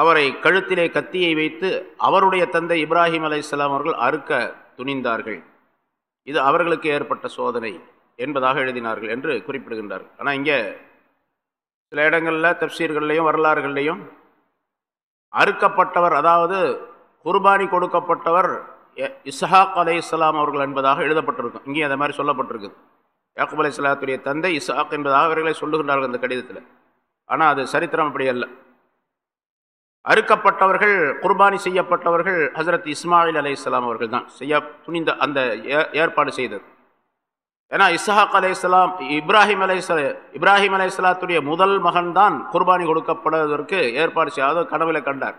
அவரை கழுத்திலே கத்தியை வைத்து அவருடைய தந்தை இப்ராஹிம் அலை இஸ்லாம் அவர்கள் அறுக்க துணிந்தார்கள். இது அவர்களுக்கு ஏற்பட்ட சோதனை என்பதாக எழுதினார்கள் என்று குறிப்பிடுகின்றார்கள் ஆனால் இங்கே சில இடங்களில் தப்சீர்கள்லையும் வரலாறுகள்லையும் அறுக்கப்பட்டவர் அதாவது குர்பானி கொடுக்கப்பட்டவர் இஸ்ஹாக் அலை இஸ்லாம் அவர்கள் என்பதாக எழுதப்பட்டிருக்கும். இங்கே அதை மாதிரி சொல்லப்பட்டிருக்குது. யாக்குப் அலை இஸ்லாத்துடைய தந்தை இஸ்ஹாக் என்பதாக அவர்களை சொல்லுகின்றார்கள் அந்த கடிதத்தில். ஆனால் அது சரித்திரம் அப்படி அல்ல. அறுக்கப்பட்டவர்கள் குர்பானி செய்யப்பட்டவர்கள் ஹசரத் இஸ்மாயில் அலை இஸ்லாம் அவர்கள் தான் செய்ய துணிந்த அந்த ஏற்பாடு செய்தது. ஏன்னா இஸ்ஹாக் அலை இஸ்லாம் இப்ராஹிம் அலை இப்ராஹிம் அலை இஸ்லாத்துடைய முதல் மகன் தான் குர்பானி கொடுக்கப்படுவதற்கு ஏற்பாடு செய்யாத கனவில் கண்டார்.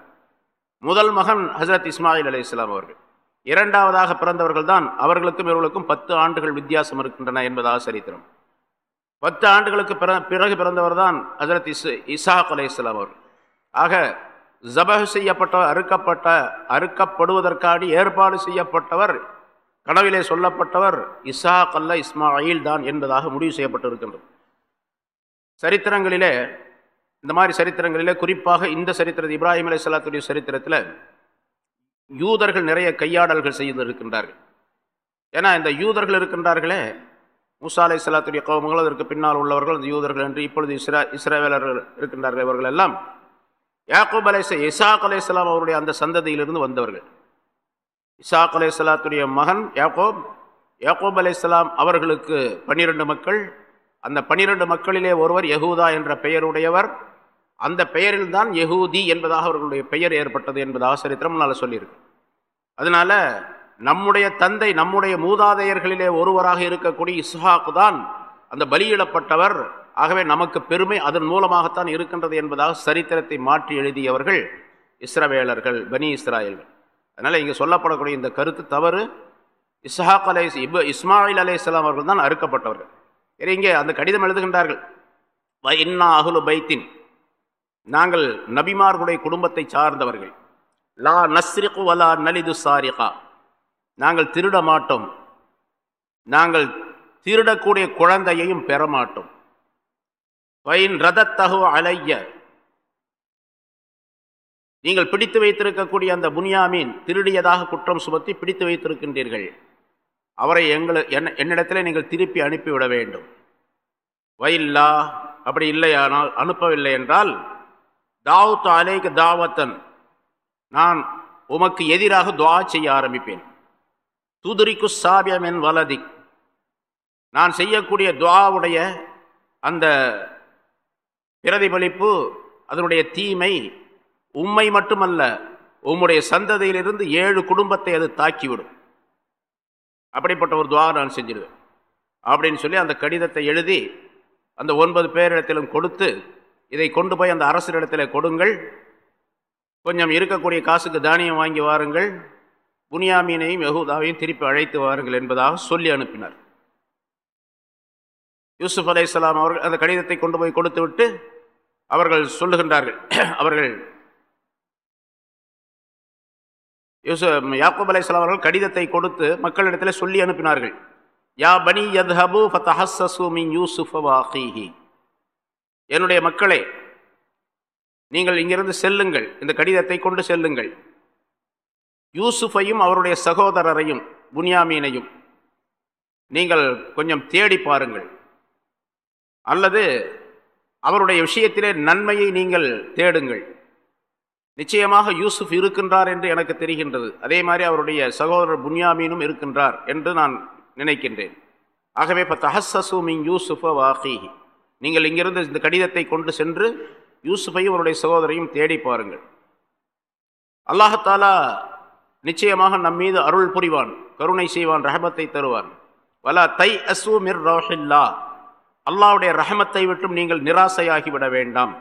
முதல் மகன் ஹசரத் இஸ்மாயில் அலை இஸ்லாம் அவர்கள். இரண்டாவதாக பிறந்தவர்கள் தான் அவர்களுக்கும் இவர்களுக்கும் பத்து ஆண்டுகள் வித்தியாசம் இருக்கின்றன என்பதாக சரித்திரம் பத்து ஆண்டுகளுக்கு பிறகு பிறந்தவர் தான் ஹசரத் இஸ் இசாக் அலை இஸ்லாம் அவர்கள். ஆக ஜபஹ் செய்யப்பட்ட அறுக்கப்பட்ட அறுக்கப்படுவதற்காடி ஏற்பாடு செய்யப்பட்டவர் கனவிலே சொல்லப்பட்டவர் இசாக் அல்ல இஸ்மாயில் தான் என்பதாக முடிவு செய்யப்பட்டிருக்கின்றது. சரித்திரங்களிலே இந்த மாதிரி சரித்திரங்களிலே குறிப்பாக இந்த சரித்திரத்தில் இப்ராஹிம் அலி சலாத்துடைய சரித்திரத்தில் யூதர்கள் நிறைய கையாடல்கள் செய்திருக்கின்றார்கள். ஏன்னா இந்த யூதர்கள் இருக்கின்றார்களே மூசா அலை சலாத்துடைய கோபங்கள் அதற்கு பின்னால் உள்ளவர்கள் அந்த யூதர்கள் என்று இப்பொழுது இஸ்ரா இஸ்ரேவேலர்கள் இருக்கின்றார்கள் இவர்கள் எல்லாம் யாக்கூப் அலை இசாக் அலை அவருடைய அந்த சந்ததியிலிருந்து வந்தவர்கள். இசாக் அலையாத்துடைய மகன் யாக்கோப் யாக்கூப் அலை அவர்களுக்கு பன்னிரண்டு மக்கள். அந்த பன்னிரெண்டு மக்களிலே ஒருவர் யகூதா என்ற பெயருடையவர். அந்த பெயரில்தான் யகூதி என்பதாக அவர்களுடைய பெயர் ஏற்பட்டது என்பதாக சரித்திரம் நல்லா சொல்லியிருக்கு. அதனால் நம்முடைய தந்தை நம்முடைய மூதாதையர்களிலே ஒருவராக இருக்கக்கூடிய இஸ்ஹாக் தான் அந்த பலியிடப்பட்டவர். ஆகவே நமக்கு பெருமை அதன் மூலமாகத்தான் இருக்கின்றது என்பதாக சரித்திரத்தை மாற்றி எழுதியவர்கள் இஸ்ரவேலர்கள் பனி இஸ்ராயல்கள். அதனால் இங்கே சொல்லப்படக்கூடிய இந்த கருத்து தவறு. இஸ்ஹாக் அலை இப் இஸ்மாயில் அலே இஸ்லாம் அவர்கள் தான் அறுக்கப்பட்டவர்கள். சரி இங்கே அந்த கடிதம் எழுதுகின்றார்கள். இன்னா அகுலு பைத்தின். நாங்கள் நபிமார்களுடைய குடும்பத்தை சார்ந்தவர்கள். லா நஸ்ரிகு வலா நலிது சாரிகா. நாங்கள் திருட மாட்டோம் நாங்கள் திருடக்கூடிய குழந்தையையும் பெற மாட்டோம் வைன் ரதத்தகு அலைய. நீங்கள் பிடித்து வைத்திருக்கக்கூடிய அந்த புனியாமீன் திருடியதாக குற்றம் சுமத்தி பிடித்து வைத்திருக்கின்றீர்கள். அவரை எங்களை என்னிடத்தில் நீங்கள் திருப்பி அனுப்பிவிட வேண்டும். வயில்லா அப்படி இல்லையானால் அனுப்பவில்லை என்றால் தாவத்து அலேக்கு தாவத்தன் நான் உமக்கு எதிராக துவா செய்ய ஆரம்பிப்பேன். துதுரிக்கு சாபியம் என் வலதி. நான் செய்யக்கூடிய துவாவுடைய அந்த பிரதிபலிப்பு அதனுடைய தீமை உம்மை மட்டுமல்ல உம்முடைய சந்ததியிலிருந்து ஏழு குடும்பத்தை அது தாக்கிவிடும். அப்படிப்பட்ட ஒரு துவா நான் செஞ்சிருவேன். அப்படின்னு சொல்லி அந்த கடிதத்தை எழுதி அந்த ஒன்பது பேரிடத்திலும் கொடுத்து இதை கொண்டு போய் அந்த அரசரிடத்தில் கொடுங்கள். கொஞ்சம் இருக்கக்கூடிய காசுக்கு தானியம் வாங்கி வாருங்கள். புனியாமீனையும் யகுதாவையும் திருப்பி அழைத்து வாருங்கள் என்பதாக சொல்லி அனுப்பினார். யூசுப் அலைஹிஸ்ஸலாம் அவர்கள் அந்த கடிதத்தை கொண்டு போய் கொடுத்து விட்டு அவர்கள் சொல்லுகின்றார்கள். அவர்கள் யூசுப் யாக்கூப் அலையாம் அவர்கள் கடிதத்தை கொடுத்து மக்களிடத்தில் சொல்லி அனுப்பினார்கள். யா பனி யத்ஹபு ஃபதஹஸ்ஸஸு மின் யூசுஃப என்னுடைய மக்களே நீங்கள் இங்கிருந்து செல்லுங்கள். இந்த கடிதத்தை கொண்டு செல்லுங்கள். யூசுஃபையும் அவருடைய சகோதரரையும் புனியாமீனையும் நீங்கள் கொஞ்சம் தேடி பாருங்கள். அல்லது அவருடைய விஷயத்திலே நன்மையை நீங்கள் தேடுங்கள். நிச்சயமாக யூசுப் இருக்கின்றார் என்று எனக்கு தெரிகின்றது. அதே மாதிரி அவருடைய சகோதரர் புன்யாமீனும் இருக்கின்றார் என்று நான் நினைக்கின்றேன். ஆகவே இப்போ தஹசசு மின் யூசுஃப வாஹிஹி நீங்கள் இங்கிருந்து இந்த கடிதத்தை கொண்டு சென்று யூசுஃபையும் அவருடைய சகோதரையும் தேடி பாருங்கள். அல்லாஹத்தாலா நிச்சயமாக நம் மீது அருள் புரிவான் கருணை செய்வான் ரஹபத்தை தருவான். வலா தை அசு மிர் ரோஹில்லா. அல்லாவுடைய ரஹமத்தை விட்டும் நீங்கள் நிராசையாகிவிட வேண்டாம்.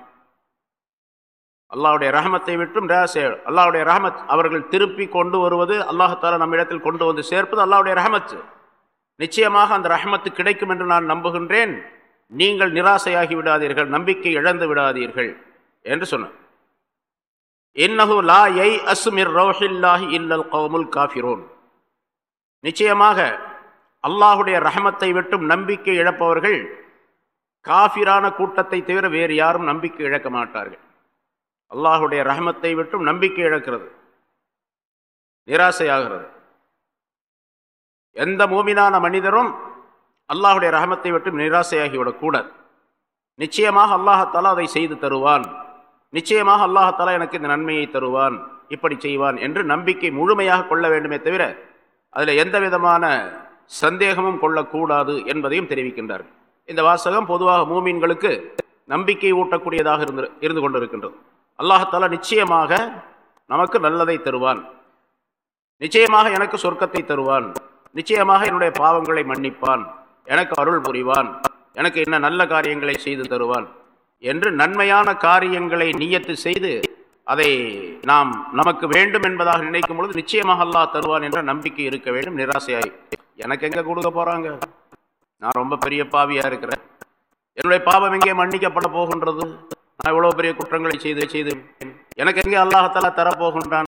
அல்லாவுடைய ரஹமத்தை விட்டும் நிராசை அல்லாவுடைய ரஹமத் அவர்கள் திருப்பி கொண்டு வருவது அல்லாஹால நம்மிடத்தில் கொண்டு வந்து சேர்ப்பது அல்லாவுடைய ரஹமத்து நிச்சயமாக அந்த ரஹமத்து கிடைக்கும் என்று நான் நம்புகின்றேன். நீங்கள் நிராசையாகி விடாதீர்கள் நம்பிக்கை இழந்து விடாதீர்கள் என்று சொன்னார். என்னஹு லா எய் அசுமிர் ரோஹில்லாஹி இல்லல் கவுமுல் காஃபிரோன். நிச்சயமாக அல்லாஹுடைய ரஹமத்தை விட்டும் நம்பிக்கை இழப்பவர்கள் காஃபிரான கூட்டத்தை தவிர வேறு யாரும் நம்பிக்கை இழக்க மாட்டார்கள். அல்லாஹுடைய ரஹமத்தை விட்டும் நம்பிக்கை இழக்கிறது. நிராசையாகிறது. எந்த மூமினான மனிதரும் அல்லாஹுடைய ரஹமத்தை விட்டும் நிராசையாகிவிடக்கூடாது நிச்சயமாக அல்லாஹத்தாலா அதை செய்து தருவான். நிச்சயமாக அல்லாஹத்தாலா எனக்கு இந்த நன்மையை தருவான். இப்படி செய்வான் என்று நம்பிக்கை முழுமையாக கொள்ள வேண்டுமே தவிர அதில் எந்த விதமான சந்தேகமும் கொள்ளக்கூடாது என்பதையும் தெரிவிக்கின்றார்கள். இந்த வாசகம் பொதுவாக மூமீன்களுக்கு நம்பிக்கை ஊட்டக்கூடியதாக இருந்து இருந்து கொண்டிருக்கின்றது. அல்லாஹாலா நிச்சயமாக நமக்கு நல்லதை தருவான். நிச்சயமாக எனக்கு சொர்க்கத்தை தருவான். நிச்சயமாக என்னுடைய பாவங்களை மன்னிப்பான். எனக்கு அருள் புரிவான். எனக்கு என்ன நல்ல காரியங்களை செய்து தருவான். என்று நன்மையான காரியங்களை நியத்து செய்து அதை நாம் நமக்கு வேண்டும் என்பதாக நினைக்கும் பொழுது நிச்சயமாக அல்லாஹ் தருவான் என்ற நம்பிக்கை இருக்க வேண்டும். நிராசையாய் எனக்கு எங்கே கொடுக்க போகிறாங்க நான் ரொம்ப பெரிய பாவியா இருக்கிறேன். என்னுடைய பாவம் எங்கே மன்னிக்கப்பட போகின்றது? நான் இவ்வளோ பெரிய குற்றங்களை செய்து செய்து. எனக்கு எங்கே அல்லாஹத்தாலா தரப்போகின்றான்